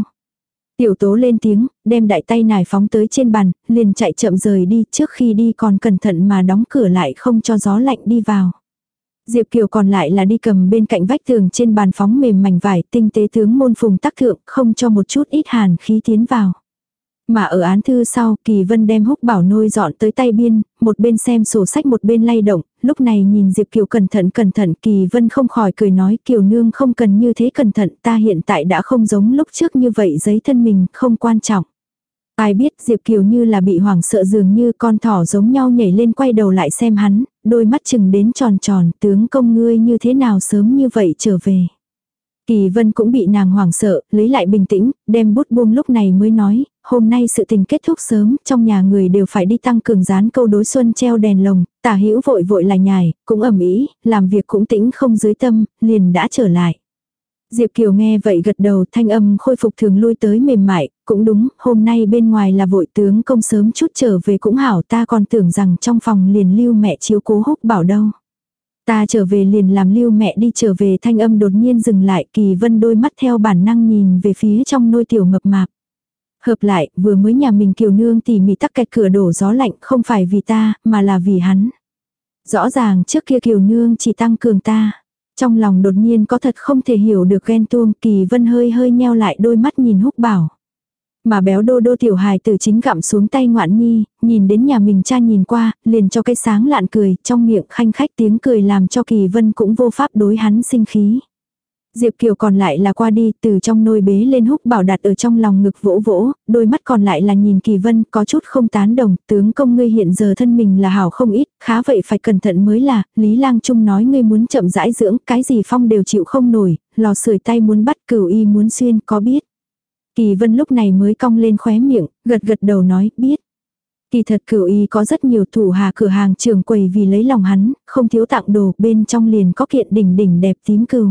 Tiểu tố lên tiếng, đem đại tay nải phóng tới trên bàn, liền chạy chậm rời đi, trước khi đi còn cẩn thận mà đóng cửa lại không cho gió lạnh đi vào. Diệp Kiều còn lại là đi cầm bên cạnh vách tường trên bàn phóng mềm mảnh vải tinh tế tướng môn phùng tắc thượng không cho một chút ít hàn khí tiến vào. Mà ở án thư sau, Kỳ Vân đem húc bảo nôi dọn tới tay biên, một bên xem sổ sách một bên lay động, lúc này nhìn Diệp Kiều cẩn thận cẩn thận Kỳ Vân không khỏi cười nói Kiều Nương không cần như thế cẩn thận ta hiện tại đã không giống lúc trước như vậy giấy thân mình không quan trọng. Ai biết Diệp Kiều như là bị hoảng sợ dường như con thỏ giống nhau nhảy lên quay đầu lại xem hắn, đôi mắt chừng đến tròn tròn tướng công ngươi như thế nào sớm như vậy trở về. Kỳ vân cũng bị nàng hoảng sợ, lấy lại bình tĩnh, đem bút buông lúc này mới nói, hôm nay sự tình kết thúc sớm, trong nhà người đều phải đi tăng cường dán câu đối xuân treo đèn lồng, tả hữu vội vội là nhài, cũng ẩm ý, làm việc cũng tĩnh không dưới tâm, liền đã trở lại. Diệp Kiều nghe vậy gật đầu thanh âm khôi phục thường lui tới mềm mại, cũng đúng, hôm nay bên ngoài là vội tướng công sớm chút trở về cũng hảo ta còn tưởng rằng trong phòng liền lưu mẹ chiếu cố húc bảo đâu. Ta trở về liền làm lưu mẹ đi trở về thanh âm đột nhiên dừng lại kỳ vân đôi mắt theo bản năng nhìn về phía trong nôi tiểu mập mạp. Hợp lại, vừa mới nhà mình kiều nương tỉ mỉ tắc kẹt cửa đổ gió lạnh không phải vì ta, mà là vì hắn. Rõ ràng trước kia kiều nương chỉ tăng cường ta. Trong lòng đột nhiên có thật không thể hiểu được ghen tuông kỳ vân hơi hơi nheo lại đôi mắt nhìn húc bảo. Mà béo đô đô tiểu hài từ chính gặm xuống tay ngoạn nhi, nhìn đến nhà mình cha nhìn qua, liền cho cái sáng lạn cười, trong miệng khanh khách tiếng cười làm cho kỳ vân cũng vô pháp đối hắn sinh khí. Diệp Kiều còn lại là qua đi từ trong nôi bế lên húc bảo đặt ở trong lòng ngực vỗ vỗ, đôi mắt còn lại là nhìn kỳ vân có chút không tán đồng, tướng công ngươi hiện giờ thân mình là hảo không ít, khá vậy phải cẩn thận mới là, Lý Lang Trung nói ngươi muốn chậm rãi dưỡng, cái gì phong đều chịu không nổi, lò sưởi tay muốn bắt cửu y muốn xuyên có biết. Kỳ vân lúc này mới cong lên khóe miệng, gật gật đầu nói, biết. Kỳ thật cửu y có rất nhiều thủ hà cửa hàng trường quầy vì lấy lòng hắn, không thiếu tặng đồ, bên trong liền có kiện đỉnh đỉnh đẹp tím cừu.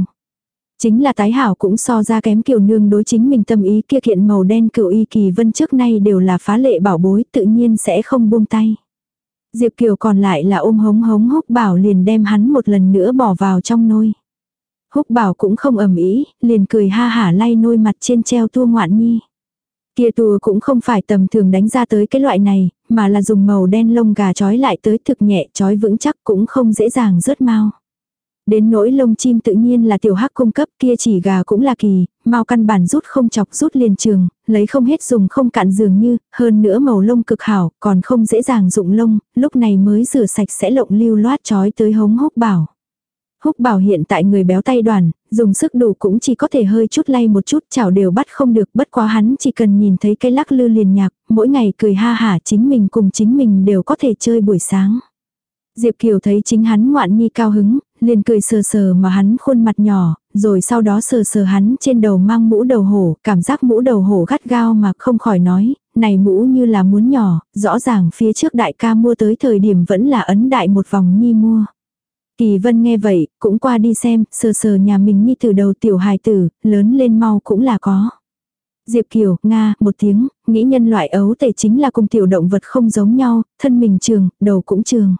Chính là tái hảo cũng so ra kém kiều nương đối chính mình tâm ý kia kiện màu đen cửu y kỳ vân trước nay đều là phá lệ bảo bối tự nhiên sẽ không buông tay. Diệp Kiều còn lại là ôm hống hống hốc bảo liền đem hắn một lần nữa bỏ vào trong nôi. Húc bảo cũng không ầm ý, liền cười ha hả lay nôi mặt trên treo tua ngoạn nhi. Kia tua cũng không phải tầm thường đánh ra tới cái loại này, mà là dùng màu đen lông gà trói lại tới thực nhẹ trói vững chắc cũng không dễ dàng rớt mau. Đến nỗi lông chim tự nhiên là tiểu hắc cung cấp kia chỉ gà cũng là kỳ, mau căn bản rút không chọc rút liền trường, lấy không hết dùng không cạn dường như, hơn nữa màu lông cực hảo, còn không dễ dàng dụng lông, lúc này mới rửa sạch sẽ lộng lưu loát trói tới hống húc bảo. Húc bảo hiện tại người béo tay đoàn, dùng sức đủ cũng chỉ có thể hơi chút lay một chút chảo đều bắt không được bất quá hắn chỉ cần nhìn thấy cái lắc lư liền nhạc, mỗi ngày cười ha hả chính mình cùng chính mình đều có thể chơi buổi sáng. Diệp Kiều thấy chính hắn ngoạn nhi cao hứng, liền cười sờ sờ mà hắn khuôn mặt nhỏ, rồi sau đó sờ sờ hắn trên đầu mang mũ đầu hổ, cảm giác mũ đầu hổ gắt gao mà không khỏi nói, này mũ như là muốn nhỏ, rõ ràng phía trước đại ca mua tới thời điểm vẫn là ấn đại một vòng nhi mua. Kỳ vân nghe vậy, cũng qua đi xem, sờ sờ nhà mình nhi từ đầu tiểu hài tử, lớn lên mau cũng là có. Diệp Kiều, Nga, một tiếng, nghĩ nhân loại ấu tể chính là cùng tiểu động vật không giống nhau, thân mình trường, đầu cũng trường.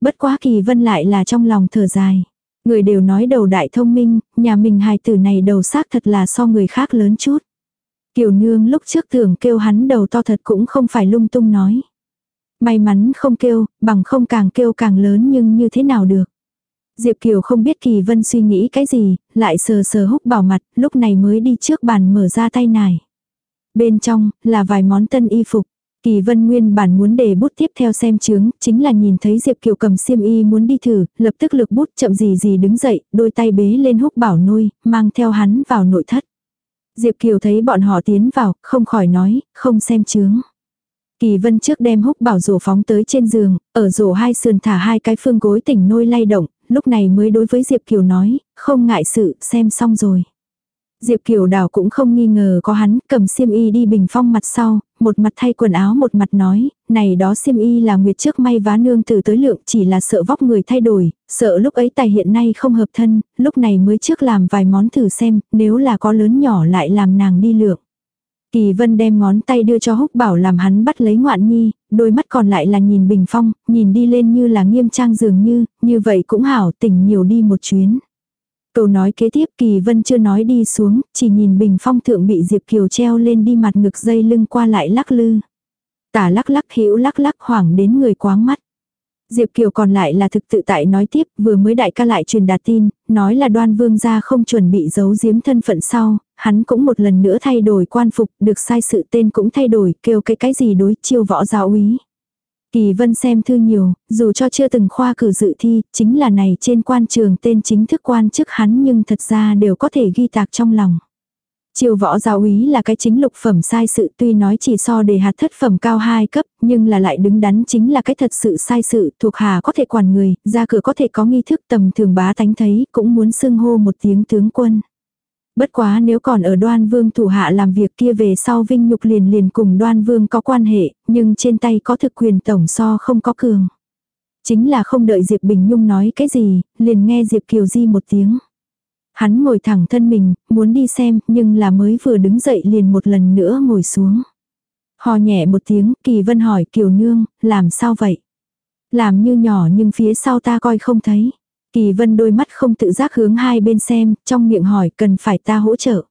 Bất quá kỳ vân lại là trong lòng thở dài. Người đều nói đầu đại thông minh, nhà mình hài tử này đầu xác thật là so người khác lớn chút. Kiều nương lúc trước tưởng kêu hắn đầu to thật cũng không phải lung tung nói. May mắn không kêu, bằng không càng kêu càng lớn nhưng như thế nào được. Diệp Kiều không biết Kỳ Vân suy nghĩ cái gì, lại sờ sờ húc bảo mặt, lúc này mới đi trước bàn mở ra tay nải. Bên trong, là vài món tân y phục. Kỳ Vân nguyên bản muốn để bút tiếp theo xem chướng, chính là nhìn thấy Diệp Kiều cầm xiêm y muốn đi thử, lập tức lực bút chậm gì gì đứng dậy, đôi tay bế lên húc bảo nuôi, mang theo hắn vào nội thất. Diệp Kiều thấy bọn họ tiến vào, không khỏi nói, không xem chướng. Kỳ vân trước đem húc bảo rổ phóng tới trên giường, ở rổ hai sườn thả hai cái phương gối tỉnh nôi lay động, lúc này mới đối với Diệp Kiều nói, không ngại sự, xem xong rồi. Diệp Kiều đảo cũng không nghi ngờ có hắn, cầm xiêm y đi bình phong mặt sau, một mặt thay quần áo một mặt nói, này đó xiêm y là nguyệt trước may vá nương từ tới lượng chỉ là sợ vóc người thay đổi, sợ lúc ấy tài hiện nay không hợp thân, lúc này mới trước làm vài món thử xem, nếu là có lớn nhỏ lại làm nàng đi lượng. Kỳ vân đem ngón tay đưa cho húc bảo làm hắn bắt lấy ngoạn nhi, đôi mắt còn lại là nhìn bình phong, nhìn đi lên như là nghiêm trang dường như, như vậy cũng hảo tỉnh nhiều đi một chuyến. Câu nói kế tiếp Kỳ Vân chưa nói đi xuống, chỉ nhìn bình phong thượng bị Diệp Kiều treo lên đi mặt ngực dây lưng qua lại lắc lư. Tả lắc lắc hữu lắc lắc hoảng đến người quáng mắt. Diệp Kiều còn lại là thực tự tại nói tiếp, vừa mới đại ca lại truyền đạt tin, nói là đoan vương gia không chuẩn bị giấu giếm thân phận sau, hắn cũng một lần nữa thay đổi quan phục, được sai sự tên cũng thay đổi, kêu cái cái gì đối chiêu võ giáo úy. Kỳ vân xem thư nhiều, dù cho chưa từng khoa cử dự thi, chính là này trên quan trường tên chính thức quan chức hắn nhưng thật ra đều có thể ghi tạc trong lòng. chiều võ giáo úy là cái chính lục phẩm sai sự tuy nói chỉ so đề hạt thất phẩm cao 2 cấp, nhưng là lại đứng đắn chính là cái thật sự sai sự, thuộc hà có thể quản người, ra cửa có thể có nghi thức tầm thường bá tánh thấy, cũng muốn xưng hô một tiếng tướng quân. Bất quá nếu còn ở đoan vương thủ hạ làm việc kia về sau vinh nhục liền liền cùng đoan vương có quan hệ, nhưng trên tay có thực quyền tổng so không có cường. Chính là không đợi Diệp Bình Nhung nói cái gì, liền nghe Diệp Kiều Di một tiếng. Hắn ngồi thẳng thân mình, muốn đi xem, nhưng là mới vừa đứng dậy liền một lần nữa ngồi xuống. Hò nhẹ một tiếng, Kỳ Vân hỏi Kiều Nương, làm sao vậy? Làm như nhỏ nhưng phía sau ta coi không thấy. Kỳ Vân đôi mắt không tự giác hướng hai bên xem, trong miệng hỏi cần phải ta hỗ trợ.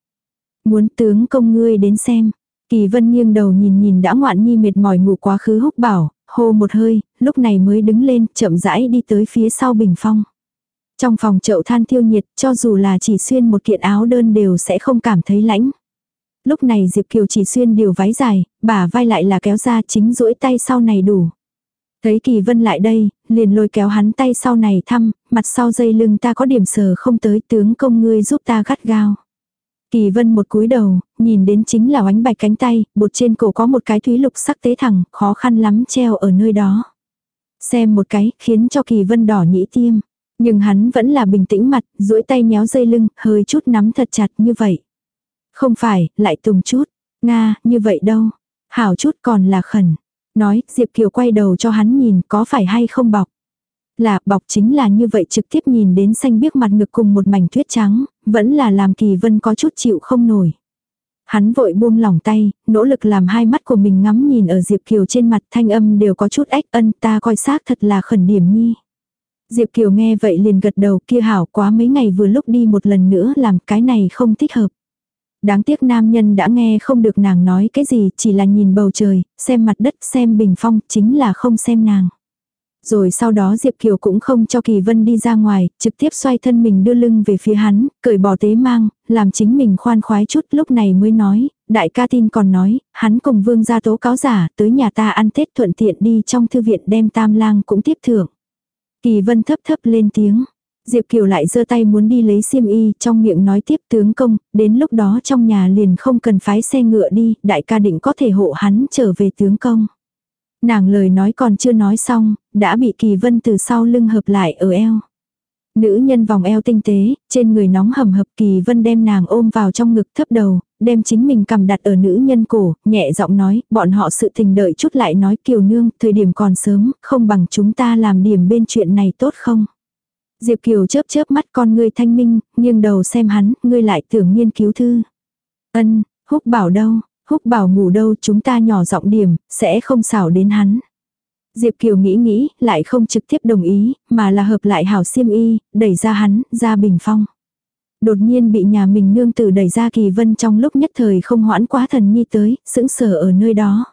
Muốn tướng công ngươi đến xem. Kỳ Vân nghiêng đầu nhìn nhìn đã ngoạn nhi mệt mỏi ngủ quá khứ húc bảo, hô một hơi, lúc này mới đứng lên, chậm rãi đi tới phía sau bình phong. Trong phòng chậu than thiêu nhiệt, cho dù là chỉ xuyên một kiện áo đơn đều sẽ không cảm thấy lạnh. Lúc này Diệp Kiều chỉ xuyên điều váy dài, bả vai lại là kéo ra chính duỗi tay sau này đủ. Thấy Kỳ Vân lại đây, liền lôi kéo hắn tay sau này thăm, mặt sau dây lưng ta có điểm sờ không tới tướng công ngươi giúp ta gắt gao. Kỳ Vân một cúi đầu, nhìn đến chính là oánh bạch cánh tay, bột trên cổ có một cái thúy lục sắc tế thẳng, khó khăn lắm treo ở nơi đó. Xem một cái, khiến cho Kỳ Vân đỏ nhĩ tiêm. Nhưng hắn vẫn là bình tĩnh mặt, duỗi tay nhéo dây lưng, hơi chút nắm thật chặt như vậy. Không phải, lại tùng chút. Nga, như vậy đâu. Hảo chút còn là khẩn. Nói, Diệp Kiều quay đầu cho hắn nhìn có phải hay không bọc. Là, bọc chính là như vậy trực tiếp nhìn đến xanh biếc mặt ngực cùng một mảnh tuyết trắng, vẫn là làm kỳ vân có chút chịu không nổi. Hắn vội buông lỏng tay, nỗ lực làm hai mắt của mình ngắm nhìn ở Diệp Kiều trên mặt thanh âm đều có chút ếch ân ta coi xác thật là khẩn điểm nhi. Diệp Kiều nghe vậy liền gật đầu kia hảo quá mấy ngày vừa lúc đi một lần nữa làm cái này không thích hợp. Đáng tiếc nam nhân đã nghe không được nàng nói cái gì, chỉ là nhìn bầu trời, xem mặt đất, xem bình phong, chính là không xem nàng. Rồi sau đó Diệp Kiều cũng không cho Kỳ Vân đi ra ngoài, trực tiếp xoay thân mình đưa lưng về phía hắn, cởi bỏ tế mang, làm chính mình khoan khoái chút lúc này mới nói, đại ca tin còn nói, hắn cùng vương gia tố cáo giả tới nhà ta ăn Tết thuận tiện đi trong thư viện đem tam lang cũng tiếp thưởng. Kỳ Vân thấp thấp lên tiếng. Diệp Kiều lại giơ tay muốn đi lấy xiêm y, trong miệng nói tiếp tướng công, đến lúc đó trong nhà liền không cần phái xe ngựa đi, đại ca định có thể hộ hắn trở về tướng công. Nàng lời nói còn chưa nói xong, đã bị Kỳ Vân từ sau lưng hợp lại ở eo. Nữ nhân vòng eo tinh tế, trên người nóng hầm hập Kỳ Vân đem nàng ôm vào trong ngực thấp đầu, đem chính mình cầm đặt ở nữ nhân cổ, nhẹ giọng nói, bọn họ sự tình đợi chút lại nói Kiều Nương, thời điểm còn sớm, không bằng chúng ta làm điểm bên chuyện này tốt không? Diệp Kiều chớp chớp mắt con ngươi thanh minh, nghiêng đầu xem hắn, ngươi lại tưởng nghiên cứu thư. Ân, Húc bảo đâu, húc bảo ngủ đâu chúng ta nhỏ giọng điểm, sẽ không xảo đến hắn. Diệp Kiều nghĩ nghĩ, lại không trực tiếp đồng ý, mà là hợp lại hảo xiêm y, đẩy ra hắn, ra bình phong. Đột nhiên bị nhà mình nương tử đẩy ra kỳ vân trong lúc nhất thời không hoãn quá thần nhi tới, sững sờ ở nơi đó.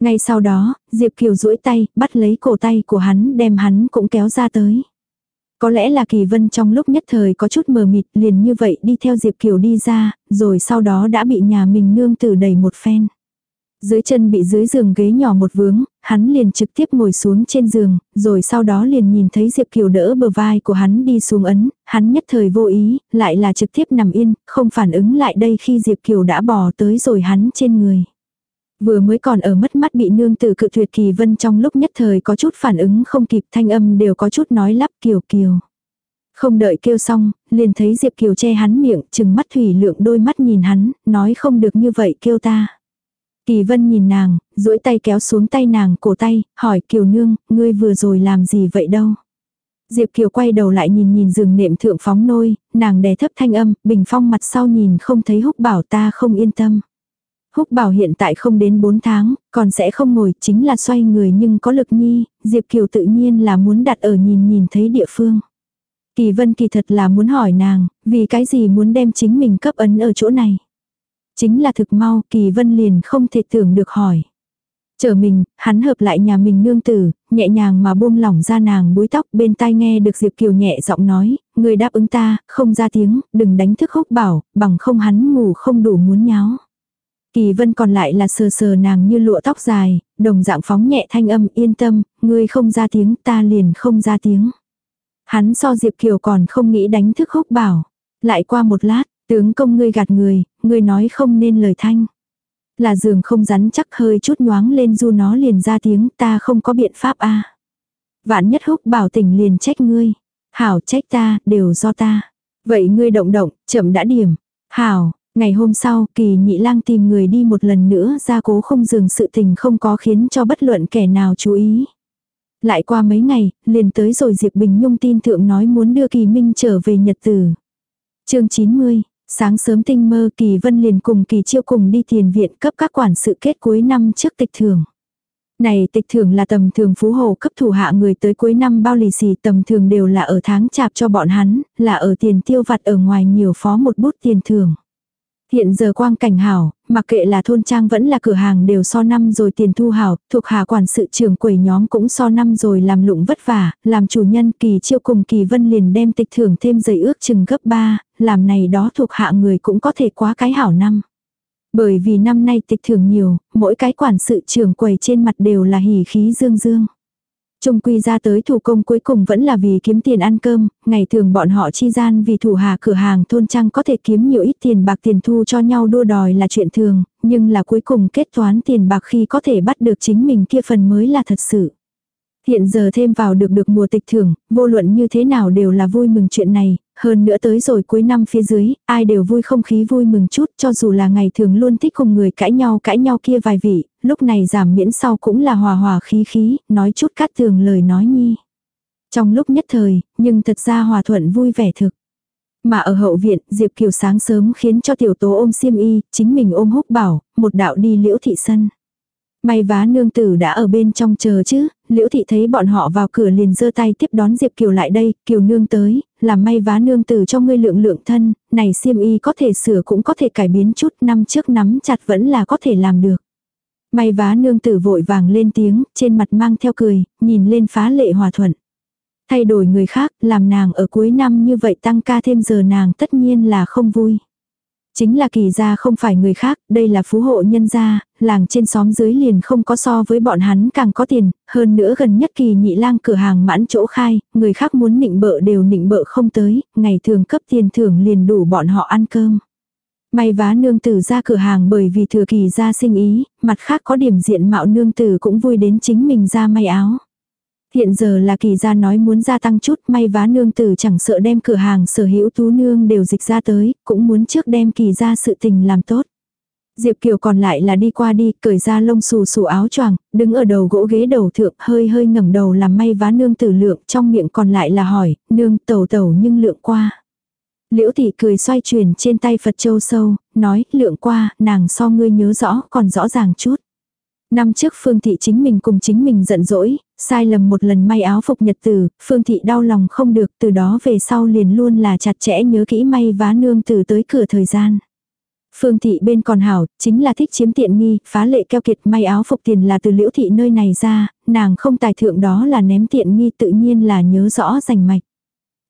Ngay sau đó, Diệp Kiều duỗi tay, bắt lấy cổ tay của hắn đem hắn cũng kéo ra tới. Có lẽ là kỳ vân trong lúc nhất thời có chút mờ mịt liền như vậy đi theo Diệp Kiều đi ra, rồi sau đó đã bị nhà mình nương tử đẩy một phen. Dưới chân bị dưới giường ghế nhỏ một vướng, hắn liền trực tiếp ngồi xuống trên giường, rồi sau đó liền nhìn thấy Diệp Kiều đỡ bờ vai của hắn đi xuống ấn, hắn nhất thời vô ý, lại là trực tiếp nằm yên, không phản ứng lại đây khi Diệp Kiều đã bò tới rồi hắn trên người. Vừa mới còn ở mất mắt bị nương tử cự tuyệt kỳ vân trong lúc nhất thời có chút phản ứng không kịp thanh âm đều có chút nói lắp kiều kiều. Không đợi kêu xong, liền thấy Diệp Kiều che hắn miệng, chừng mắt thủy lượng đôi mắt nhìn hắn, nói không được như vậy kêu ta. Kỳ vân nhìn nàng, duỗi tay kéo xuống tay nàng cổ tay, hỏi Kiều nương, ngươi vừa rồi làm gì vậy đâu. Diệp Kiều quay đầu lại nhìn nhìn giường nệm thượng phóng nôi, nàng đè thấp thanh âm, bình phong mặt sau nhìn không thấy húc bảo ta không yên tâm. Húc bảo hiện tại không đến 4 tháng, còn sẽ không ngồi chính là xoay người nhưng có lực nhi, Diệp Kiều tự nhiên là muốn đặt ở nhìn nhìn thấy địa phương. Kỳ vân kỳ thật là muốn hỏi nàng, vì cái gì muốn đem chính mình cấp ấn ở chỗ này. Chính là thực mau, kỳ vân liền không thể tưởng được hỏi. Chờ mình, hắn hợp lại nhà mình nương tử, nhẹ nhàng mà buông lỏng ra nàng búi tóc bên tai nghe được Diệp Kiều nhẹ giọng nói, người đáp ứng ta, không ra tiếng, đừng đánh thức húc bảo, bằng không hắn ngủ không đủ muốn nháo. Kỳ vân còn lại là sờ sờ nàng như lụa tóc dài, đồng dạng phóng nhẹ thanh âm yên tâm, ngươi không ra tiếng ta liền không ra tiếng. Hắn so Diệp Kiều còn không nghĩ đánh thức húc bảo. Lại qua một lát, tướng công ngươi gạt người, ngươi nói không nên lời thanh. Là giường không rắn chắc hơi chút nhoáng lên du nó liền ra tiếng ta không có biện pháp a Vạn nhất húc bảo tỉnh liền trách ngươi. Hảo trách ta, đều do ta. Vậy ngươi động động, chậm đã điểm. Hảo, Ngày hôm sau, kỳ nhị lang tìm người đi một lần nữa ra cố không dừng sự tình không có khiến cho bất luận kẻ nào chú ý. Lại qua mấy ngày, liền tới rồi Diệp Bình Nhung tin thượng nói muốn đưa kỳ minh trở về Nhật Tử. chương 90, sáng sớm tinh mơ kỳ vân liền cùng kỳ chiêu cùng đi tiền viện cấp các quản sự kết cuối năm trước tịch thường. Này tịch thường là tầm thường phú hồ cấp thủ hạ người tới cuối năm bao lì xì tầm thường đều là ở tháng chạp cho bọn hắn, là ở tiền tiêu vặt ở ngoài nhiều phó một bút tiền thường. Hiện giờ quang cảnh hảo, mặc kệ là thôn trang vẫn là cửa hàng đều so năm rồi tiền thu hảo, thuộc hạ quản sự trưởng quầy nhóm cũng so năm rồi làm lụng vất vả, làm chủ nhân kỳ chiêu cùng kỳ vân liền đem tịch thưởng thêm giấy ước chừng gấp 3, làm này đó thuộc hạ người cũng có thể quá cái hảo năm. Bởi vì năm nay tịch thưởng nhiều, mỗi cái quản sự trưởng quầy trên mặt đều là hỉ khí dương dương. Trung quy ra tới thủ công cuối cùng vẫn là vì kiếm tiền ăn cơm, ngày thường bọn họ chi gian vì thủ hà cửa hàng thôn trang có thể kiếm nhiều ít tiền bạc tiền thu cho nhau đua đòi là chuyện thường, nhưng là cuối cùng kết toán tiền bạc khi có thể bắt được chính mình kia phần mới là thật sự. Hiện giờ thêm vào được được mùa tịch thưởng, vô luận như thế nào đều là vui mừng chuyện này, hơn nữa tới rồi cuối năm phía dưới, ai đều vui không khí vui mừng chút cho dù là ngày thường luôn thích cùng người cãi nhau cãi nhau kia vài vị, lúc này giảm miễn sau cũng là hòa hòa khí khí, nói chút cát tường lời nói nhi. Trong lúc nhất thời, nhưng thật ra hòa thuận vui vẻ thực. Mà ở hậu viện, Diệp Kiều sáng sớm khiến cho tiểu tố ôm xiêm y, chính mình ôm húc bảo, một đạo đi liễu thị sân. May vá nương tử đã ở bên trong chờ chứ, liễu thị thấy bọn họ vào cửa liền giơ tay tiếp đón Diệp Kiều lại đây, Kiều nương tới, làm may vá nương tử cho ngươi lượng lượng thân, này xiêm y có thể sửa cũng có thể cải biến chút, năm trước nắm chặt vẫn là có thể làm được. May vá nương tử vội vàng lên tiếng, trên mặt mang theo cười, nhìn lên phá lệ hòa thuận. Thay đổi người khác, làm nàng ở cuối năm như vậy tăng ca thêm giờ nàng tất nhiên là không vui. Chính là kỳ gia không phải người khác, đây là phú hộ nhân gia, làng trên xóm dưới liền không có so với bọn hắn càng có tiền, hơn nữa gần nhất kỳ nhị lang cửa hàng mãn chỗ khai, người khác muốn nịnh bợ đều nịnh bợ không tới, ngày thường cấp tiền thưởng liền đủ bọn họ ăn cơm. May vá nương tử ra cửa hàng bởi vì thừa kỳ ra sinh ý, mặt khác có điểm diện mạo nương tử cũng vui đến chính mình ra may áo. Hiện giờ là kỳ gia nói muốn gia tăng chút may vá nương tử chẳng sợ đem cửa hàng sở hữu tú nương đều dịch ra tới, cũng muốn trước đem kỳ gia sự tình làm tốt. Diệp Kiều còn lại là đi qua đi, cởi ra lông xù xù áo choàng, đứng ở đầu gỗ ghế đầu thượng, hơi hơi ngẩng đầu làm may vá nương tử lượng, trong miệng còn lại là hỏi, nương tẩu tẩu nhưng lượng qua. Liễu thị cười xoay chuyển trên tay Phật Châu sâu, nói, lượng qua, nàng so ngươi nhớ rõ, còn rõ ràng chút. Năm trước Phương Thị chính mình cùng chính mình giận dỗi, sai lầm một lần may áo phục nhật tử, Phương Thị đau lòng không được, từ đó về sau liền luôn là chặt chẽ nhớ kỹ may vá nương từ tới cửa thời gian. Phương Thị bên còn hảo, chính là thích chiếm tiện nghi, phá lệ keo kiệt may áo phục tiền là từ liễu thị nơi này ra, nàng không tài thượng đó là ném tiện nghi tự nhiên là nhớ rõ rành mạch.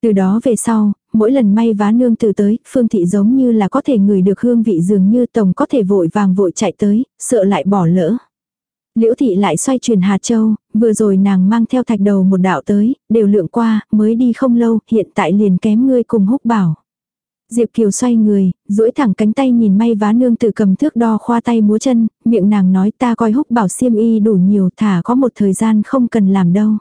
Từ đó về sau, mỗi lần may vá nương từ tới, Phương Thị giống như là có thể ngửi được hương vị dường như tổng có thể vội vàng vội chạy tới, sợ lại bỏ lỡ. Liễu thị lại xoay chuyển Hà châu, vừa rồi nàng mang theo thạch đầu một đạo tới, đều lượng qua, mới đi không lâu, hiện tại liền kém ngươi cùng húc bảo. Diệp Kiều xoay người, duỗi thẳng cánh tay nhìn may vá nương tự cầm thước đo khoa tay múa chân, miệng nàng nói ta coi húc bảo xiêm y đủ nhiều thả có một thời gian không cần làm đâu.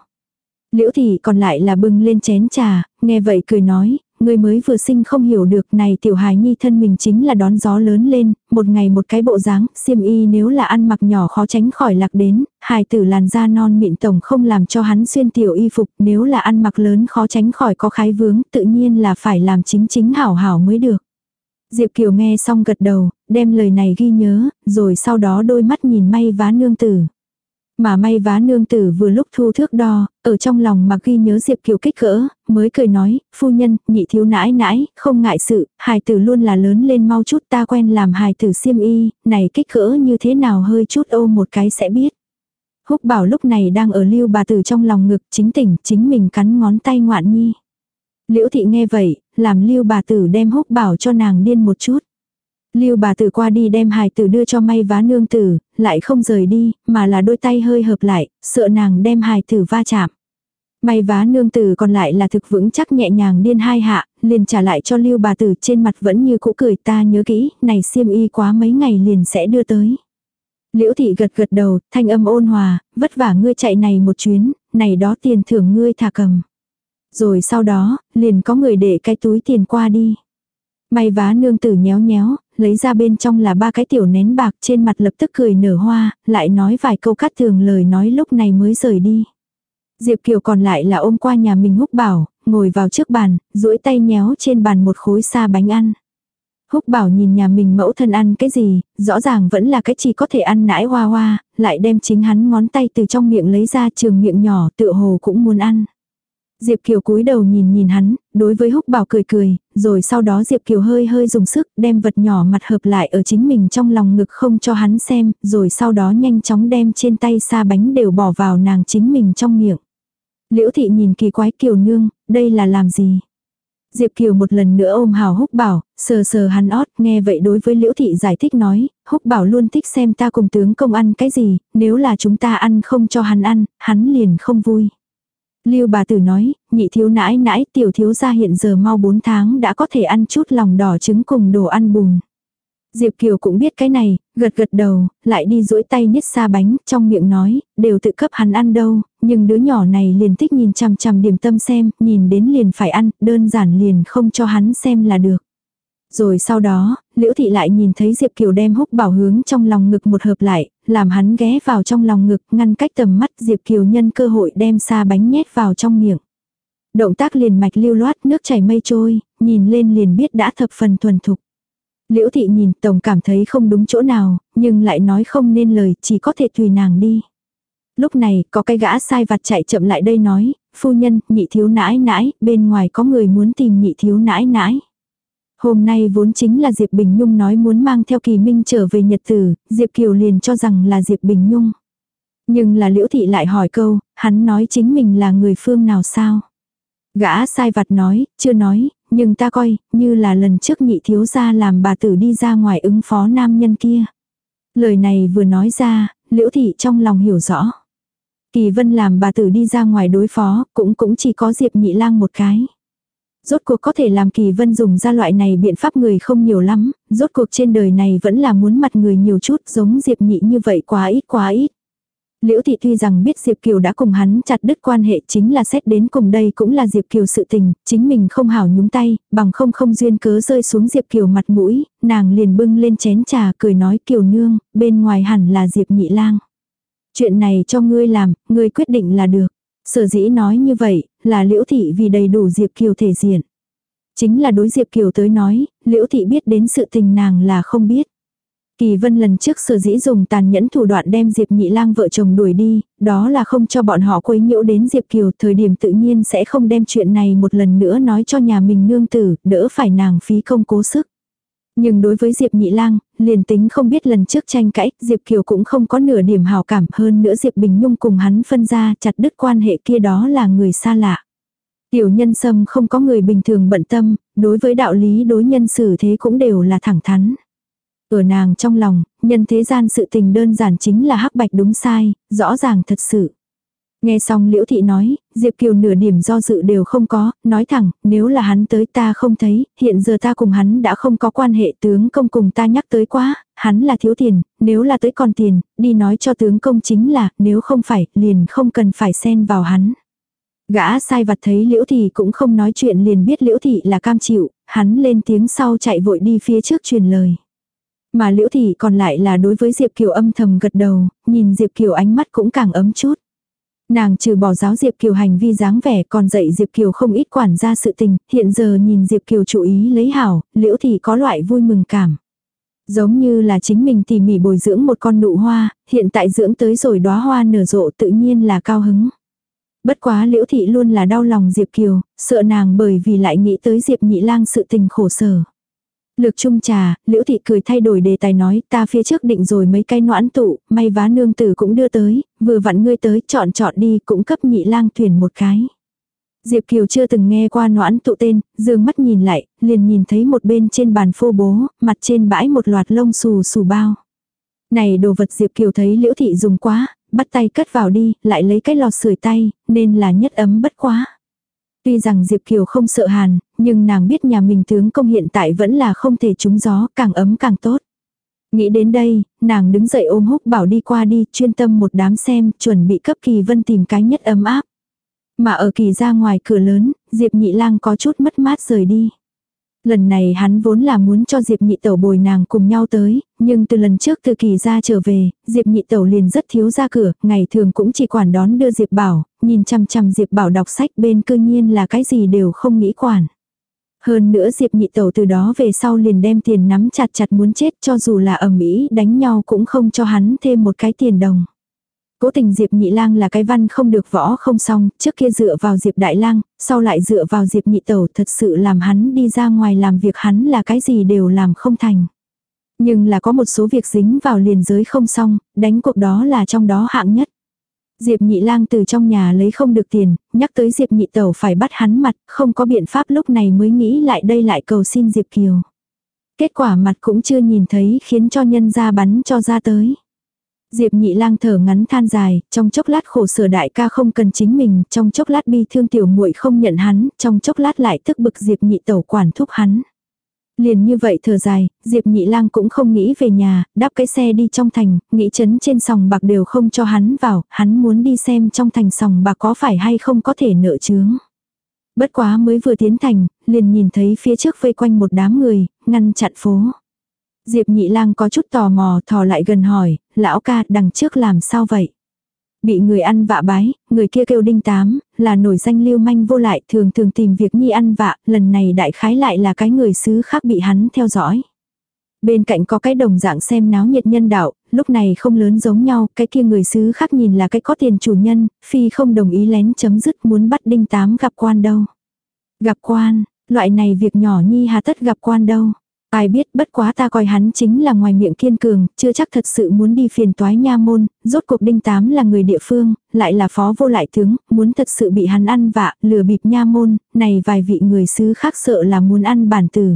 Liễu thị còn lại là bưng lên chén trà, nghe vậy cười nói, người mới vừa sinh không hiểu được này tiểu hài nhi thân mình chính là đón gió lớn lên, một ngày một cái bộ dáng, xiêm y nếu là ăn mặc nhỏ khó tránh khỏi lạc đến, hài tử làn da non mịn tổng không làm cho hắn xuyên tiểu y phục, nếu là ăn mặc lớn khó tránh khỏi có khái vướng, tự nhiên là phải làm chính chính hảo hảo mới được. Diệp Kiều nghe xong gật đầu, đem lời này ghi nhớ, rồi sau đó đôi mắt nhìn may vá nương tử. Mà may vá nương tử vừa lúc thu thước đo, ở trong lòng mà ghi nhớ Diệp Kiều kích cỡ, mới cười nói, phu nhân, nhị thiếu nãi nãi, không ngại sự, hài tử luôn là lớn lên mau chút ta quen làm hài tử xiêm y, này kích cỡ như thế nào hơi chút ô một cái sẽ biết. Húc bảo lúc này đang ở lưu bà tử trong lòng ngực chính tỉnh, chính mình cắn ngón tay ngoạn nhi. Liễu thị nghe vậy, làm lưu bà tử đem húc bảo cho nàng điên một chút. Lưu bà tử qua đi đem hài tử đưa cho may vá nương tử, lại không rời đi, mà là đôi tay hơi hợp lại, sợ nàng đem hài tử va chạm. May vá nương tử còn lại là thực vững chắc nhẹ nhàng điên hai hạ, liền trả lại cho lưu bà tử trên mặt vẫn như cũ cười ta nhớ kỹ, này xiêm y quá mấy ngày liền sẽ đưa tới. Liễu thị gật gật đầu, thanh âm ôn hòa, vất vả ngươi chạy này một chuyến, này đó tiền thưởng ngươi thả cầm. Rồi sau đó, liền có người để cái túi tiền qua đi. May vá nương tử nhéo nhéo, lấy ra bên trong là ba cái tiểu nén bạc trên mặt lập tức cười nở hoa, lại nói vài câu cắt thường lời nói lúc này mới rời đi. Diệp Kiều còn lại là ôm qua nhà mình húc bảo, ngồi vào trước bàn, duỗi tay nhéo trên bàn một khối xa bánh ăn. Húc bảo nhìn nhà mình mẫu thân ăn cái gì, rõ ràng vẫn là cái chỉ có thể ăn nãi hoa hoa, lại đem chính hắn ngón tay từ trong miệng lấy ra trường miệng nhỏ tựa hồ cũng muốn ăn. Diệp Kiều cúi đầu nhìn nhìn hắn, đối với húc bảo cười cười, rồi sau đó Diệp Kiều hơi hơi dùng sức đem vật nhỏ mặt hợp lại ở chính mình trong lòng ngực không cho hắn xem, rồi sau đó nhanh chóng đem trên tay xa bánh đều bỏ vào nàng chính mình trong miệng. Liễu thị nhìn kỳ quái Kiều nương, đây là làm gì? Diệp Kiều một lần nữa ôm hào húc bảo, sờ sờ hắn ót, nghe vậy đối với Liễu Thị giải thích nói, húc bảo luôn thích xem ta cùng tướng công ăn cái gì, nếu là chúng ta ăn không cho hắn ăn, hắn liền không vui. Lưu bà tử nói, nhị thiếu nãi nãi tiểu thiếu gia hiện giờ mau 4 tháng đã có thể ăn chút lòng đỏ trứng cùng đồ ăn bùn. Diệp Kiều cũng biết cái này, gật gật đầu, lại đi duỗi tay niết xa bánh, trong miệng nói, đều tự cấp hắn ăn đâu, nhưng đứa nhỏ này liền thích nhìn chằm chằm điểm tâm xem, nhìn đến liền phải ăn, đơn giản liền không cho hắn xem là được. Rồi sau đó, Liễu Thị lại nhìn thấy Diệp Kiều đem húc bảo hướng trong lòng ngực một hợp lại, làm hắn ghé vào trong lòng ngực, ngăn cách tầm mắt Diệp Kiều nhân cơ hội đem xa bánh nhét vào trong miệng. Động tác liền mạch lưu loát nước chảy mây trôi, nhìn lên liền biết đã thập phần thuần thục. Liễu thị nhìn tổng cảm thấy không đúng chỗ nào, nhưng lại nói không nên lời, chỉ có thể tùy nàng đi. Lúc này, có cái gã sai vặt chạy chậm lại đây nói, phu nhân, nhị thiếu nãi nãi, bên ngoài có người muốn tìm nhị thiếu nãi nãi. Hôm nay vốn chính là Diệp Bình Nhung nói muốn mang theo kỳ minh trở về Nhật Tử, Diệp Kiều liền cho rằng là Diệp Bình Nhung. Nhưng là Liễu Thị lại hỏi câu, hắn nói chính mình là người phương nào sao? Gã sai vặt nói, chưa nói, nhưng ta coi, như là lần trước nhị thiếu gia làm bà tử đi ra ngoài ứng phó nam nhân kia. Lời này vừa nói ra, liễu thị trong lòng hiểu rõ. Kỳ vân làm bà tử đi ra ngoài đối phó, cũng cũng chỉ có diệp nhị lang một cái. Rốt cuộc có thể làm kỳ vân dùng ra loại này biện pháp người không nhiều lắm, rốt cuộc trên đời này vẫn là muốn mặt người nhiều chút giống diệp nhị như vậy quá ít quá ít. Liễu thị tuy rằng biết Diệp Kiều đã cùng hắn chặt đứt quan hệ chính là xét đến cùng đây cũng là Diệp Kiều sự tình, chính mình không hảo nhúng tay, bằng không không duyên cớ rơi xuống Diệp Kiều mặt mũi, nàng liền bưng lên chén trà cười nói Kiều nương, bên ngoài hẳn là Diệp nhị lang. Chuyện này cho ngươi làm, ngươi quyết định là được. Sở dĩ nói như vậy, là liễu thị vì đầy đủ Diệp Kiều thể diện. Chính là đối Diệp Kiều tới nói, Liễu Thị biết đến sự tình nàng là không biết. Kỳ Vân lần trước sở dĩ dùng tàn nhẫn thủ đoạn đem Diệp Nhị Lang vợ chồng đuổi đi, đó là không cho bọn họ quấy nhiễu đến Diệp Kiều, thời điểm tự nhiên sẽ không đem chuyện này một lần nữa nói cho nhà mình nương tử, đỡ phải nàng phí công cố sức. Nhưng đối với Diệp Nhị Lang, liền tính không biết lần trước tranh cãi, Diệp Kiều cũng không có nửa điểm hào cảm hơn nữa Diệp Bình Nhung cùng hắn phân ra chặt đứt quan hệ kia đó là người xa lạ. Tiểu nhân sâm không có người bình thường bận tâm, đối với đạo lý đối nhân xử thế cũng đều là thẳng thắn. Ở nàng trong lòng, nhân thế gian sự tình đơn giản chính là hắc bạch đúng sai, rõ ràng thật sự. Nghe xong Liễu Thị nói, Diệp Kiều nửa điểm do dự đều không có, nói thẳng, nếu là hắn tới ta không thấy, hiện giờ ta cùng hắn đã không có quan hệ tướng công cùng ta nhắc tới quá, hắn là thiếu tiền, nếu là tới còn tiền, đi nói cho tướng công chính là, nếu không phải, liền không cần phải xen vào hắn. Gã sai vặt thấy Liễu Thị cũng không nói chuyện liền biết Liễu Thị là cam chịu, hắn lên tiếng sau chạy vội đi phía trước truyền lời. Mà Liễu Thị còn lại là đối với Diệp Kiều âm thầm gật đầu, nhìn Diệp Kiều ánh mắt cũng càng ấm chút. Nàng trừ bỏ giáo Diệp Kiều hành vi dáng vẻ còn dạy Diệp Kiều không ít quản ra sự tình, hiện giờ nhìn Diệp Kiều chú ý lấy hảo, liễu thì có loại vui mừng cảm. Giống như là chính mình tỉ mỉ bồi dưỡng một con nụ hoa, hiện tại dưỡng tới rồi đóa hoa nở rộ tự nhiên là cao hứng. Bất quá liễu thị luôn là đau lòng Diệp Kiều, sợ nàng bởi vì lại nghĩ tới Diệp nhị lang sự tình khổ sở. Lược chung trà, liễu thị cười thay đổi đề tài nói ta phía trước định rồi mấy cái noãn tụ, may vá nương tử cũng đưa tới, vừa vặn ngươi tới chọn chọn đi cũng cấp nhị lang thuyền một cái. Diệp Kiều chưa từng nghe qua noãn tụ tên, dương mắt nhìn lại, liền nhìn thấy một bên trên bàn phô bố, mặt trên bãi một loạt lông xù xù bao. Này đồ vật Diệp Kiều thấy liễu thị dùng quá, bắt tay cất vào đi, lại lấy cái lò sưởi tay, nên là nhất ấm bất quá. Tuy rằng Diệp Kiều không sợ hàn, nhưng nàng biết nhà mình tướng công hiện tại vẫn là không thể trúng gió, càng ấm càng tốt. Nghĩ đến đây, nàng đứng dậy ôm húc bảo đi qua đi, chuyên tâm một đám xem, chuẩn bị cấp kỳ vân tìm cái nhất ấm áp. Mà ở kỳ ra ngoài cửa lớn, Diệp nhị lang có chút mất mát rời đi. Lần này hắn vốn là muốn cho Diệp nhị tẩu bồi nàng cùng nhau tới, nhưng từ lần trước từ kỳ ra trở về, Diệp nhị tẩu liền rất thiếu ra cửa, ngày thường cũng chỉ quản đón đưa Diệp bảo, nhìn chăm chăm Diệp bảo đọc sách bên cư nhiên là cái gì đều không nghĩ quản. Hơn nữa Diệp nhị tẩu từ đó về sau liền đem tiền nắm chặt chặt muốn chết cho dù là ở Mỹ đánh nhau cũng không cho hắn thêm một cái tiền đồng. Cố tình Diệp Nhị Lang là cái văn không được võ không xong, trước kia dựa vào Diệp Đại Lang, sau lại dựa vào Diệp Nhị Tẩu thật sự làm hắn đi ra ngoài làm việc hắn là cái gì đều làm không thành. Nhưng là có một số việc dính vào liền giới không xong, đánh cuộc đó là trong đó hạng nhất. Diệp Nhị Lang từ trong nhà lấy không được tiền, nhắc tới Diệp Nhị Tẩu phải bắt hắn mặt, không có biện pháp lúc này mới nghĩ lại đây lại cầu xin Diệp Kiều. Kết quả mặt cũng chưa nhìn thấy khiến cho nhân ra bắn cho ra tới. Diệp nhị lang thở ngắn than dài, trong chốc lát khổ sở đại ca không cần chính mình, trong chốc lát bi thương tiểu muội không nhận hắn, trong chốc lát lại tức bực Diệp nhị tẩu quản thúc hắn. Liền như vậy thở dài, Diệp nhị lang cũng không nghĩ về nhà, đáp cái xe đi trong thành, nghĩ chấn trên sòng bạc đều không cho hắn vào, hắn muốn đi xem trong thành sòng bạc có phải hay không có thể nợ chướng. Bất quá mới vừa tiến thành, liền nhìn thấy phía trước vây quanh một đám người, ngăn chặn phố. Diệp nhị lang có chút tò mò thò lại gần hỏi, lão ca đằng trước làm sao vậy? Bị người ăn vạ bái, người kia kêu đinh tám, là nổi danh lưu manh vô lại thường thường tìm việc nhi ăn vạ, lần này đại khái lại là cái người xứ khác bị hắn theo dõi. Bên cạnh có cái đồng dạng xem náo nhiệt nhân đạo, lúc này không lớn giống nhau, cái kia người xứ khác nhìn là cái có tiền chủ nhân, phi không đồng ý lén chấm dứt muốn bắt đinh tám gặp quan đâu. Gặp quan, loại này việc nhỏ nhi hà tất gặp quan đâu. Ai biết bất quá ta coi hắn chính là ngoài miệng kiên cường, chưa chắc thật sự muốn đi phiền toái nha môn, rốt cuộc đinh tám là người địa phương, lại là phó vô lại tướng, muốn thật sự bị hắn ăn vạ, lừa bịp nha môn, này vài vị người xứ khác sợ là muốn ăn bản tử.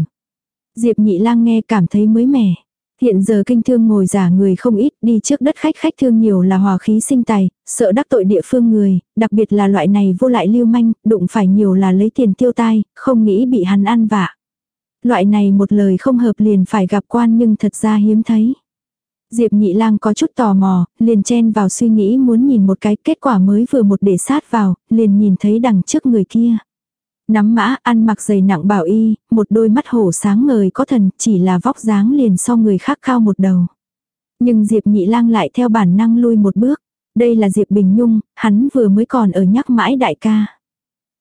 Diệp nhị lang nghe cảm thấy mới mẻ. Hiện giờ kinh thương ngồi giả người không ít, đi trước đất khách khách thương nhiều là hòa khí sinh tài, sợ đắc tội địa phương người, đặc biệt là loại này vô lại lưu manh, đụng phải nhiều là lấy tiền tiêu tai, không nghĩ bị hắn ăn vạ. Loại này một lời không hợp liền phải gặp quan nhưng thật ra hiếm thấy. Diệp nhị lang có chút tò mò, liền chen vào suy nghĩ muốn nhìn một cái kết quả mới vừa một để sát vào, liền nhìn thấy đằng trước người kia. Nắm mã ăn mặc giày nặng bảo y, một đôi mắt hổ sáng ngời có thần chỉ là vóc dáng liền so người khác cao một đầu. Nhưng Diệp nhị lang lại theo bản năng lui một bước. Đây là Diệp Bình Nhung, hắn vừa mới còn ở nhắc mãi đại ca.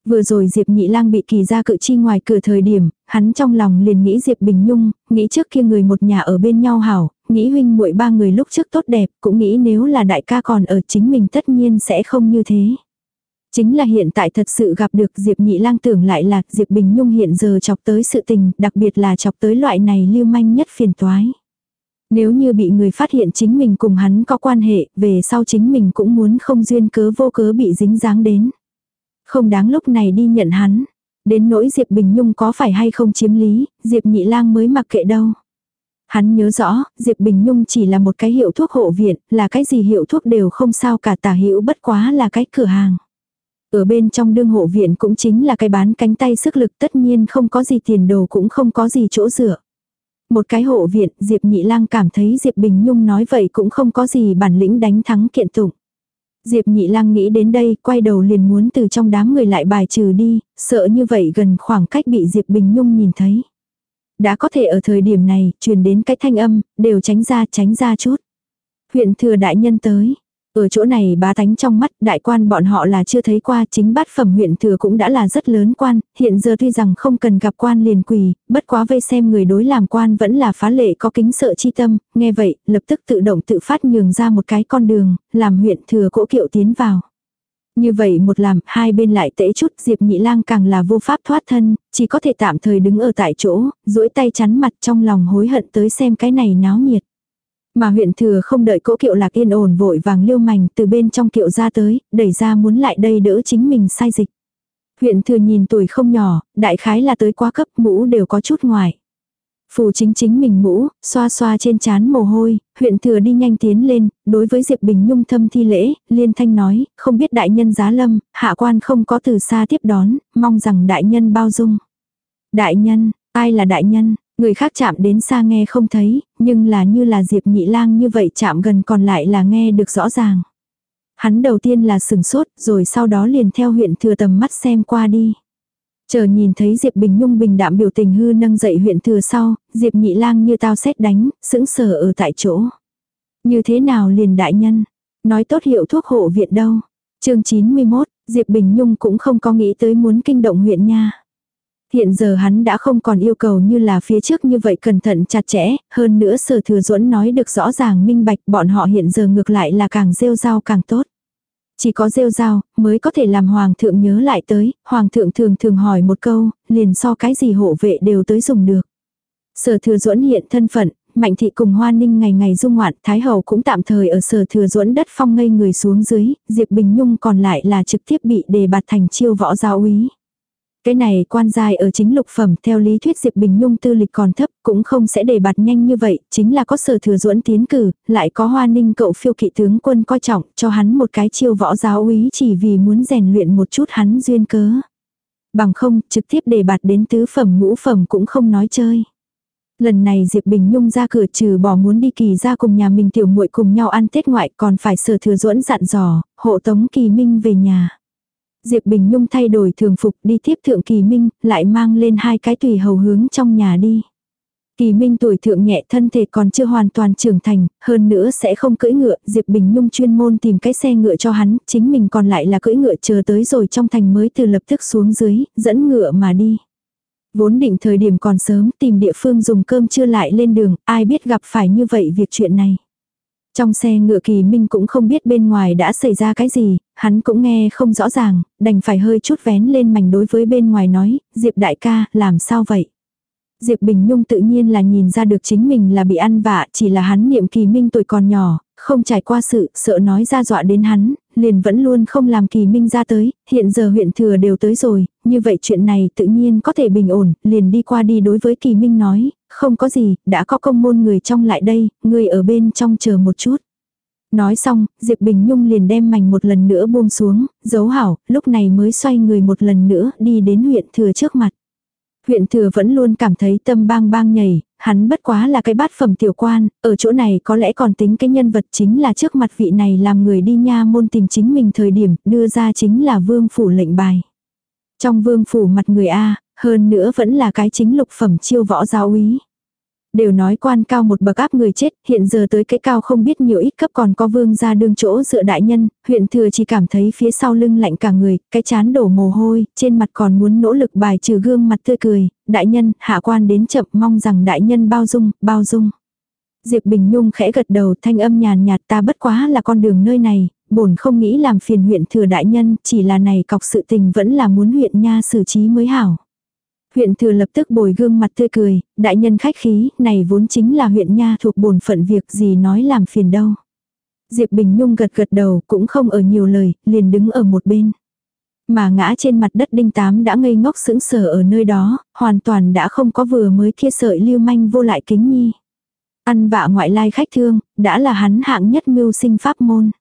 Vừa rồi Diệp Nhị Lang bị kỳ ra cự chi ngoài cửa thời điểm, hắn trong lòng liền nghĩ Diệp Bình Nhung, nghĩ trước kia người một nhà ở bên nhau hảo, nghĩ huynh muội ba người lúc trước tốt đẹp, cũng nghĩ nếu là đại ca còn ở chính mình tất nhiên sẽ không như thế. Chính là hiện tại thật sự gặp được Diệp Nhị Lang tưởng lại là Diệp Bình Nhung hiện giờ chọc tới sự tình, đặc biệt là chọc tới loại này lưu manh nhất phiền toái. Nếu như bị người phát hiện chính mình cùng hắn có quan hệ, về sau chính mình cũng muốn không duyên cớ vô cớ bị dính dáng đến. Không đáng lúc này đi nhận hắn. Đến nỗi Diệp Bình Nhung có phải hay không chiếm lý, Diệp Nhị Lang mới mặc kệ đâu. Hắn nhớ rõ, Diệp Bình Nhung chỉ là một cái hiệu thuốc hộ viện, là cái gì hiệu thuốc đều không sao cả tả hữu bất quá là cái cửa hàng. Ở bên trong đương hộ viện cũng chính là cái bán cánh tay sức lực tất nhiên không có gì tiền đồ cũng không có gì chỗ dựa. Một cái hộ viện, Diệp Nhị Lang cảm thấy Diệp Bình Nhung nói vậy cũng không có gì bản lĩnh đánh thắng kiện tụng. Diệp Nhị Lang nghĩ đến đây, quay đầu liền muốn từ trong đám người lại bài trừ đi, sợ như vậy gần khoảng cách bị Diệp Bình Nhung nhìn thấy. Đã có thể ở thời điểm này, truyền đến cái thanh âm, đều tránh ra tránh ra chút. Huyện thừa đại nhân tới, ở chỗ này bá tánh trong mắt đại quan bọn họ là chưa thấy qua chính bát phẩm huyện thừa cũng đã là rất lớn quan, hiện giờ tuy rằng không cần gặp quan liền quỳ, bất quá vây xem người đối làm quan vẫn là phá lệ có kính sợ chi tâm, nghe vậy, lập tức tự động tự phát nhường ra một cái con đường, làm huyện thừa cỗ kiệu tiến vào. Như vậy một làm, hai bên lại tễ chút, Diệp Nhị Lang càng là vô pháp thoát thân, chỉ có thể tạm thời đứng ở tại chỗ, duỗi tay chắn mặt trong lòng hối hận tới xem cái này náo nhiệt. Mà huyện thừa không đợi cỗ kiệu lạc yên ổn vội vàng liêu mảnh từ bên trong kiệu ra tới, đẩy ra muốn lại đây đỡ chính mình sai dịch. Huyện thừa nhìn tuổi không nhỏ, đại khái là tới quá cấp mũ đều có chút ngoài. Phù chính chính mình mũ, xoa xoa trên chán mồ hôi, huyện thừa đi nhanh tiến lên, đối với Diệp Bình Nhung thâm thi lễ, liên thanh nói, không biết đại nhân giá lâm, hạ quan không có từ xa tiếp đón, mong rằng đại nhân bao dung. Đại nhân, ai là đại nhân, Người khác chạm đến xa nghe không thấy, nhưng là như là Diệp Nhị Lang như vậy chạm gần còn lại là nghe được rõ ràng. Hắn đầu tiên là sừng sốt, rồi sau đó liền theo huyện thừa tầm mắt xem qua đi. Chờ nhìn thấy Diệp Bình Nhung bình đạm biểu tình hư nâng dậy huyện thừa sau, Diệp Nhị Lang như tao xét đánh, sững sờ ở tại chỗ. Như thế nào liền đại nhân? Nói tốt hiệu thuốc hộ viện đâu? chương 91, Diệp Bình Nhung cũng không có nghĩ tới muốn kinh động huyện nha. Hiện giờ hắn đã không còn yêu cầu như là phía trước như vậy cẩn thận chặt chẽ, hơn nữa sở thừa duẫn nói được rõ ràng minh bạch bọn họ hiện giờ ngược lại là càng rêu rao càng tốt. Chỉ có rêu rao mới có thể làm hoàng thượng nhớ lại tới, hoàng thượng thường thường hỏi một câu, liền so cái gì hộ vệ đều tới dùng được. Sở thừa duẫn hiện thân phận, Mạnh thị cùng Hoa Ninh ngày ngày dung ngoạn, Thái Hậu cũng tạm thời ở sở thừa duẫn đất phong ngây người xuống dưới, Diệp Bình Nhung còn lại là trực tiếp bị đề bạt thành chiêu võ giáo úy. Cái này quan giai ở chính lục phẩm theo lý thuyết Diệp Bình Nhung tư lịch còn thấp cũng không sẽ đề bạt nhanh như vậy, chính là có sở thừa duẫn tiến cử, lại có hoa ninh cậu phiêu kỵ tướng quân coi trọng cho hắn một cái chiêu võ giáo úy chỉ vì muốn rèn luyện một chút hắn duyên cớ. Bằng không, trực tiếp đề bạt đến tứ phẩm ngũ phẩm cũng không nói chơi. Lần này Diệp Bình Nhung ra cửa trừ bỏ muốn đi kỳ ra cùng nhà mình tiểu muội cùng nhau ăn Tết ngoại còn phải sở thừa duẫn dặn dò, hộ tống kỳ minh về nhà. Diệp Bình Nhung thay đổi thường phục đi tiếp thượng kỳ minh, lại mang lên hai cái tùy hầu hướng trong nhà đi. Kỳ Minh tuổi thượng nhẹ thân thể còn chưa hoàn toàn trưởng thành, hơn nữa sẽ không cưỡi ngựa, Diệp Bình Nhung chuyên môn tìm cái xe ngựa cho hắn, chính mình còn lại là cưỡi ngựa chờ tới rồi trong thành mới từ lập tức xuống dưới, dẫn ngựa mà đi. Vốn định thời điểm còn sớm tìm địa phương dùng cơm chưa lại lên đường, ai biết gặp phải như vậy việc chuyện này. Trong xe ngựa kỳ minh cũng không biết bên ngoài đã xảy ra cái gì, hắn cũng nghe không rõ ràng, đành phải hơi chút vén lên mảnh đối với bên ngoài nói, Diệp đại ca, làm sao vậy? Diệp Bình Nhung tự nhiên là nhìn ra được chính mình là bị ăn vạ, chỉ là hắn niệm kỳ minh tuổi còn nhỏ, không trải qua sự, sợ nói ra dọa đến hắn, liền vẫn luôn không làm kỳ minh ra tới, hiện giờ huyện thừa đều tới rồi, như vậy chuyện này tự nhiên có thể bình ổn, liền đi qua đi đối với kỳ minh nói, không có gì, đã có công môn người trong lại đây, người ở bên trong chờ một chút. Nói xong, Diệp Bình Nhung liền đem mảnh một lần nữa buông xuống, giấu hảo, lúc này mới xoay người một lần nữa đi đến huyện thừa trước mặt. Huyện thừa vẫn luôn cảm thấy tâm bang bang nhảy, hắn bất quá là cái bát phẩm tiểu quan, ở chỗ này có lẽ còn tính cái nhân vật chính là trước mặt vị này làm người đi nha môn tìm chính mình thời điểm đưa ra chính là vương phủ lệnh bài. Trong vương phủ mặt người A, hơn nữa vẫn là cái chính lục phẩm chiêu võ giáo úy. Đều nói quan cao một bậc áp người chết, hiện giờ tới cái cao không biết nhiều ít cấp còn có vương ra đương chỗ dựa đại nhân, huyện thừa chỉ cảm thấy phía sau lưng lạnh cả người, cái chán đổ mồ hôi, trên mặt còn muốn nỗ lực bài trừ gương mặt tươi cười, đại nhân, hạ quan đến chậm mong rằng đại nhân bao dung, bao dung. Diệp Bình Nhung khẽ gật đầu thanh âm nhàn nhạt ta bất quá là con đường nơi này, bổn không nghĩ làm phiền huyện thừa đại nhân, chỉ là này cọc sự tình vẫn là muốn huyện nha xử trí mới hảo. Huyện thừa lập tức bồi gương mặt tươi cười, đại nhân khách khí, này vốn chính là huyện nha thuộc bổn phận việc gì nói làm phiền đâu. Diệp Bình Nhung gật gật đầu cũng không ở nhiều lời, liền đứng ở một bên. Mà ngã trên mặt đất đinh tám đã ngây ngốc sững sờ ở nơi đó, hoàn toàn đã không có vừa mới kia sợi lưu manh vô lại kính nhi. Ăn vạ ngoại lai khách thương, đã là hắn hạng nhất mưu sinh pháp môn.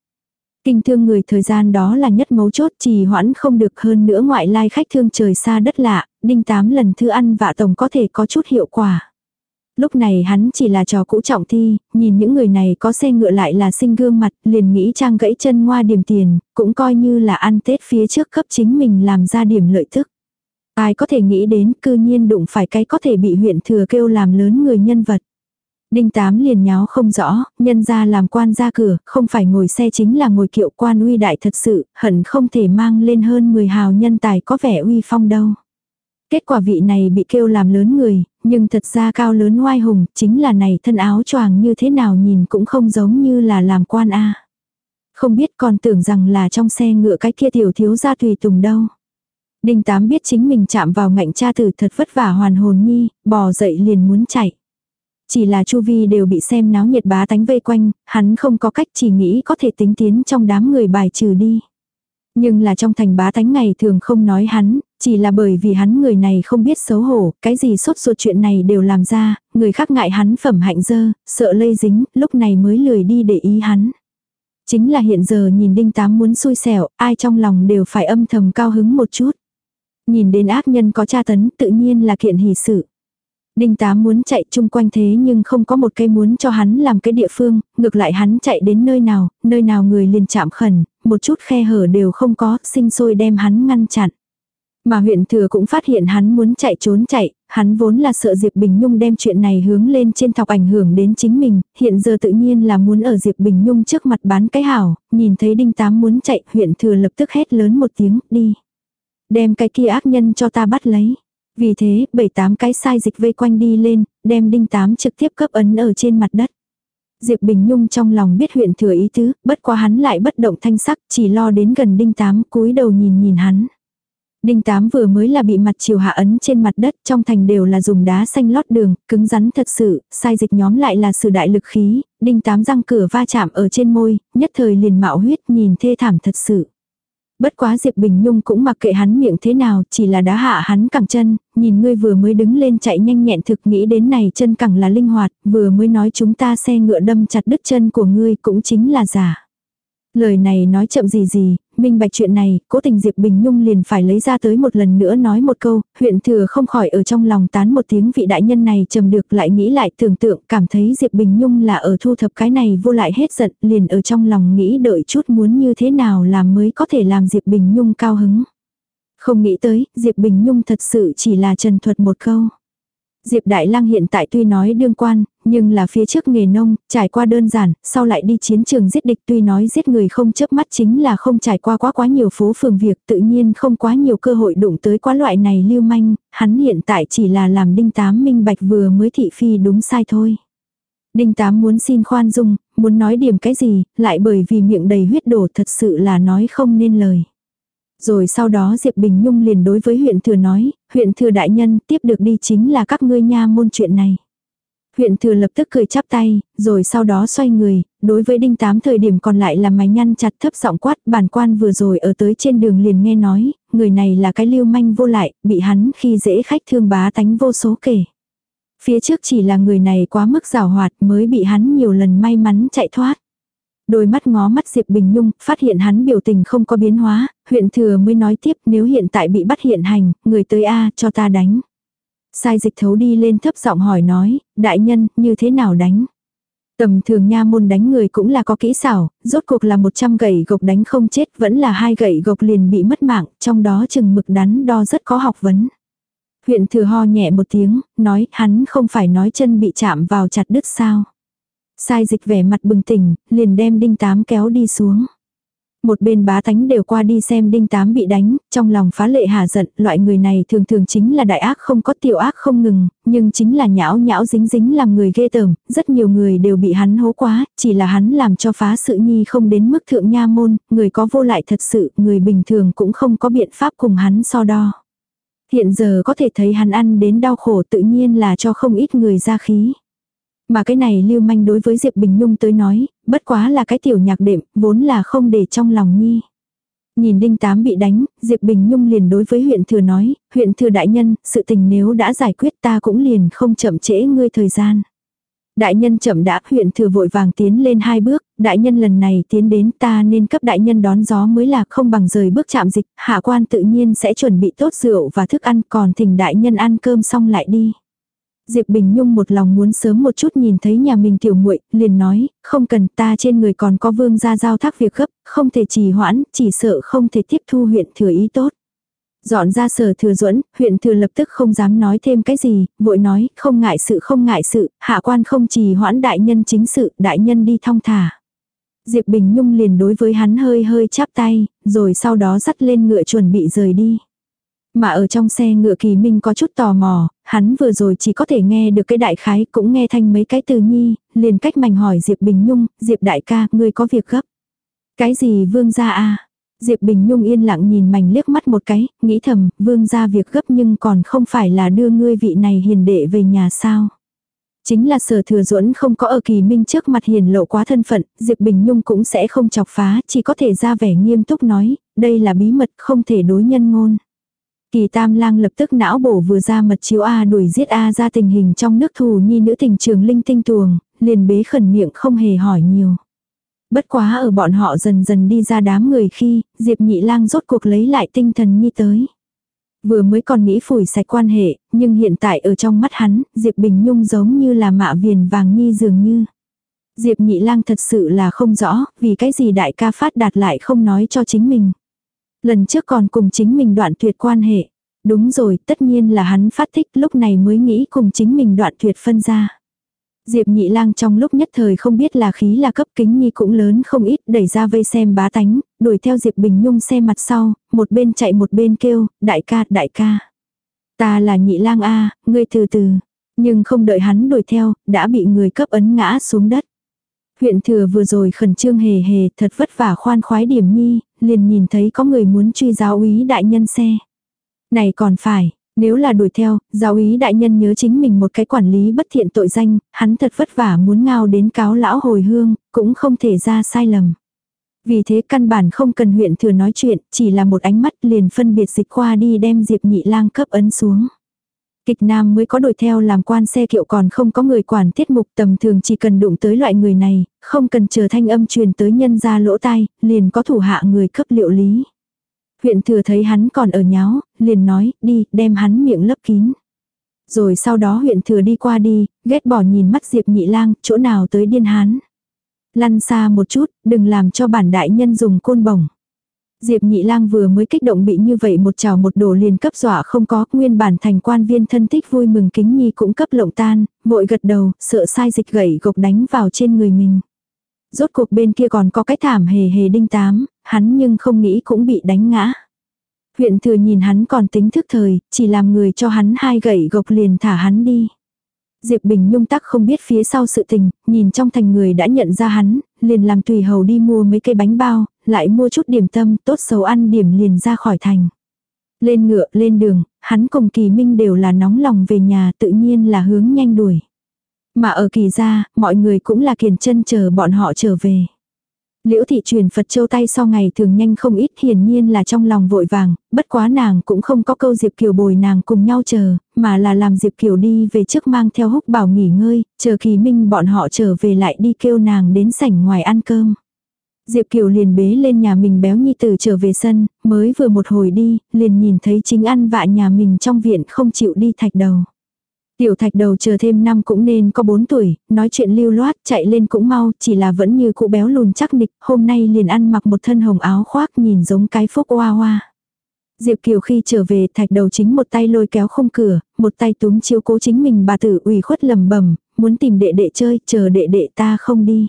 Kinh thương người thời gian đó là nhất mấu chốt trì hoãn không được hơn nữa ngoại lai khách thương trời xa đất lạ, đinh tám lần thư ăn vạ tổng có thể có chút hiệu quả. Lúc này hắn chỉ là trò cũ trọng thi, nhìn những người này có xe ngựa lại là sinh gương mặt, liền nghĩ trang gãy chân ngoa điểm tiền, cũng coi như là ăn Tết phía trước cấp chính mình làm ra điểm lợi tức Ai có thể nghĩ đến cư nhiên đụng phải cái có thể bị huyện thừa kêu làm lớn người nhân vật. Đinh Tám liền nháo không rõ, nhân ra làm quan ra cửa, không phải ngồi xe chính là ngồi kiệu quan uy đại thật sự, hận không thể mang lên hơn 10 hào nhân tài có vẻ uy phong đâu. Kết quả vị này bị kêu làm lớn người, nhưng thật ra cao lớn oai hùng, chính là này thân áo choàng như thế nào nhìn cũng không giống như là làm quan a. Không biết còn tưởng rằng là trong xe ngựa cái kia tiểu thiếu gia tùy tùng đâu. Đinh Tám biết chính mình chạm vào ngạnh cha tử thật vất vả hoàn hồn nhi, bò dậy liền muốn chạy. Chỉ là chu vi đều bị xem náo nhiệt bá tánh vây quanh, hắn không có cách chỉ nghĩ có thể tính tiến trong đám người bài trừ đi. Nhưng là trong thành bá tánh ngày thường không nói hắn, chỉ là bởi vì hắn người này không biết xấu hổ, cái gì sốt ruột chuyện này đều làm ra, người khác ngại hắn phẩm hạnh dơ, sợ lây dính, lúc này mới lười đi để ý hắn. Chính là hiện giờ nhìn đinh tám muốn xui xẻo, ai trong lòng đều phải âm thầm cao hứng một chút. Nhìn đến ác nhân có tra tấn tự nhiên là kiện hỷ sự. Đinh tám muốn chạy chung quanh thế nhưng không có một cây muốn cho hắn làm cái địa phương, ngược lại hắn chạy đến nơi nào, nơi nào người liền chạm khẩn, một chút khe hở đều không có, sinh sôi đem hắn ngăn chặn. Mà huyện thừa cũng phát hiện hắn muốn chạy trốn chạy, hắn vốn là sợ Diệp Bình Nhung đem chuyện này hướng lên trên thọc ảnh hưởng đến chính mình, hiện giờ tự nhiên là muốn ở Diệp Bình Nhung trước mặt bán cái hảo, nhìn thấy Đinh Tám muốn chạy, huyện thừa lập tức hét lớn một tiếng, đi. Đem cái kia ác nhân cho ta bắt lấy. Vì thế, bảy tám cái sai dịch vây quanh đi lên, đem đinh tám trực tiếp cấp ấn ở trên mặt đất. Diệp Bình Nhung trong lòng biết huyện thừa ý tứ, bất quá hắn lại bất động thanh sắc, chỉ lo đến gần đinh tám cúi đầu nhìn nhìn hắn. Đinh tám vừa mới là bị mặt chiều hạ ấn trên mặt đất, trong thành đều là dùng đá xanh lót đường, cứng rắn thật sự, sai dịch nhóm lại là sự đại lực khí, đinh tám răng cửa va chạm ở trên môi, nhất thời liền mạo huyết nhìn thê thảm thật sự. Bất quá Diệp Bình Nhung cũng mặc kệ hắn miệng thế nào, chỉ là đá hạ hắn cẳng chân, nhìn ngươi vừa mới đứng lên chạy nhanh nhẹn thực nghĩ đến này chân cẳng là linh hoạt, vừa mới nói chúng ta xe ngựa đâm chặt đứt chân của ngươi cũng chính là giả. Lời này nói chậm gì gì, minh bạch chuyện này, cố tình Diệp Bình Nhung liền phải lấy ra tới một lần nữa nói một câu, huyện thừa không khỏi ở trong lòng tán một tiếng vị đại nhân này trầm được lại nghĩ lại tưởng tượng, cảm thấy Diệp Bình Nhung là ở thu thập cái này vô lại hết giận, liền ở trong lòng nghĩ đợi chút muốn như thế nào làm mới có thể làm Diệp Bình Nhung cao hứng. Không nghĩ tới, Diệp Bình Nhung thật sự chỉ là trần thuật một câu. Diệp Đại Lăng hiện tại tuy nói đương quan, nhưng là phía trước nghề nông, trải qua đơn giản, sau lại đi chiến trường giết địch tuy nói giết người không chớp mắt chính là không trải qua quá quá nhiều phố phường việc tự nhiên không quá nhiều cơ hội đụng tới quá loại này lưu manh, hắn hiện tại chỉ là làm đinh tám minh bạch vừa mới thị phi đúng sai thôi. Đinh tám muốn xin khoan dung, muốn nói điểm cái gì, lại bởi vì miệng đầy huyết đổ thật sự là nói không nên lời. Rồi sau đó Diệp Bình Nhung liền đối với huyện thừa nói, huyện thừa đại nhân tiếp được đi chính là các ngươi nha môn chuyện này. Huyện thừa lập tức cười chắp tay, rồi sau đó xoay người, đối với đinh tám thời điểm còn lại là mày nhăn chặt thấp giọng quát, bản quan vừa rồi ở tới trên đường liền nghe nói, người này là cái lưu manh vô lại, bị hắn khi dễ khách thương bá tánh vô số kể. Phía trước chỉ là người này quá mức rào hoạt mới bị hắn nhiều lần may mắn chạy thoát. Đôi mắt ngó mắt Diệp Bình Nhung, phát hiện hắn biểu tình không có biến hóa, huyện thừa mới nói tiếp nếu hiện tại bị bắt hiện hành, người tới A cho ta đánh. Sai dịch thấu đi lên thấp giọng hỏi nói, đại nhân, như thế nào đánh? Tầm thường nha môn đánh người cũng là có kỹ xảo, rốt cuộc là 100 gậy gộc đánh không chết vẫn là hai gậy gộc liền bị mất mạng, trong đó chừng mực đắn đo rất có học vấn. Huyện thừa ho nhẹ một tiếng, nói hắn không phải nói chân bị chạm vào chặt đứt sao. Sai dịch vẻ mặt bừng tỉnh, liền đem đinh tám kéo đi xuống. Một bên bá tánh đều qua đi xem đinh tám bị đánh, trong lòng phá lệ hà giận, loại người này thường thường chính là đại ác không có tiểu ác không ngừng, nhưng chính là nhão nhão dính dính làm người ghê tởm, rất nhiều người đều bị hắn hố quá, chỉ là hắn làm cho phá sự nhi không đến mức thượng nha môn, người có vô lại thật sự, người bình thường cũng không có biện pháp cùng hắn so đo. Hiện giờ có thể thấy hắn ăn đến đau khổ tự nhiên là cho không ít người ra khí. Mà cái này lưu manh đối với Diệp Bình Nhung tới nói, bất quá là cái tiểu nhạc đệm, vốn là không để trong lòng nhi. Nhìn đinh tám bị đánh, Diệp Bình Nhung liền đối với huyện thừa nói, huyện thừa đại nhân, sự tình nếu đã giải quyết ta cũng liền không chậm trễ ngươi thời gian. Đại nhân chậm đã, huyện thừa vội vàng tiến lên hai bước, đại nhân lần này tiến đến ta nên cấp đại nhân đón gió mới là không bằng rời bước chạm dịch, hạ quan tự nhiên sẽ chuẩn bị tốt rượu và thức ăn còn thỉnh đại nhân ăn cơm xong lại đi. Diệp Bình Nhung một lòng muốn sớm một chút nhìn thấy nhà mình tiểu muội, liền nói, không cần ta trên người còn có vương gia giao thác việc gấp, không thể trì hoãn, chỉ sợ không thể tiếp thu huyện thừa ý tốt. Dọn ra sở thừa duẫn huyện thừa lập tức không dám nói thêm cái gì, vội nói, không ngại sự không ngại sự, hạ quan không trì hoãn đại nhân chính sự, đại nhân đi thong thả. Diệp Bình Nhung liền đối với hắn hơi hơi chắp tay, rồi sau đó dắt lên ngựa chuẩn bị rời đi. Mà ở trong xe ngựa kỳ minh có chút tò mò, hắn vừa rồi chỉ có thể nghe được cái đại khái cũng nghe thanh mấy cái từ nhi, liền cách mảnh hỏi Diệp Bình Nhung, Diệp đại ca, ngươi có việc gấp. Cái gì vương gia a Diệp Bình Nhung yên lặng nhìn mảnh liếc mắt một cái, nghĩ thầm, vương gia việc gấp nhưng còn không phải là đưa ngươi vị này hiền đệ về nhà sao. Chính là sở thừa duẫn không có ở kỳ minh trước mặt hiền lộ quá thân phận, Diệp Bình Nhung cũng sẽ không chọc phá, chỉ có thể ra vẻ nghiêm túc nói, đây là bí mật không thể đối nhân ngôn. Kỳ tam lang lập tức não bổ vừa ra mật chiếu A đuổi giết A ra tình hình trong nước thù nhi nữ tình trường linh tinh tuồng, liền bế khẩn miệng không hề hỏi nhiều. Bất quá ở bọn họ dần dần đi ra đám người khi, Diệp nhị lang rốt cuộc lấy lại tinh thần nhi tới. Vừa mới còn nghĩ phủi sạch quan hệ, nhưng hiện tại ở trong mắt hắn, Diệp Bình Nhung giống như là mạ viền vàng nhi dường như. Diệp nhị lang thật sự là không rõ, vì cái gì đại ca phát đạt lại không nói cho chính mình. Lần trước còn cùng chính mình đoạn tuyệt quan hệ. Đúng rồi, tất nhiên là hắn phát thích lúc này mới nghĩ cùng chính mình đoạn tuyệt phân ra. Diệp nhị lang trong lúc nhất thời không biết là khí là cấp kính nhi cũng lớn không ít đẩy ra vây xem bá tánh, đuổi theo Diệp Bình Nhung xe mặt sau, một bên chạy một bên kêu, đại ca, đại ca. Ta là nhị lang a ngươi từ từ. Nhưng không đợi hắn đuổi theo, đã bị người cấp ấn ngã xuống đất. Huyện thừa vừa rồi khẩn trương hề hề thật vất vả khoan khoái điểm nhi, liền nhìn thấy có người muốn truy giáo úy đại nhân xe. Này còn phải, nếu là đuổi theo, giáo úy đại nhân nhớ chính mình một cái quản lý bất thiện tội danh, hắn thật vất vả muốn ngao đến cáo lão hồi hương, cũng không thể ra sai lầm. Vì thế căn bản không cần huyện thừa nói chuyện, chỉ là một ánh mắt liền phân biệt dịch qua đi đem Diệp nhị lang cấp ấn xuống. Kịch nam mới có đuổi theo làm quan xe kiệu còn không có người quản tiết mục tầm thường chỉ cần đụng tới loại người này, không cần chờ thanh âm truyền tới nhân ra lỗ tai, liền có thủ hạ người cấp liệu lý. Huyện thừa thấy hắn còn ở nháo, liền nói, đi, đem hắn miệng lấp kín. Rồi sau đó huyện thừa đi qua đi, ghét bỏ nhìn mắt Diệp nhị lang, chỗ nào tới điên hắn. Lăn xa một chút, đừng làm cho bản đại nhân dùng côn bổng. Diệp nhị lang vừa mới kích động bị như vậy một trào một đổ liền cấp dọa không có, nguyên bản thành quan viên thân thích vui mừng kính nhi cũng cấp lộng tan, vội gật đầu, sợ sai dịch gậy gộc đánh vào trên người mình. Rốt cuộc bên kia còn có cái thảm hề hề đinh tám, hắn nhưng không nghĩ cũng bị đánh ngã. Huyện thừa nhìn hắn còn tính thức thời, chỉ làm người cho hắn hai gậy gộc liền thả hắn đi. Diệp Bình Nhung tắc không biết phía sau sự tình, nhìn trong thành người đã nhận ra hắn, liền làm tùy hầu đi mua mấy cây bánh bao, lại mua chút điểm tâm, tốt xấu ăn điểm liền ra khỏi thành. Lên ngựa, lên đường, hắn cùng kỳ minh đều là nóng lòng về nhà tự nhiên là hướng nhanh đuổi. Mà ở kỳ gia, mọi người cũng là kiền chân chờ bọn họ trở về. Liễu thị truyền Phật châu tay sau ngày thường nhanh không ít hiển nhiên là trong lòng vội vàng, bất quá nàng cũng không có câu Diệp Kiều bồi nàng cùng nhau chờ, mà là làm Diệp Kiều đi về trước mang theo húc bảo nghỉ ngơi, chờ kỳ minh bọn họ trở về lại đi kêu nàng đến sảnh ngoài ăn cơm. Diệp Kiều liền bế lên nhà mình béo nhi tử trở về sân, mới vừa một hồi đi, liền nhìn thấy chính ăn vạ nhà mình trong viện không chịu đi thạch đầu. Tiểu thạch đầu chờ thêm năm cũng nên có 4 tuổi, nói chuyện lưu loát, chạy lên cũng mau, chỉ là vẫn như cụ béo lùn chắc nịch, hôm nay liền ăn mặc một thân hồng áo khoác nhìn giống cái phúc oa oa. Diệp Kiều khi trở về thạch đầu chính một tay lôi kéo không cửa, một tay túm chiếu cố chính mình bà tử ủy khuất lầm bầm, muốn tìm đệ đệ chơi, chờ đệ đệ ta không đi.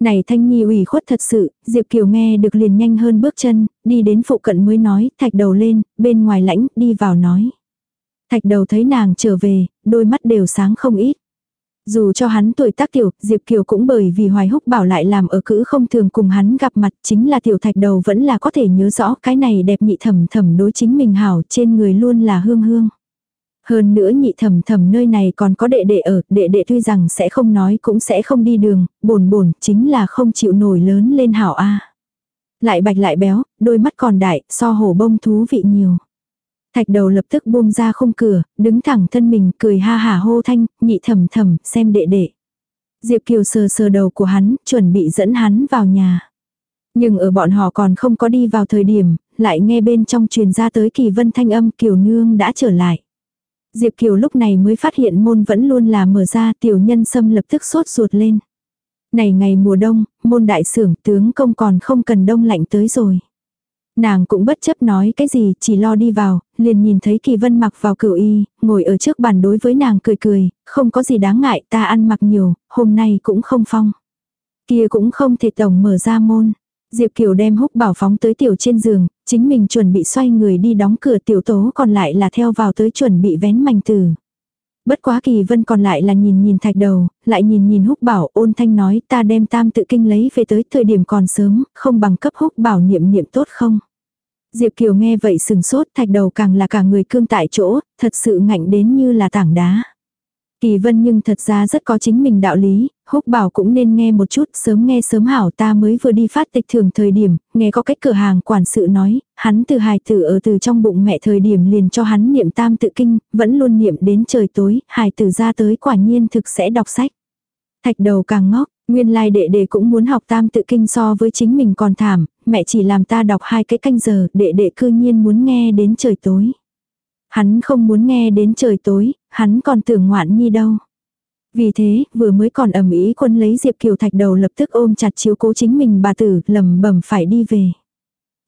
Này Thanh Nhi ủy khuất thật sự, Diệp Kiều nghe được liền nhanh hơn bước chân, đi đến phụ cận mới nói, thạch đầu lên, bên ngoài lãnh, đi vào nói. Thạch đầu thấy nàng trở về, đôi mắt đều sáng không ít. Dù cho hắn tuổi tác tiểu, Diệp Kiều cũng bởi vì Hoài Húc bảo lại làm ở cữ không thường cùng hắn gặp mặt chính là tiểu thạch đầu vẫn là có thể nhớ rõ cái này đẹp nhị thẩm thẩm đối chính mình hảo trên người luôn là hương hương. Hơn nữa nhị thẩm thẩm nơi này còn có đệ đệ ở, đệ đệ tuy rằng sẽ không nói cũng sẽ không đi đường, bồn bồn chính là không chịu nổi lớn lên hảo a. Lại bạch lại béo, đôi mắt còn đại, so hổ bông thú vị nhiều. Thạch đầu lập tức buông ra khung cửa, đứng thẳng thân mình, cười ha hả hô thanh, nhị thầm thầm, xem đệ đệ. Diệp Kiều sờ sờ đầu của hắn, chuẩn bị dẫn hắn vào nhà. Nhưng ở bọn họ còn không có đi vào thời điểm, lại nghe bên trong truyền ra tới kỳ vân thanh âm Kiều Nương đã trở lại. Diệp Kiều lúc này mới phát hiện môn vẫn luôn là mở ra tiểu nhân sâm lập tức sốt ruột lên. Này ngày mùa đông, môn đại sưởng tướng công còn không cần đông lạnh tới rồi. Nàng cũng bất chấp nói cái gì, chỉ lo đi vào, liền nhìn thấy Kỳ Vân mặc vào cửu y, ngồi ở trước bàn đối với nàng cười cười, không có gì đáng ngại, ta ăn mặc nhiều, hôm nay cũng không phong. Kia cũng không thể tổng mở ra môn. Diệp Kiều đem húc bảo phóng tới tiểu trên giường, chính mình chuẩn bị xoay người đi đóng cửa tiểu tố còn lại là theo vào tới chuẩn bị vén mảnh tử. Bất quá kỳ vân còn lại là nhìn nhìn thạch đầu, lại nhìn nhìn húc bảo ôn thanh nói ta đem tam tự kinh lấy về tới thời điểm còn sớm, không bằng cấp húc bảo niệm niệm tốt không. Diệp Kiều nghe vậy sừng sốt thạch đầu càng là cả người cương tại chỗ, thật sự ngạnh đến như là tảng đá. Kỳ vân nhưng thật ra rất có chính mình đạo lý, húc bảo cũng nên nghe một chút, sớm nghe sớm hảo ta mới vừa đi phát tịch thường thời điểm, nghe có cách cửa hàng quản sự nói, hắn từ hài tử ở từ trong bụng mẹ thời điểm liền cho hắn niệm tam tự kinh, vẫn luôn niệm đến trời tối, hài tử ra tới quả nhiên thực sẽ đọc sách. Thạch đầu càng ngốc, nguyên lai đệ đệ cũng muốn học tam tự kinh so với chính mình còn thảm, mẹ chỉ làm ta đọc hai cái canh giờ, đệ đệ cư nhiên muốn nghe đến trời tối. Hắn không muốn nghe đến trời tối, hắn còn tưởng ngoạn nhi đâu. Vì thế, vừa mới còn ẩm ý quân lấy Diệp Kiều Thạch đầu lập tức ôm chặt chiếu cố chính mình bà tử, lầm bẩm phải đi về.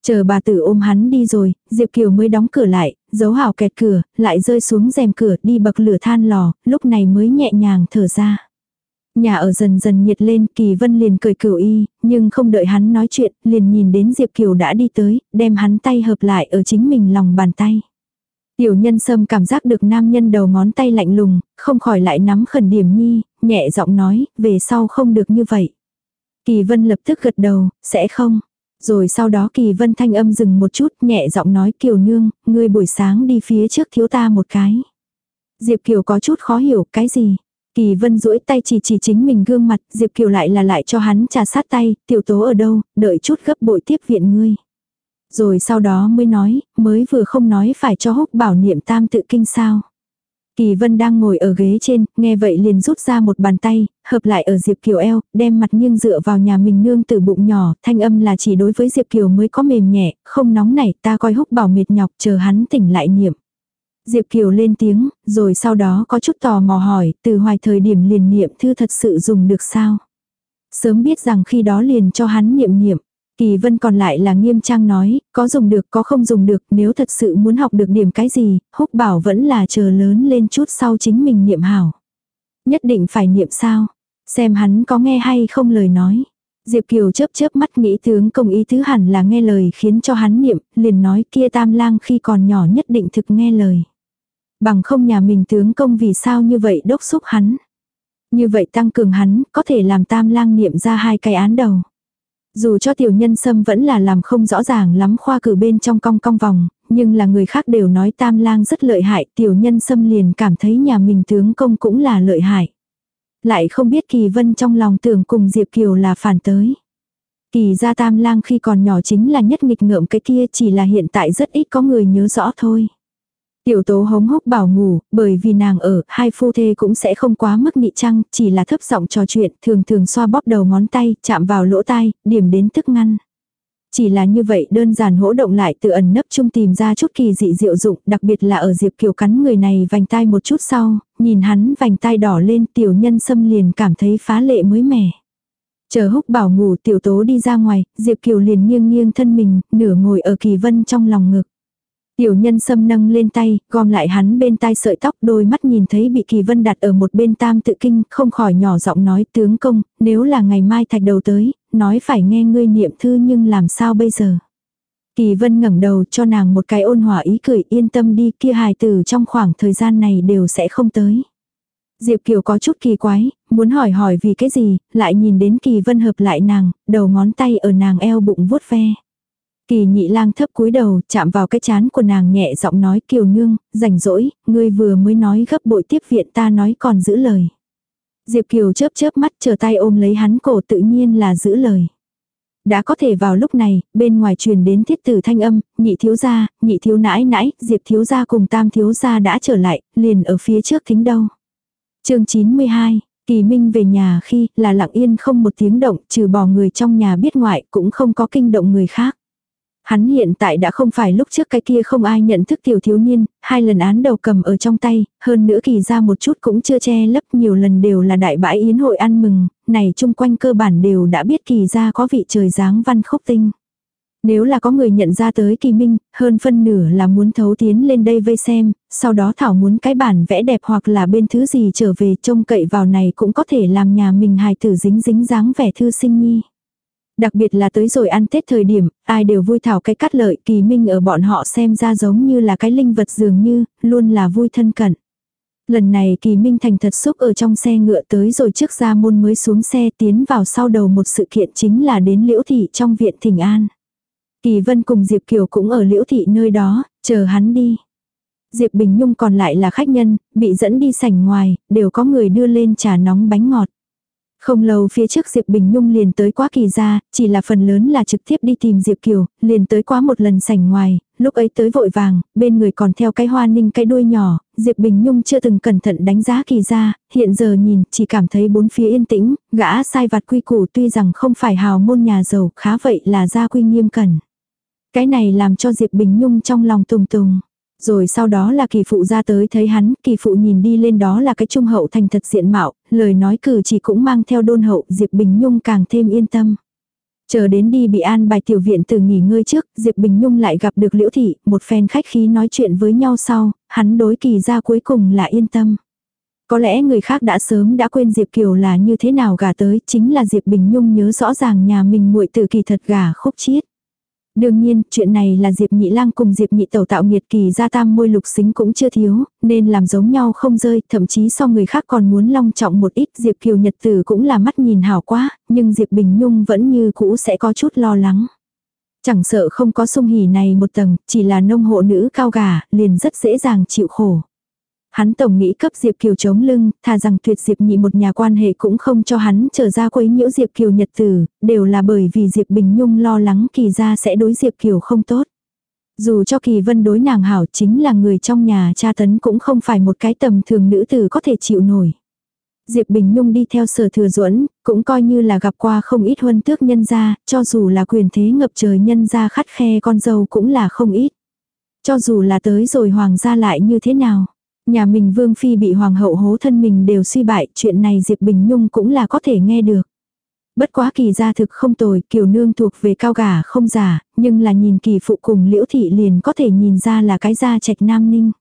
Chờ bà tử ôm hắn đi rồi, Diệp Kiều mới đóng cửa lại, giấu hào kẹt cửa, lại rơi xuống rèm cửa đi bậc lửa than lò, lúc này mới nhẹ nhàng thở ra. Nhà ở dần dần nhiệt lên, Kỳ Vân liền cười cửu y, nhưng không đợi hắn nói chuyện, liền nhìn đến Diệp Kiều đã đi tới, đem hắn tay hợp lại ở chính mình lòng bàn tay. Tiểu nhân sâm cảm giác được nam nhân đầu ngón tay lạnh lùng, không khỏi lại nắm khẩn điểm nhi, nhẹ giọng nói, về sau không được như vậy. Kỳ vân lập tức gật đầu, sẽ không. Rồi sau đó kỳ vân thanh âm dừng một chút, nhẹ giọng nói kiều nương, ngươi buổi sáng đi phía trước thiếu ta một cái. Diệp Kiều có chút khó hiểu, cái gì? Kỳ vân duỗi tay chỉ chỉ chính mình gương mặt, Diệp Kiều lại là lại cho hắn trà sát tay, tiểu tố ở đâu, đợi chút gấp bội tiếp viện ngươi. Rồi sau đó mới nói, mới vừa không nói phải cho húc bảo niệm tam tự kinh sao. Kỳ vân đang ngồi ở ghế trên, nghe vậy liền rút ra một bàn tay, hợp lại ở Diệp Kiều eo, đem mặt nghiêng dựa vào nhà mình nương từ bụng nhỏ, thanh âm là chỉ đối với Diệp Kiều mới có mềm nhẹ, không nóng nảy, ta coi húc bảo mệt nhọc chờ hắn tỉnh lại niệm. Diệp Kiều lên tiếng, rồi sau đó có chút tò mò hỏi, từ hoài thời điểm liền niệm thư thật sự dùng được sao? Sớm biết rằng khi đó liền cho hắn niệm niệm. Kỳ vân còn lại là nghiêm trang nói, có dùng được có không dùng được, nếu thật sự muốn học được điểm cái gì, húc bảo vẫn là chờ lớn lên chút sau chính mình niệm hảo. Nhất định phải niệm sao, xem hắn có nghe hay không lời nói. Diệp Kiều chớp chớp mắt nghĩ tướng công ý thứ hẳn là nghe lời khiến cho hắn niệm, liền nói kia tam lang khi còn nhỏ nhất định thực nghe lời. Bằng không nhà mình tướng công vì sao như vậy đốc xúc hắn. Như vậy tăng cường hắn, có thể làm tam lang niệm ra hai cái án đầu. Dù cho tiểu nhân sâm vẫn là làm không rõ ràng lắm khoa cử bên trong cong cong vòng, nhưng là người khác đều nói tam lang rất lợi hại, tiểu nhân sâm liền cảm thấy nhà mình tướng công cũng là lợi hại. Lại không biết kỳ vân trong lòng tưởng cùng Diệp Kiều là phản tới. Kỳ ra tam lang khi còn nhỏ chính là nhất nghịch ngợm cái kia chỉ là hiện tại rất ít có người nhớ rõ thôi. Tiểu tố hống hốc bảo ngủ, bởi vì nàng ở, hai phu thê cũng sẽ không quá mức nị trăng, chỉ là thấp giọng trò chuyện, thường thường xoa bóp đầu ngón tay, chạm vào lỗ tai, điểm đến tức ngăn. Chỉ là như vậy đơn giản hỗ động lại tự ẩn nấp chung tìm ra chút kỳ dị diệu dụng, đặc biệt là ở Diệp Kiều cắn người này vành tai một chút sau, nhìn hắn vành tai đỏ lên tiểu nhân xâm liền cảm thấy phá lệ mới mẻ. Chờ húc bảo ngủ tiểu tố đi ra ngoài, Diệp Kiều liền nghiêng nghiêng thân mình, nửa ngồi ở kỳ vân trong lòng ngực. Tiểu nhân sâm nâng lên tay, gom lại hắn bên tai sợi tóc đôi mắt nhìn thấy bị kỳ vân đặt ở một bên tam tự kinh, không khỏi nhỏ giọng nói tướng công, nếu là ngày mai thạch đầu tới, nói phải nghe ngươi niệm thư nhưng làm sao bây giờ. Kỳ vân ngẩng đầu cho nàng một cái ôn hòa ý cười yên tâm đi kia hài tử trong khoảng thời gian này đều sẽ không tới. Diệp Kiều có chút kỳ quái, muốn hỏi hỏi vì cái gì, lại nhìn đến kỳ vân hợp lại nàng, đầu ngón tay ở nàng eo bụng vuốt ve. Kỳ nhị lang thấp cúi đầu, chạm vào cái chán của nàng nhẹ giọng nói kiều nương, rảnh rỗi, ngươi vừa mới nói gấp bội tiếp viện ta nói còn giữ lời. Diệp Kiều chớp chớp mắt chờ tay ôm lấy hắn cổ tự nhiên là giữ lời. Đã có thể vào lúc này, bên ngoài truyền đến thiết tử thanh âm, nhị thiếu gia, nhị thiếu nãi nãi, diệp thiếu gia cùng tam thiếu gia đã trở lại, liền ở phía trước thính đâu. chương 92, Kỳ Minh về nhà khi là lặng yên không một tiếng động, trừ bỏ người trong nhà biết ngoại cũng không có kinh động người khác. Hắn hiện tại đã không phải lúc trước cái kia không ai nhận thức tiểu thiếu niên, hai lần án đầu cầm ở trong tay, hơn nữa kỳ ra một chút cũng chưa che lấp nhiều lần đều là đại bãi yến hội ăn mừng, này chung quanh cơ bản đều đã biết kỳ ra có vị trời dáng văn khúc tinh. Nếu là có người nhận ra tới kỳ minh, hơn phân nửa là muốn thấu tiến lên đây vây xem, sau đó thảo muốn cái bản vẽ đẹp hoặc là bên thứ gì trở về trông cậy vào này cũng có thể làm nhà mình hài tử dính dính dáng vẻ thư sinh nhi. Đặc biệt là tới rồi ăn Tết thời điểm, ai đều vui thảo cái cắt lợi kỳ minh ở bọn họ xem ra giống như là cái linh vật dường như, luôn là vui thân cận. Lần này kỳ minh thành thật xúc ở trong xe ngựa tới rồi trước ra môn mới xuống xe tiến vào sau đầu một sự kiện chính là đến liễu thị trong viện thỉnh an. Kỳ vân cùng Diệp Kiều cũng ở liễu thị nơi đó, chờ hắn đi. Diệp Bình Nhung còn lại là khách nhân, bị dẫn đi sảnh ngoài, đều có người đưa lên trà nóng bánh ngọt. Không lâu phía trước Diệp Bình Nhung liền tới quá kỳ ra, chỉ là phần lớn là trực tiếp đi tìm Diệp Kiều, liền tới quá một lần sảnh ngoài, lúc ấy tới vội vàng, bên người còn theo cái hoa ninh cái đuôi nhỏ, Diệp Bình Nhung chưa từng cẩn thận đánh giá kỳ ra, hiện giờ nhìn chỉ cảm thấy bốn phía yên tĩnh, gã sai vặt quy củ tuy rằng không phải hào môn nhà giàu khá vậy là gia quy nghiêm cẩn. Cái này làm cho Diệp Bình Nhung trong lòng tùng tùng. Rồi sau đó là kỳ phụ ra tới thấy hắn, kỳ phụ nhìn đi lên đó là cái trung hậu thành thật diện mạo, lời nói cử chỉ cũng mang theo đôn hậu, Diệp Bình Nhung càng thêm yên tâm. Chờ đến đi bị an bài tiểu viện từ nghỉ ngơi trước, Diệp Bình Nhung lại gặp được Liễu Thị, một phen khách khí nói chuyện với nhau sau, hắn đối kỳ ra cuối cùng là yên tâm. Có lẽ người khác đã sớm đã quên Diệp Kiều là như thế nào gả tới, chính là Diệp Bình Nhung nhớ rõ ràng nhà mình muội tử kỳ thật gả khúc chiết. Đương nhiên, chuyện này là Diệp Nhị Lang cùng Diệp Nhị Tẩu tạo nghiệt kỳ gia tam môi lục xính cũng chưa thiếu, nên làm giống nhau không rơi, thậm chí so người khác còn muốn long trọng một ít. Diệp Kiều Nhật Tử cũng là mắt nhìn hảo quá, nhưng Diệp Bình Nhung vẫn như cũ sẽ có chút lo lắng. Chẳng sợ không có sung hỉ này một tầng, chỉ là nông hộ nữ cao gà, liền rất dễ dàng chịu khổ. Hắn tổng nghĩ cấp Diệp Kiều chống lưng, thà rằng tuyệt Diệp nhị một nhà quan hệ cũng không cho hắn trở ra quấy nhiễu Diệp Kiều nhật tử, đều là bởi vì Diệp Bình Nhung lo lắng kỳ ra sẽ đối Diệp Kiều không tốt. Dù cho kỳ vân đối nàng hảo chính là người trong nhà cha tấn cũng không phải một cái tầm thường nữ tử có thể chịu nổi. Diệp Bình Nhung đi theo sở thừa duẫn cũng coi như là gặp qua không ít huân tước nhân gia, cho dù là quyền thế ngập trời nhân gia khắt khe con dâu cũng là không ít. Cho dù là tới rồi hoàng gia lại như thế nào. Nhà mình Vương Phi bị Hoàng hậu hố thân mình đều suy bại, chuyện này Diệp Bình Nhung cũng là có thể nghe được. Bất quá kỳ gia thực không tồi, kiều nương thuộc về cao gà không giả, nhưng là nhìn kỳ phụ cùng liễu thị liền có thể nhìn ra là cái gia trạch nam ninh.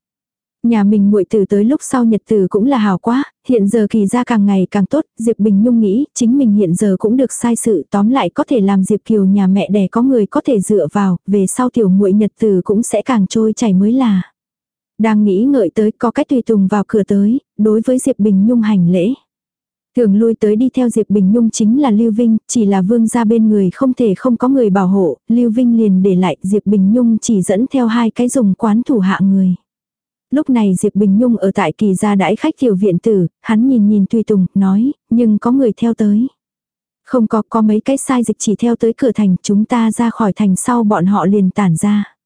Nhà mình muội tử tới lúc sau nhật tử cũng là hào quá, hiện giờ kỳ gia càng ngày càng tốt, Diệp Bình Nhung nghĩ, chính mình hiện giờ cũng được sai sự, tóm lại có thể làm Diệp Kiều nhà mẹ đẻ có người có thể dựa vào, về sau tiểu muội nhật tử cũng sẽ càng trôi chảy mới là. Đang nghĩ ngợi tới có cái tùy tùng vào cửa tới, đối với Diệp Bình Nhung hành lễ. Thường lui tới đi theo Diệp Bình Nhung chính là Lưu Vinh, chỉ là vương gia bên người không thể không có người bảo hộ, Lưu Vinh liền để lại Diệp Bình Nhung chỉ dẫn theo hai cái dùng quán thủ hạ người. Lúc này Diệp Bình Nhung ở tại kỳ gia đãi khách tiểu viện tử, hắn nhìn nhìn tùy tùng, nói, nhưng có người theo tới. Không có, có mấy cái sai dịch chỉ theo tới cửa thành, chúng ta ra khỏi thành sau bọn họ liền tản ra.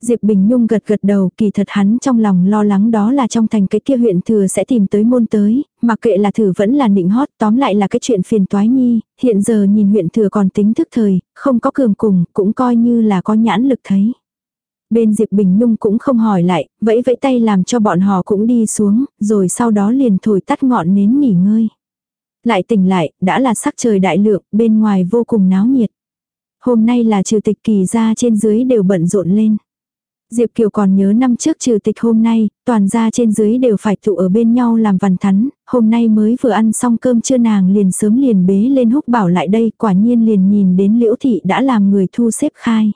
Diệp Bình Nhung gật gật đầu, kỳ thật hắn trong lòng lo lắng đó là trong thành cái kia huyện thừa sẽ tìm tới môn tới, mà kệ là thử vẫn là nịnh hót, tóm lại là cái chuyện phiền toái nhi, hiện giờ nhìn huyện thừa còn tính thức thời, không có cường cùng, cũng coi như là có nhãn lực thấy. Bên Diệp Bình Nhung cũng không hỏi lại, vẫy vẫy tay làm cho bọn họ cũng đi xuống, rồi sau đó liền thổi tắt ngọn nến nghỉ ngơi. Lại tỉnh lại, đã là sắc trời đại lượng, bên ngoài vô cùng náo nhiệt. Hôm nay là trừ tịch kỳ ra trên dưới đều bận rộn lên. Diệp Kiều còn nhớ năm trước trừ tịch hôm nay, toàn gia trên dưới đều phải tụ ở bên nhau làm vằn thắn, hôm nay mới vừa ăn xong cơm trưa nàng liền sớm liền bế lên húc bảo lại đây, quả nhiên liền nhìn đến liễu thị đã làm người thu xếp khai.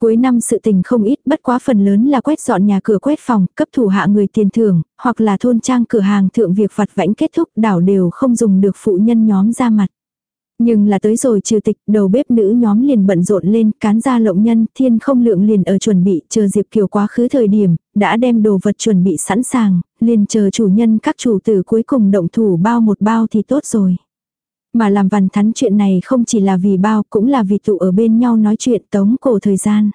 Cuối năm sự tình không ít, bất quá phần lớn là quét dọn nhà cửa quét phòng, cấp thủ hạ người tiền thưởng, hoặc là thôn trang cửa hàng thượng việc vặt vãnh kết thúc đảo đều không dùng được phụ nhân nhóm ra mặt. Nhưng là tới rồi trừ tịch, đầu bếp nữ nhóm liền bận rộn lên, cán ra lộng nhân, thiên không lượng liền ở chuẩn bị, chờ Diệp Kiều quá khứ thời điểm, đã đem đồ vật chuẩn bị sẵn sàng, liền chờ chủ nhân các chủ tử cuối cùng động thủ bao một bao thì tốt rồi. Mà làm vằn thắn chuyện này không chỉ là vì bao, cũng là vì tụ ở bên nhau nói chuyện tống cổ thời gian.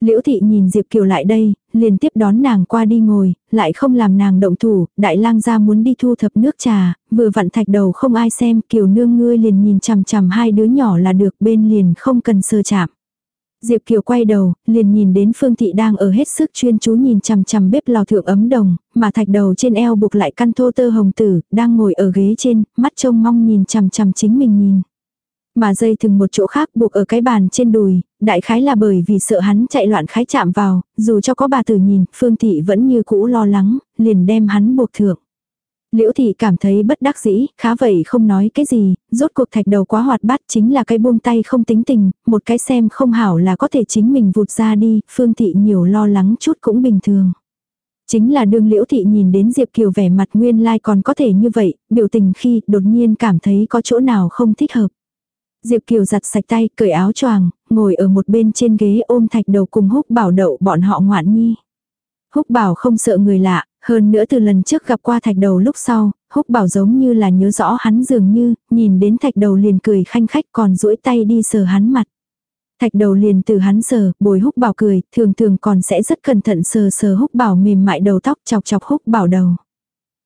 Liễu thị nhìn Diệp Kiều lại đây, liền tiếp đón nàng qua đi ngồi, lại không làm nàng động thủ, đại lang gia muốn đi thu thập nước trà, vừa vặn thạch đầu không ai xem, Kiều nương ngươi liền nhìn chằm chằm hai đứa nhỏ là được bên liền không cần sơ chạm. Diệp Kiều quay đầu, liền nhìn đến Phương Thị đang ở hết sức chuyên chú nhìn chằm chằm bếp lò thượng ấm đồng, mà thạch đầu trên eo buộc lại căn thô tơ hồng tử, đang ngồi ở ghế trên, mắt trông mong nhìn chằm chằm chính mình nhìn. Mà dây thừng một chỗ khác buộc ở cái bàn trên đùi, đại khái là bởi vì sợ hắn chạy loạn khái chạm vào, dù cho có bà tử nhìn, Phương Thị vẫn như cũ lo lắng, liền đem hắn buộc thượng. Liễu thị cảm thấy bất đắc dĩ, khá vậy không nói cái gì, rốt cuộc thạch đầu quá hoạt bát chính là cái buông tay không tính tình, một cái xem không hảo là có thể chính mình vụt ra đi, phương thị nhiều lo lắng chút cũng bình thường. Chính là đương liễu thị nhìn đến Diệp Kiều vẻ mặt nguyên lai like còn có thể như vậy, biểu tình khi đột nhiên cảm thấy có chỗ nào không thích hợp. Diệp Kiều giặt sạch tay, cởi áo choàng, ngồi ở một bên trên ghế ôm thạch đầu cùng húc bảo đậu bọn họ ngoạn nhi. Húc bảo không sợ người lạ, hơn nữa từ lần trước gặp qua thạch đầu lúc sau, húc bảo giống như là nhớ rõ hắn dường như, nhìn đến thạch đầu liền cười khanh khách còn duỗi tay đi sờ hắn mặt. Thạch đầu liền từ hắn sờ, bồi húc bảo cười, thường thường còn sẽ rất cẩn thận sờ sờ húc bảo mềm mại đầu tóc chọc chọc húc bảo đầu.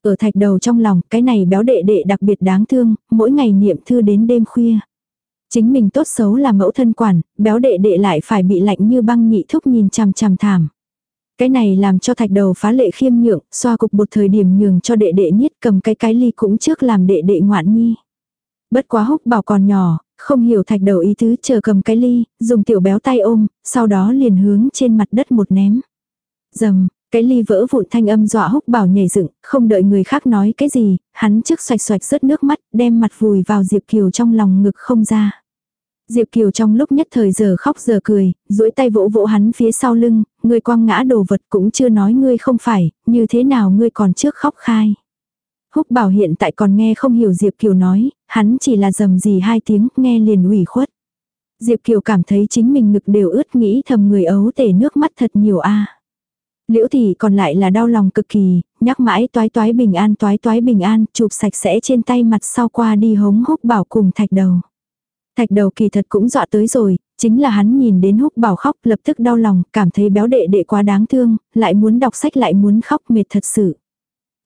Ở thạch đầu trong lòng, cái này béo đệ đệ đặc biệt đáng thương, mỗi ngày niệm thư đến đêm khuya. Chính mình tốt xấu là mẫu thân quản, béo đệ đệ lại phải bị lạnh như băng nhị thúc nhìn chằm chằm thảm. Cái này làm cho thạch đầu phá lệ khiêm nhượng, xoa cục một thời điểm nhường cho đệ đệ niết cầm cái cái ly cũng trước làm đệ đệ ngoạn nhi. Bất quá húc bảo còn nhỏ, không hiểu thạch đầu ý tứ chờ cầm cái ly, dùng tiểu béo tay ôm, sau đó liền hướng trên mặt đất một ném. Dầm, cái ly vỡ vụn thanh âm dọa húc bảo nhảy dựng, không đợi người khác nói cái gì, hắn trước xoạch xoạch rớt nước mắt, đem mặt vùi vào Diệp Kiều trong lòng ngực không ra. Diệp Kiều trong lúc nhất thời giờ khóc giờ cười, duỗi tay vỗ vỗ hắn phía sau lưng, ngươi quăng ngã đồ vật cũng chưa nói ngươi không phải, như thế nào ngươi còn trước khóc khai. Húc bảo hiện tại còn nghe không hiểu Diệp Kiều nói, hắn chỉ là dầm gì hai tiếng, nghe liền ủy khuất. Diệp Kiều cảm thấy chính mình ngực đều ướt nghĩ thầm người ấu tể nước mắt thật nhiều a. Liễu Thị còn lại là đau lòng cực kỳ, nhắc mãi toái toái bình an toái toái bình an, chụp sạch sẽ trên tay mặt sau qua đi hống húc bảo cùng thạch đầu. Thạch đầu kỳ thật cũng dọa tới rồi, chính là hắn nhìn đến húc bảo khóc lập tức đau lòng, cảm thấy béo đệ đệ quá đáng thương, lại muốn đọc sách lại muốn khóc mệt thật sự.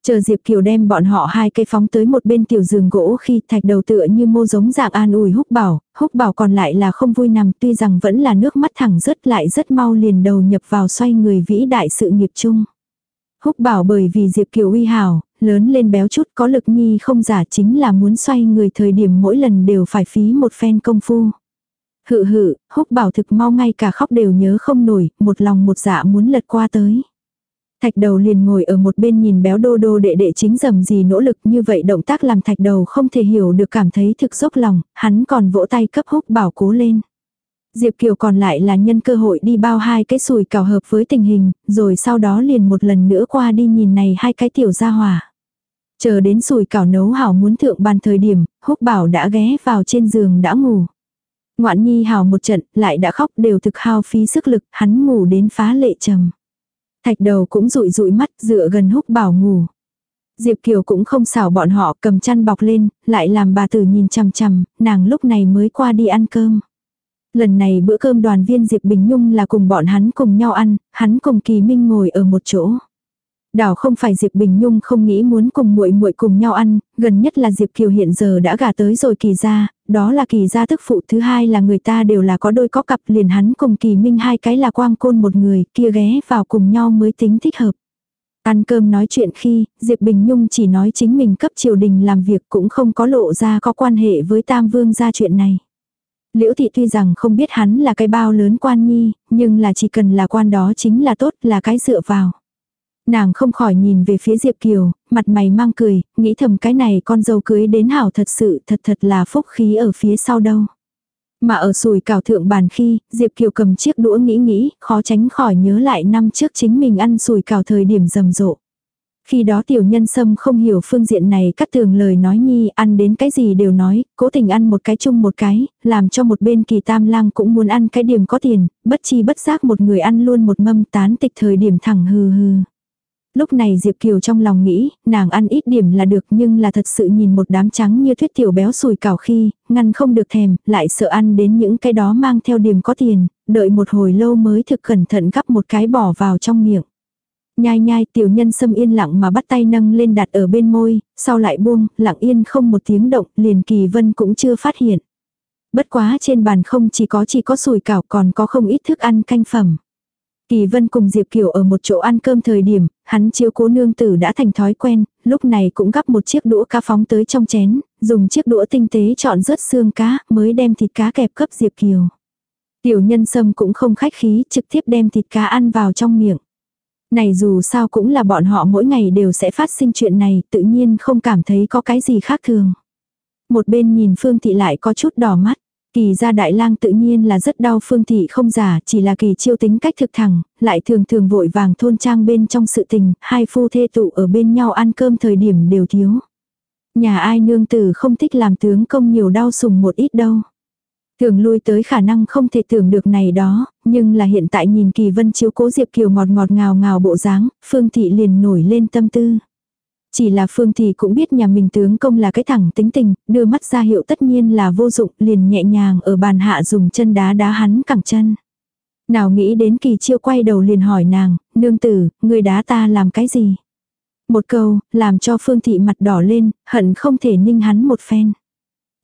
Chờ Diệp Kiều đem bọn họ hai cây phóng tới một bên tiểu giường gỗ khi thạch đầu tựa như mô giống dạng an ủi húc bảo, húc bảo còn lại là không vui nằm tuy rằng vẫn là nước mắt thẳng rớt lại rất mau liền đầu nhập vào xoay người vĩ đại sự nghiệp chung. Húc bảo bởi vì Diệp Kiều uy hào lớn lên béo chút có lực nhi không giả chính là muốn xoay người thời điểm mỗi lần đều phải phí một phen công phu. Hự hự, húc bảo thực mau ngay cả khóc đều nhớ không nổi, một lòng một dạ muốn lật qua tới. Thạch đầu liền ngồi ở một bên nhìn béo đô đô đệ đệ chính dầm gì nỗ lực như vậy động tác làm thạch đầu không thể hiểu được cảm thấy thực dốc lòng, hắn còn vỗ tay cấp húc bảo cố lên. Diệp Kiều còn lại là nhân cơ hội đi bao hai cái sùi cào hợp với tình hình, rồi sau đó liền một lần nữa qua đi nhìn này hai cái tiểu gia hỏa. Chờ đến sùi cảo nấu hảo muốn thượng bàn thời điểm, húc bảo đã ghé vào trên giường đã ngủ. Ngoạn nhi hào một trận, lại đã khóc đều thực hao phí sức lực, hắn ngủ đến phá lệ trầm. Thạch đầu cũng rụi rụi mắt dựa gần húc bảo ngủ. Diệp Kiều cũng không xảo bọn họ cầm chăn bọc lên, lại làm bà tử nhìn chằm chằm, nàng lúc này mới qua đi ăn cơm. Lần này bữa cơm đoàn viên Diệp Bình Nhung là cùng bọn hắn cùng nhau ăn, hắn cùng Kỳ Minh ngồi ở một chỗ. Đảo không phải Diệp Bình Nhung không nghĩ muốn cùng muội muội cùng nhau ăn, gần nhất là Diệp Kiều hiện giờ đã gả tới rồi kỳ gia, đó là kỳ gia tức phụ thứ hai là người ta đều là có đôi có cặp liền hắn cùng kỳ minh hai cái là quang côn một người kia ghé vào cùng nhau mới tính thích hợp. Ăn cơm nói chuyện khi, Diệp Bình Nhung chỉ nói chính mình cấp triều đình làm việc cũng không có lộ ra có quan hệ với Tam Vương gia chuyện này. Liễu thị tuy rằng không biết hắn là cái bao lớn quan nhi, nhưng là chỉ cần là quan đó chính là tốt, là cái dựa vào. Nàng không khỏi nhìn về phía Diệp Kiều, mặt mày mang cười, nghĩ thầm cái này con dâu cưới đến hảo thật sự thật thật là phúc khí ở phía sau đâu. Mà ở sùi cào thượng bàn khi, Diệp Kiều cầm chiếc đũa nghĩ nghĩ, khó tránh khỏi nhớ lại năm trước chính mình ăn sùi cào thời điểm rầm rộ. Khi đó tiểu nhân sâm không hiểu phương diện này cắt tường lời nói nhi ăn đến cái gì đều nói, cố tình ăn một cái chung một cái, làm cho một bên kỳ tam lang cũng muốn ăn cái điểm có tiền, bất chi bất giác một người ăn luôn một mâm tán tịch thời điểm thẳng hừ hừ. Lúc này Diệp Kiều trong lòng nghĩ, nàng ăn ít điểm là được nhưng là thật sự nhìn một đám trắng như thuyết tiểu béo sùi cảo khi, ngăn không được thèm, lại sợ ăn đến những cái đó mang theo điểm có tiền, đợi một hồi lâu mới thực cẩn thận gắp một cái bỏ vào trong miệng. Nhai nhai tiểu nhân sâm yên lặng mà bắt tay nâng lên đặt ở bên môi, sau lại buông, lặng yên không một tiếng động, liền kỳ vân cũng chưa phát hiện. Bất quá trên bàn không chỉ có chỉ có sùi cảo còn có không ít thức ăn canh phẩm. Kỳ Vân cùng Diệp Kiều ở một chỗ ăn cơm thời điểm, hắn chiếu cố nương tử đã thành thói quen, lúc này cũng gắp một chiếc đũa cá phóng tới trong chén, dùng chiếc đũa tinh tế chọn rớt xương cá, mới đem thịt cá kẹp cấp Diệp Kiều. Tiểu nhân sâm cũng không khách khí, trực tiếp đem thịt cá ăn vào trong miệng. Này dù sao cũng là bọn họ mỗi ngày đều sẽ phát sinh chuyện này, tự nhiên không cảm thấy có cái gì khác thường. Một bên nhìn Phương Thị lại có chút đỏ mắt. Kỳ ra đại lang tự nhiên là rất đau phương thị không giả, chỉ là kỳ chiêu tính cách thực thẳng, lại thường thường vội vàng thôn trang bên trong sự tình, hai phu thê tụ ở bên nhau ăn cơm thời điểm đều thiếu. Nhà ai nương tử không thích làm tướng công nhiều đau sùng một ít đâu. Thường lui tới khả năng không thể tưởng được này đó, nhưng là hiện tại nhìn kỳ vân chiếu cố Diệp Kiều ngọt ngọt ngào ngào bộ dáng, phương thị liền nổi lên tâm tư. Chỉ là Phương thì cũng biết nhà mình tướng công là cái thẳng tính tình, đưa mắt ra hiệu tất nhiên là vô dụng, liền nhẹ nhàng ở bàn hạ dùng chân đá đá hắn cẳng chân. Nào nghĩ đến kỳ chiêu quay đầu liền hỏi nàng, nương tử, người đá ta làm cái gì? Một câu, làm cho Phương Thị mặt đỏ lên, hận không thể ninh hắn một phen.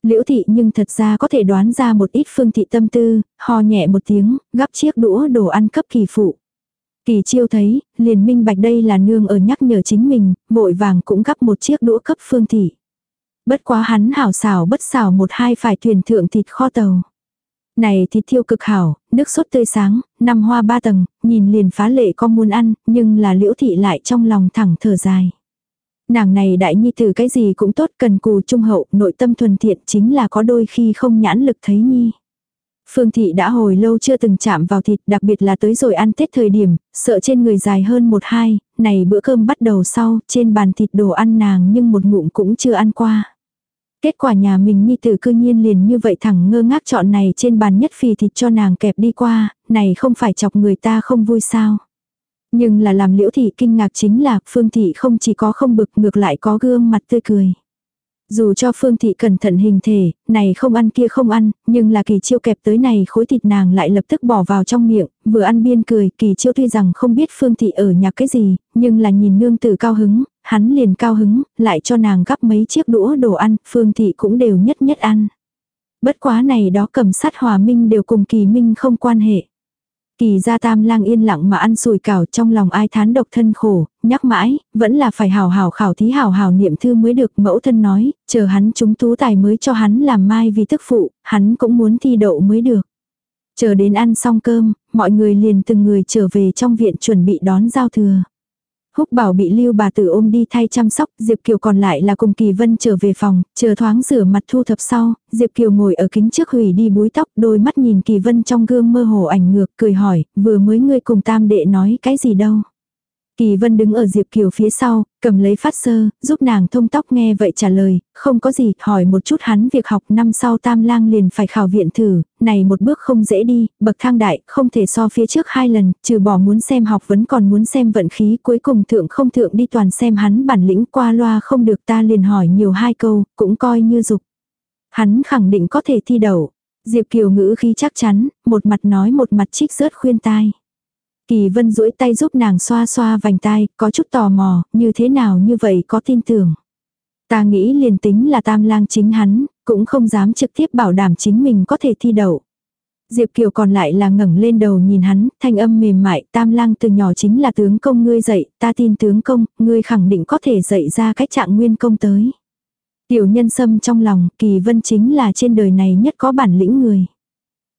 Liễu Thị nhưng thật ra có thể đoán ra một ít Phương Thị tâm tư, ho nhẹ một tiếng, gắp chiếc đũa đồ ăn cấp kỳ phụ. Kỳ chiêu thấy, liền minh bạch đây là nương ở nhắc nhở chính mình, vội vàng cũng gắp một chiếc đũa cấp phương thị. Bất quá hắn hảo xảo bất xảo một hai phải thuyền thượng thịt kho tàu. Này thịt thiêu cực hảo, nước sốt tươi sáng, năm hoa ba tầng, nhìn liền phá lệ con muốn ăn, nhưng là liễu thị lại trong lòng thẳng thở dài. Nàng này đại nhi tử cái gì cũng tốt cần cù trung hậu, nội tâm thuần thiện chính là có đôi khi không nhãn lực thấy nhi. Phương Thị đã hồi lâu chưa từng chạm vào thịt, đặc biệt là tới rồi ăn Tết thời điểm, sợ trên người dài hơn một hai, này bữa cơm bắt đầu sau, trên bàn thịt đồ ăn nàng nhưng một ngụm cũng chưa ăn qua. Kết quả nhà mình nhi tử cư nhiên liền như vậy thẳng ngơ ngác chọn này trên bàn nhất phì thịt cho nàng kẹp đi qua, này không phải chọc người ta không vui sao. Nhưng là làm liễu thị kinh ngạc chính là phương thị không chỉ có không bực ngược lại có gương mặt tươi cười. Dù cho Phương Thị cẩn thận hình thể, này không ăn kia không ăn, nhưng là kỳ chiêu kẹp tới này khối thịt nàng lại lập tức bỏ vào trong miệng, vừa ăn biên cười, kỳ chiêu tuy rằng không biết Phương Thị ở nhà cái gì, nhưng là nhìn nương tử cao hứng, hắn liền cao hứng, lại cho nàng gắp mấy chiếc đũa đồ ăn, Phương Thị cũng đều nhất nhất ăn. Bất quá này đó cầm sát hòa minh đều cùng kỳ minh không quan hệ. Kỳ gia tam lang yên lặng mà ăn sùi cảo trong lòng ai thán độc thân khổ, nhắc mãi, vẫn là phải hào hào khảo thí hào hào niệm thư mới được mẫu thân nói, chờ hắn chúng tú tài mới cho hắn làm mai vì tức phụ, hắn cũng muốn thi đậu mới được. Chờ đến ăn xong cơm, mọi người liền từng người trở về trong viện chuẩn bị đón giao thừa. Húc bảo bị lưu bà tử ôm đi thay chăm sóc, Diệp Kiều còn lại là cùng Kỳ Vân trở về phòng, chờ thoáng rửa mặt thu thập sau, Diệp Kiều ngồi ở kính trước hủy đi búi tóc, đôi mắt nhìn Kỳ Vân trong gương mơ hồ ảnh ngược, cười hỏi, vừa mới ngươi cùng tam đệ nói cái gì đâu. Kỳ Vân đứng ở Diệp Kiều phía sau, cầm lấy phát sơ, giúp nàng thông tóc nghe vậy trả lời, không có gì, hỏi một chút hắn việc học năm sau tam lang liền phải khảo viện thử, này một bước không dễ đi, bậc thang đại, không thể so phía trước hai lần, trừ bỏ muốn xem học vẫn còn muốn xem vận khí, cuối cùng thượng không thượng đi toàn xem hắn bản lĩnh qua loa không được ta liền hỏi nhiều hai câu, cũng coi như dục. Hắn khẳng định có thể thi đậu. Diệp Kiều ngữ khí chắc chắn, một mặt nói một mặt trích rớt khuyên tai. Kỳ vân duỗi tay giúp nàng xoa xoa vành tai, có chút tò mò, như thế nào như vậy có tin tưởng. Ta nghĩ liền tính là tam lang chính hắn, cũng không dám trực tiếp bảo đảm chính mình có thể thi đậu. Diệp Kiều còn lại là ngẩng lên đầu nhìn hắn, thanh âm mềm mại, tam lang từ nhỏ chính là tướng công ngươi dạy, ta tin tướng công, ngươi khẳng định có thể dạy ra cách trạng nguyên công tới. Tiểu nhân sâm trong lòng, kỳ vân chính là trên đời này nhất có bản lĩnh người.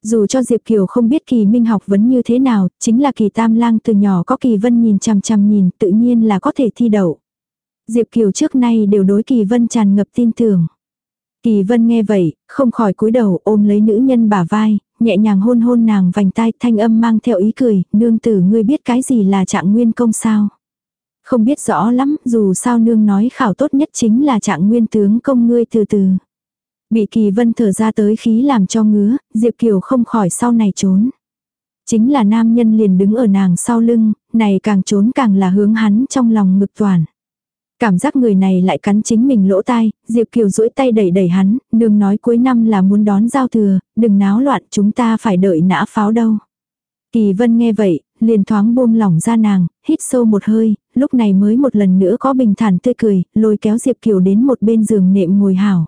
Dù cho Diệp Kiều không biết kỳ minh học vấn như thế nào, chính là kỳ tam lang từ nhỏ có kỳ vân nhìn chằm chằm nhìn tự nhiên là có thể thi đậu. Diệp Kiều trước nay đều đối kỳ vân tràn ngập tin tưởng. Kỳ vân nghe vậy, không khỏi cúi đầu ôm lấy nữ nhân bả vai, nhẹ nhàng hôn hôn nàng vành tai thanh âm mang theo ý cười, nương tử ngươi biết cái gì là trạng nguyên công sao. Không biết rõ lắm, dù sao nương nói khảo tốt nhất chính là trạng nguyên tướng công ngươi từ từ. Bị kỳ vân thở ra tới khí làm cho ngứa, Diệp Kiều không khỏi sau này trốn. Chính là nam nhân liền đứng ở nàng sau lưng, này càng trốn càng là hướng hắn trong lòng ngực toàn. Cảm giác người này lại cắn chính mình lỗ tai, Diệp Kiều duỗi tay đẩy đẩy hắn, nương nói cuối năm là muốn đón giao thừa, đừng náo loạn chúng ta phải đợi nã pháo đâu. Kỳ vân nghe vậy, liền thoáng buông lỏng ra nàng, hít sâu một hơi, lúc này mới một lần nữa có bình thản tươi cười, lôi kéo Diệp Kiều đến một bên giường nệm ngồi hảo.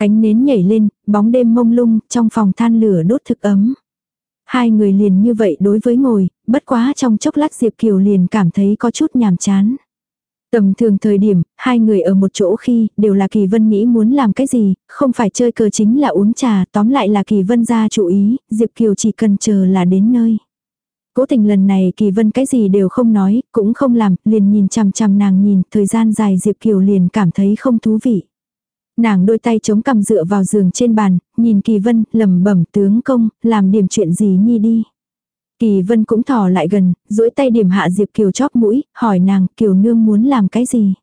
Ánh nến nhảy lên, bóng đêm mông lung, trong phòng than lửa đốt thực ấm. Hai người liền như vậy đối với ngồi, bất quá trong chốc lát Diệp Kiều liền cảm thấy có chút nhàm chán. Tầm thường thời điểm, hai người ở một chỗ khi, đều là Kỳ Vân nghĩ muốn làm cái gì, không phải chơi cờ chính là uống trà, tóm lại là Kỳ Vân ra chủ ý, Diệp Kiều chỉ cần chờ là đến nơi. Cố tình lần này Kỳ Vân cái gì đều không nói, cũng không làm, liền nhìn chằm chằm nàng nhìn, thời gian dài Diệp Kiều liền cảm thấy không thú vị. Nàng đôi tay chống cằm dựa vào giường trên bàn, nhìn Kỳ Vân, lẩm bẩm tướng công, làm điểm chuyện gì nhi đi. Kỳ Vân cũng thò lại gần, duỗi tay điểm hạ Diệp Kiều chóp mũi, hỏi nàng, Kiều nương muốn làm cái gì.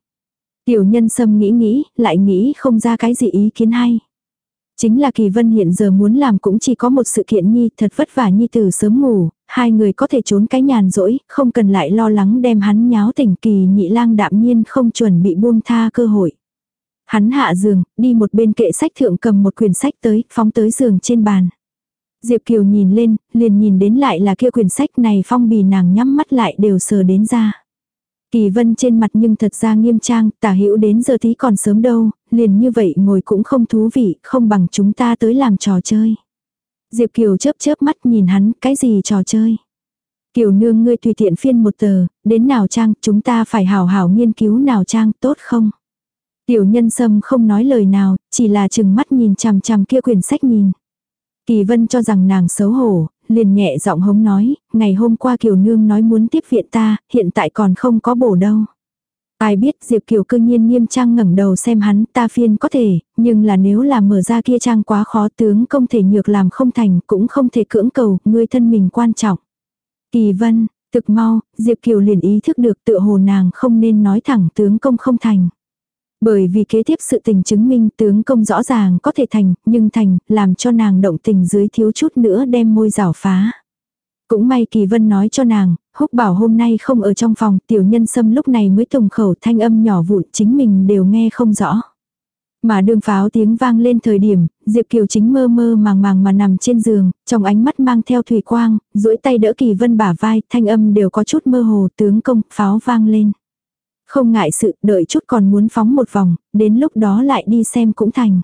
Tiểu nhân sâm nghĩ nghĩ, lại nghĩ không ra cái gì ý kiến hay. Chính là Kỳ Vân hiện giờ muốn làm cũng chỉ có một sự kiện nhi, thật vất vả nhi từ sớm ngủ, hai người có thể trốn cái nhàn rỗi, không cần lại lo lắng đem hắn nháo tỉnh Kỳ nhị lang đạm nhiên không chuẩn bị buông tha cơ hội. Hắn hạ giường, đi một bên kệ sách thượng cầm một quyển sách tới, phóng tới giường trên bàn. Diệp Kiều nhìn lên, liền nhìn đến lại là kia quyển sách này phong bì nàng nhắm mắt lại đều sờ đến ra. Kỳ vân trên mặt nhưng thật ra nghiêm trang, tả hữu đến giờ tí còn sớm đâu, liền như vậy ngồi cũng không thú vị, không bằng chúng ta tới làm trò chơi. Diệp Kiều chớp chớp mắt nhìn hắn, cái gì trò chơi. Kiều nương ngươi tùy tiện phiên một tờ, đến nào trang, chúng ta phải hào hảo nghiên cứu nào trang, tốt không? Tiểu nhân sâm không nói lời nào, chỉ là chừng mắt nhìn chằm chằm kia quyển sách nhìn. Kỳ vân cho rằng nàng xấu hổ, liền nhẹ giọng hống nói, ngày hôm qua Kiều Nương nói muốn tiếp viện ta, hiện tại còn không có bổ đâu. Ai biết Diệp Kiều cương nhiên nghiêm trang ngẩng đầu xem hắn ta phiên có thể, nhưng là nếu là mở ra kia trang quá khó tướng không thể nhược làm không thành cũng không thể cưỡng cầu, người thân mình quan trọng. Kỳ vân, thực mau, Diệp Kiều liền ý thức được tựa hồ nàng không nên nói thẳng tướng công không thành. Bởi vì kế tiếp sự tình chứng minh tướng công rõ ràng có thể thành, nhưng thành, làm cho nàng động tình dưới thiếu chút nữa đem môi rảo phá. Cũng may Kỳ Vân nói cho nàng, húc bảo hôm nay không ở trong phòng, tiểu nhân sâm lúc này mới tùng khẩu thanh âm nhỏ vụn chính mình đều nghe không rõ. Mà đường pháo tiếng vang lên thời điểm, Diệp Kiều chính mơ mơ màng màng mà nằm trên giường, trong ánh mắt mang theo thủy quang, duỗi tay đỡ Kỳ Vân bả vai, thanh âm đều có chút mơ hồ, tướng công, pháo vang lên. Không ngại sự, đợi chút còn muốn phóng một vòng, đến lúc đó lại đi xem cũng thành.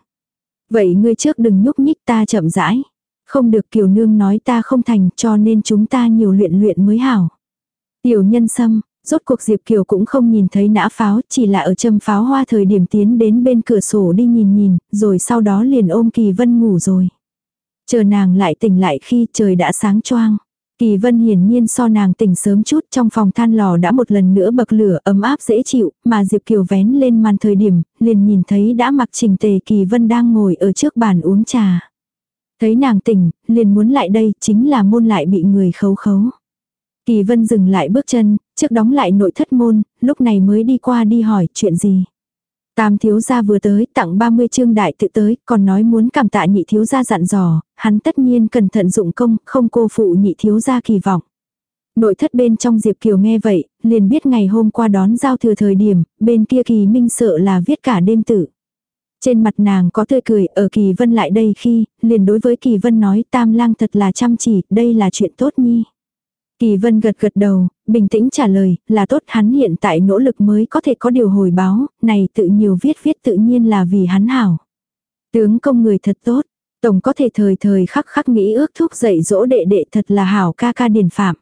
Vậy ngươi trước đừng nhúc nhích ta chậm rãi. Không được kiều nương nói ta không thành cho nên chúng ta nhiều luyện luyện mới hảo. Tiểu nhân sâm, rốt cuộc Diệp Kiều cũng không nhìn thấy nã pháo, chỉ là ở châm pháo hoa thời điểm tiến đến bên cửa sổ đi nhìn nhìn, rồi sau đó liền ôm Kỳ Vân ngủ rồi. Chờ nàng lại tỉnh lại khi trời đã sáng choang. Kỳ vân hiển nhiên so nàng tỉnh sớm chút trong phòng than lò đã một lần nữa bậc lửa ấm áp dễ chịu, mà Diệp Kiều vén lên màn thời điểm, liền nhìn thấy đã mặc trình tề Kỳ vân đang ngồi ở trước bàn uống trà. Thấy nàng tỉnh, liền muốn lại đây, chính là môn lại bị người khấu khấu. Kỳ vân dừng lại bước chân, trước đóng lại nội thất môn, lúc này mới đi qua đi hỏi chuyện gì. Tam thiếu gia vừa tới, tặng 30 chương đại tự tới, còn nói muốn cảm tạ nhị thiếu gia dặn dò, hắn tất nhiên cẩn thận dụng công, không cô phụ nhị thiếu gia kỳ vọng. Nội thất bên trong Diệp Kiều nghe vậy, liền biết ngày hôm qua đón giao thừa thời điểm, bên kia kỳ minh sợ là viết cả đêm tử. Trên mặt nàng có tươi cười, ở kỳ vân lại đây khi, liền đối với kỳ vân nói tam lang thật là chăm chỉ, đây là chuyện tốt nhi. Kỳ vân gật gật đầu, bình tĩnh trả lời, là tốt hắn hiện tại nỗ lực mới có thể có điều hồi báo, này tự nhiều viết viết tự nhiên là vì hắn hảo. Tướng công người thật tốt, tổng có thể thời thời khắc khắc nghĩ ước thúc dạy dỗ đệ đệ thật là hảo ca ca điển phạm.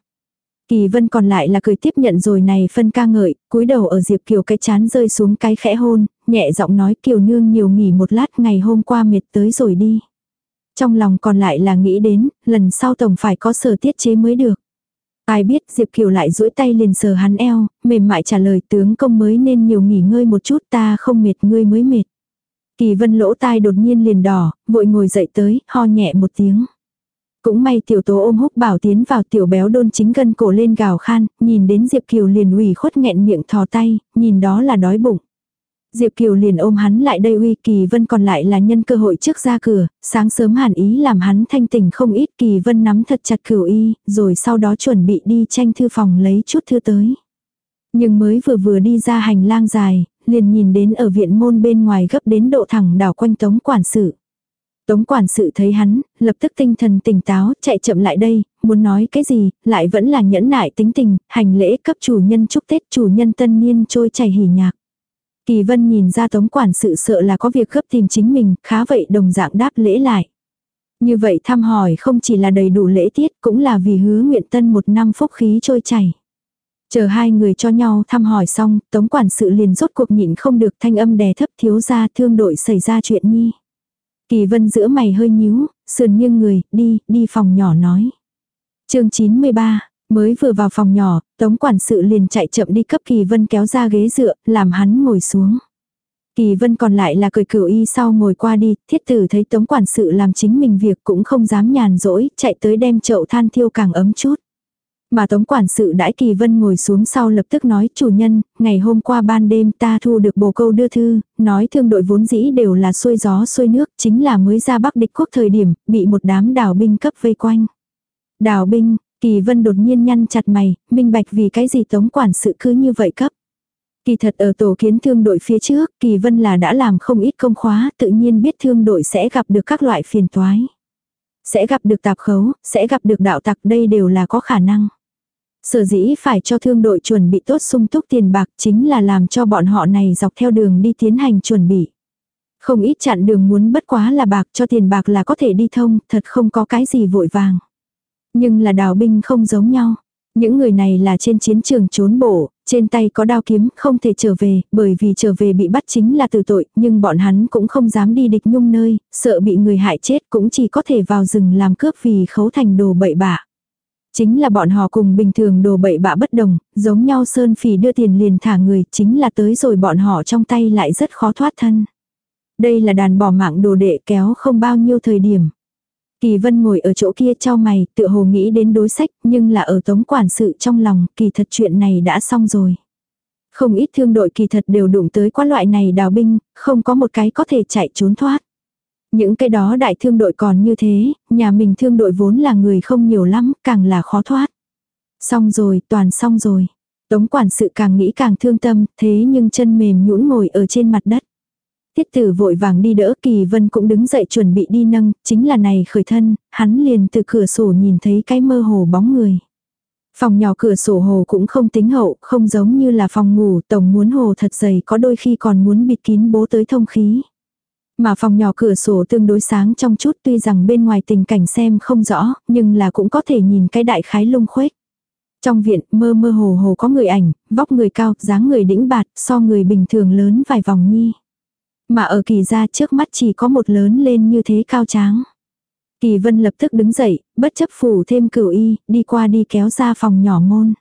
Kỳ vân còn lại là cười tiếp nhận rồi này phân ca ngợi, cúi đầu ở Diệp Kiều cái chán rơi xuống cái khẽ hôn, nhẹ giọng nói Kiều nương nhiều nghỉ một lát ngày hôm qua mệt tới rồi đi. Trong lòng còn lại là nghĩ đến, lần sau tổng phải có sở tiết chế mới được. Ai biết Diệp Kiều lại duỗi tay liền sờ hắn eo, mềm mại trả lời tướng công mới nên nhiều nghỉ ngơi một chút ta không mệt ngươi mới mệt. Kỳ vân lỗ tai đột nhiên liền đỏ, vội ngồi dậy tới, ho nhẹ một tiếng. Cũng may tiểu tố ôm húc bảo tiến vào tiểu béo đôn chính gân cổ lên gào khan, nhìn đến Diệp Kiều liền ủy khuất nghẹn miệng thò tay, nhìn đó là đói bụng. Diệp Kiều liền ôm hắn lại đây uy Kỳ Vân còn lại là nhân cơ hội trước ra cửa, sáng sớm hàn ý làm hắn thanh tỉnh không ít Kỳ Vân nắm thật chặt cửu y, rồi sau đó chuẩn bị đi tranh thư phòng lấy chút thư tới. Nhưng mới vừa vừa đi ra hành lang dài, liền nhìn đến ở viện môn bên ngoài gấp đến độ thẳng đảo quanh tống quản sự. Tống quản sự thấy hắn, lập tức tinh thần tỉnh táo, chạy chậm lại đây, muốn nói cái gì, lại vẫn là nhẫn nại tính tình, hành lễ cấp chủ nhân chúc Tết chủ nhân tân niên trôi chảy hỉ nhạc. Kỳ vân nhìn ra tống quản sự sợ là có việc gấp tìm chính mình, khá vậy đồng dạng đáp lễ lại. Như vậy thăm hỏi không chỉ là đầy đủ lễ tiết cũng là vì hứa nguyện tân một năm phúc khí trôi chảy. Chờ hai người cho nhau thăm hỏi xong, tống quản sự liền rốt cuộc nhịn không được thanh âm đè thấp thiếu ra thương đội xảy ra chuyện nhi. Kỳ vân giữa mày hơi nhíu, sườn nghiêng người, đi, đi phòng nhỏ nói. chương 93, mới vừa vào phòng nhỏ, tống quản sự liền chạy chậm đi cấp Kỳ vân kéo ra ghế dựa, làm hắn ngồi xuống. Kỳ vân còn lại là cười cửu y sau ngồi qua đi, thiết tử thấy tống quản sự làm chính mình việc cũng không dám nhàn rỗi, chạy tới đem chậu than thiêu càng ấm chút. Mà tống quản sự đãi kỳ vân ngồi xuống sau lập tức nói chủ nhân, ngày hôm qua ban đêm ta thu được bồ câu đưa thư, nói thương đội vốn dĩ đều là xuôi gió xuôi nước, chính là mới ra bắc địch quốc thời điểm, bị một đám đào binh cấp vây quanh. Đào binh, kỳ vân đột nhiên nhăn chặt mày, minh bạch vì cái gì tống quản sự cứ như vậy cấp. Kỳ thật ở tổ kiến thương đội phía trước, kỳ vân là đã làm không ít công khóa, tự nhiên biết thương đội sẽ gặp được các loại phiền toái. Sẽ gặp được tạp khấu, sẽ gặp được đạo tặc đây đều là có khả năng. Sở dĩ phải cho thương đội chuẩn bị tốt sung túc tiền bạc chính là làm cho bọn họ này dọc theo đường đi tiến hành chuẩn bị. Không ít chặn đường muốn bất quá là bạc cho tiền bạc là có thể đi thông, thật không có cái gì vội vàng. Nhưng là đào binh không giống nhau. Những người này là trên chiến trường trốn bộ, trên tay có đao kiếm, không thể trở về, bởi vì trở về bị bắt chính là tử tội, nhưng bọn hắn cũng không dám đi địch nhung nơi, sợ bị người hại chết cũng chỉ có thể vào rừng làm cướp vì khấu thành đồ bậy bạ. Chính là bọn họ cùng bình thường đồ bậy bạ bất đồng, giống nhau sơn phỉ đưa tiền liền thả người, chính là tới rồi bọn họ trong tay lại rất khó thoát thân. Đây là đàn bỏ mạng đồ đệ kéo không bao nhiêu thời điểm. Kỳ vân ngồi ở chỗ kia cho mày, tựa hồ nghĩ đến đối sách, nhưng là ở tống quản sự trong lòng, kỳ thật chuyện này đã xong rồi. Không ít thương đội kỳ thật đều đụng tới quá loại này đào binh, không có một cái có thể chạy trốn thoát. Những cái đó đại thương đội còn như thế, nhà mình thương đội vốn là người không nhiều lắm, càng là khó thoát. Xong rồi, toàn xong rồi. Tống quản sự càng nghĩ càng thương tâm, thế nhưng chân mềm nhũn ngồi ở trên mặt đất. Tiết tử vội vàng đi đỡ Kỳ Vân cũng đứng dậy chuẩn bị đi nâng, chính là này khởi thân, hắn liền từ cửa sổ nhìn thấy cái mơ hồ bóng người. Phòng nhỏ cửa sổ hồ cũng không tính hậu, không giống như là phòng ngủ, tổng muốn hồ thật dày có đôi khi còn muốn bịt kín bố tới thông khí. Mà phòng nhỏ cửa sổ tương đối sáng trong chút tuy rằng bên ngoài tình cảnh xem không rõ, nhưng là cũng có thể nhìn cái đại khái lung khuếch. Trong viện mơ mơ hồ hồ có người ảnh, vóc người cao, dáng người đĩnh bạt, so người bình thường lớn vài vòng nhi. Mà ở kỳ ra trước mắt chỉ có một lớn lên như thế cao tráng. Kỳ vân lập tức đứng dậy, bất chấp phủ thêm cửu y, đi qua đi kéo ra phòng nhỏ môn.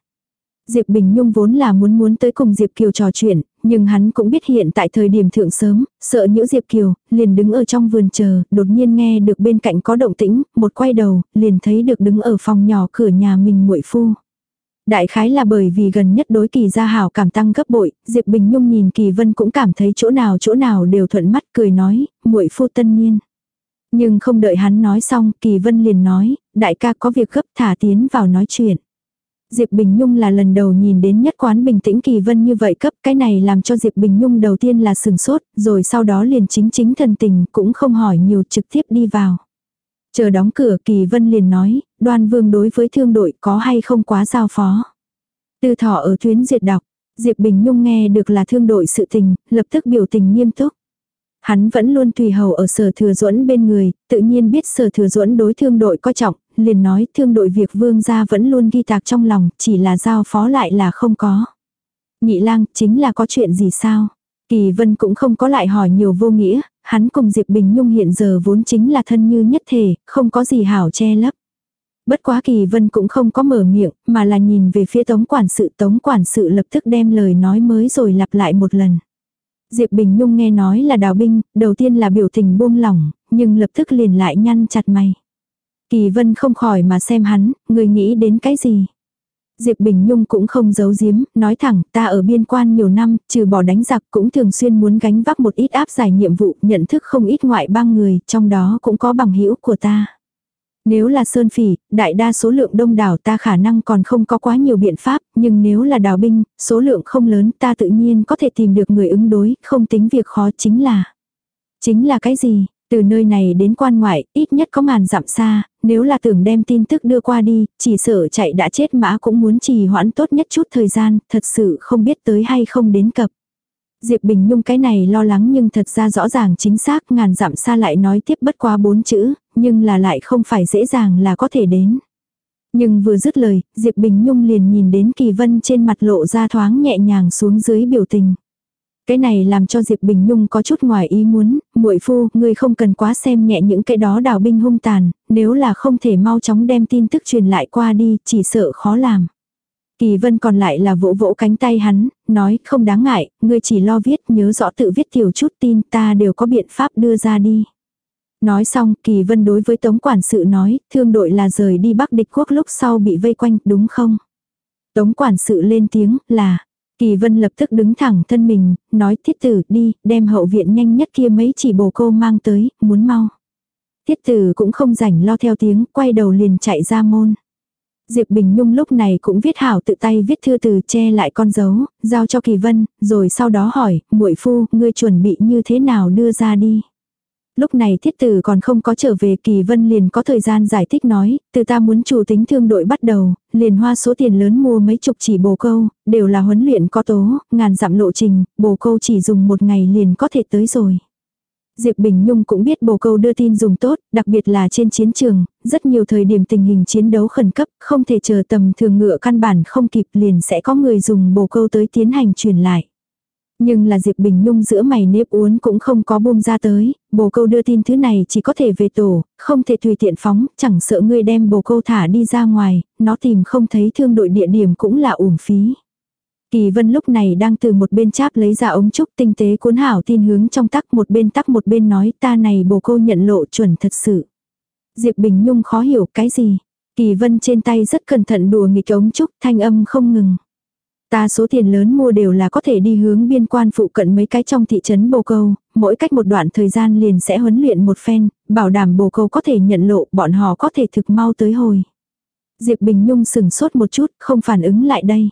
Diệp Bình Nhung vốn là muốn muốn tới cùng Diệp Kiều trò chuyện, nhưng hắn cũng biết hiện tại thời điểm thượng sớm, sợ nhiễu Diệp Kiều, liền đứng ở trong vườn chờ, đột nhiên nghe được bên cạnh có động tĩnh, một quay đầu, liền thấy được đứng ở phòng nhỏ cửa nhà mình muội phu. Đại khái là bởi vì gần nhất đối kỳ gia hảo cảm tăng gấp bội, Diệp Bình Nhung nhìn kỳ vân cũng cảm thấy chỗ nào chỗ nào đều thuận mắt cười nói, muội phu tân niên. Nhưng không đợi hắn nói xong, kỳ vân liền nói, đại ca có việc gấp thả tiến vào nói chuyện. Diệp Bình Nhung là lần đầu nhìn đến nhất quán bình tĩnh kỳ vân như vậy cấp cái này làm cho Diệp Bình Nhung đầu tiên là sừng sốt, rồi sau đó liền chính chính thần tình cũng không hỏi nhiều trực tiếp đi vào. Chờ đóng cửa kỳ vân liền nói, đoan vương đối với thương đội có hay không quá giao phó. Tư thọ ở tuyến diệt đọc, Diệp Bình Nhung nghe được là thương đội sự tình, lập tức biểu tình nghiêm túc. Hắn vẫn luôn tùy hầu ở sở thừa duẫn bên người, tự nhiên biết sở thừa duẫn đối thương đội coi trọng, liền nói thương đội việc vương gia vẫn luôn ghi tạc trong lòng, chỉ là giao phó lại là không có. Nhị lang, chính là có chuyện gì sao? Kỳ Vân cũng không có lại hỏi nhiều vô nghĩa, hắn cùng Diệp Bình Nhung hiện giờ vốn chính là thân như nhất thể, không có gì hảo che lấp. Bất quá Kỳ Vân cũng không có mở miệng, mà là nhìn về phía Tống Quản sự. Tống Quản sự lập tức đem lời nói mới rồi lặp lại một lần. Diệp Bình Nhung nghe nói là đào binh, đầu tiên là biểu tình buông lỏng, nhưng lập tức liền lại nhăn chặt mày. Kỳ Vân không khỏi mà xem hắn, người nghĩ đến cái gì. Diệp Bình Nhung cũng không giấu giếm, nói thẳng, ta ở biên quan nhiều năm, trừ bỏ đánh giặc cũng thường xuyên muốn gánh vác một ít áp giải nhiệm vụ, nhận thức không ít ngoại bang người, trong đó cũng có bằng hữu của ta. Nếu là sơn phỉ, đại đa số lượng đông đảo ta khả năng còn không có quá nhiều biện pháp, nhưng nếu là đào binh, số lượng không lớn ta tự nhiên có thể tìm được người ứng đối, không tính việc khó chính là. Chính là cái gì? Từ nơi này đến quan ngoại, ít nhất có ngàn dặm xa, nếu là tưởng đem tin tức đưa qua đi, chỉ sợ chạy đã chết mã cũng muốn trì hoãn tốt nhất chút thời gian, thật sự không biết tới hay không đến cập. Diệp Bình Nhung cái này lo lắng nhưng thật ra rõ ràng chính xác ngàn dặm xa lại nói tiếp bất quá bốn chữ, nhưng là lại không phải dễ dàng là có thể đến. Nhưng vừa dứt lời, Diệp Bình Nhung liền nhìn đến Kỳ Vân trên mặt lộ ra thoáng nhẹ nhàng xuống dưới biểu tình. Cái này làm cho Diệp Bình Nhung có chút ngoài ý muốn, muội phu, ngươi không cần quá xem nhẹ những cái đó đào binh hung tàn, nếu là không thể mau chóng đem tin tức truyền lại qua đi, chỉ sợ khó làm. Kỳ vân còn lại là vỗ vỗ cánh tay hắn, nói không đáng ngại, ngươi chỉ lo viết, nhớ rõ tự viết tiểu chút tin ta đều có biện pháp đưa ra đi. Nói xong, Kỳ vân đối với tống quản sự nói, thương đội là rời đi bắc địch quốc lúc sau bị vây quanh, đúng không? Tống quản sự lên tiếng, là, Kỳ vân lập tức đứng thẳng thân mình, nói thiết tử đi, đem hậu viện nhanh nhất kia mấy chỉ bồ câu mang tới, muốn mau. Thiết tử cũng không rảnh lo theo tiếng, quay đầu liền chạy ra môn. Diệp Bình Nhung lúc này cũng viết hảo tự tay viết thư từ che lại con dấu, giao cho Kỳ Vân, rồi sau đó hỏi, muội phu, ngươi chuẩn bị như thế nào đưa ra đi. Lúc này thiết tử còn không có trở về kỳ vân liền có thời gian giải thích nói, từ ta muốn chủ tính thương đội bắt đầu, liền hoa số tiền lớn mua mấy chục chỉ bồ câu, đều là huấn luyện có tố, ngàn dặm lộ trình, bồ câu chỉ dùng một ngày liền có thể tới rồi. Diệp Bình Nhung cũng biết bồ câu đưa tin dùng tốt, đặc biệt là trên chiến trường, rất nhiều thời điểm tình hình chiến đấu khẩn cấp, không thể chờ tầm thường ngựa căn bản không kịp liền sẽ có người dùng bồ câu tới tiến hành truyền lại. Nhưng là Diệp Bình Nhung giữa mày nếp uốn cũng không có buông ra tới, bồ câu đưa tin thứ này chỉ có thể về tổ, không thể tùy tiện phóng, chẳng sợ ngươi đem bồ câu thả đi ra ngoài, nó tìm không thấy thương đội địa điểm cũng là uổng phí. Kỳ vân lúc này đang từ một bên cháp lấy ra ống trúc tinh tế cuốn hảo tin hướng trong tắc một bên tắc một bên nói ta này bồ câu nhận lộ chuẩn thật sự. Diệp Bình Nhung khó hiểu cái gì. Kỳ vân trên tay rất cẩn thận đùa nghịch ống trúc thanh âm không ngừng. Ta số tiền lớn mua đều là có thể đi hướng biên quan phụ cận mấy cái trong thị trấn bồ câu, mỗi cách một đoạn thời gian liền sẽ huấn luyện một phen, bảo đảm bồ câu có thể nhận lộ, bọn họ có thể thực mau tới hồi. Diệp Bình Nhung sừng sốt một chút, không phản ứng lại đây.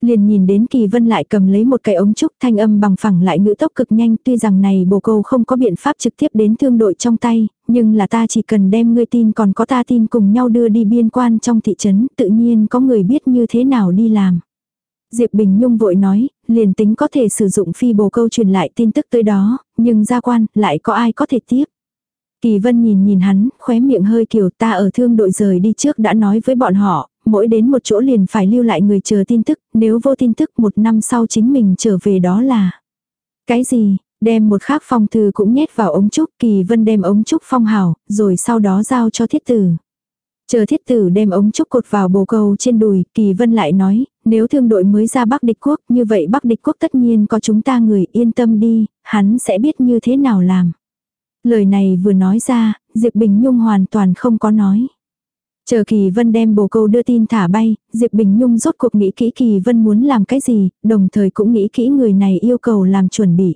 Liền nhìn đến Kỳ Vân lại cầm lấy một cái ống trúc thanh âm bằng phẳng lại ngữ tốc cực nhanh tuy rằng này bồ câu không có biện pháp trực tiếp đến thương đội trong tay, nhưng là ta chỉ cần đem ngươi tin còn có ta tin cùng nhau đưa đi biên quan trong thị trấn tự nhiên có người biết như thế nào đi làm. Diệp Bình Nhung vội nói, liền tính có thể sử dụng phi bồ câu truyền lại tin tức tới đó, nhưng gia quan, lại có ai có thể tiếp. Kỳ Vân nhìn nhìn hắn, khóe miệng hơi kiểu ta ở thương đội rời đi trước đã nói với bọn họ, mỗi đến một chỗ liền phải lưu lại người chờ tin tức, nếu vô tin tức một năm sau chính mình trở về đó là. Cái gì, đem một khác phong thư cũng nhét vào ống trúc, Kỳ Vân đem ống trúc phong hảo, rồi sau đó giao cho thiết tử. Chờ thiết tử đem ống trúc cột vào bồ câu trên đùi, Kỳ Vân lại nói, nếu thương đội mới ra Bắc địch quốc, như vậy Bắc địch quốc tất nhiên có chúng ta người yên tâm đi, hắn sẽ biết như thế nào làm. Lời này vừa nói ra, Diệp Bình Nhung hoàn toàn không có nói. Chờ Kỳ Vân đem bồ câu đưa tin thả bay, Diệp Bình Nhung rốt cuộc nghĩ kỹ Kỳ Vân muốn làm cái gì, đồng thời cũng nghĩ kỹ người này yêu cầu làm chuẩn bị.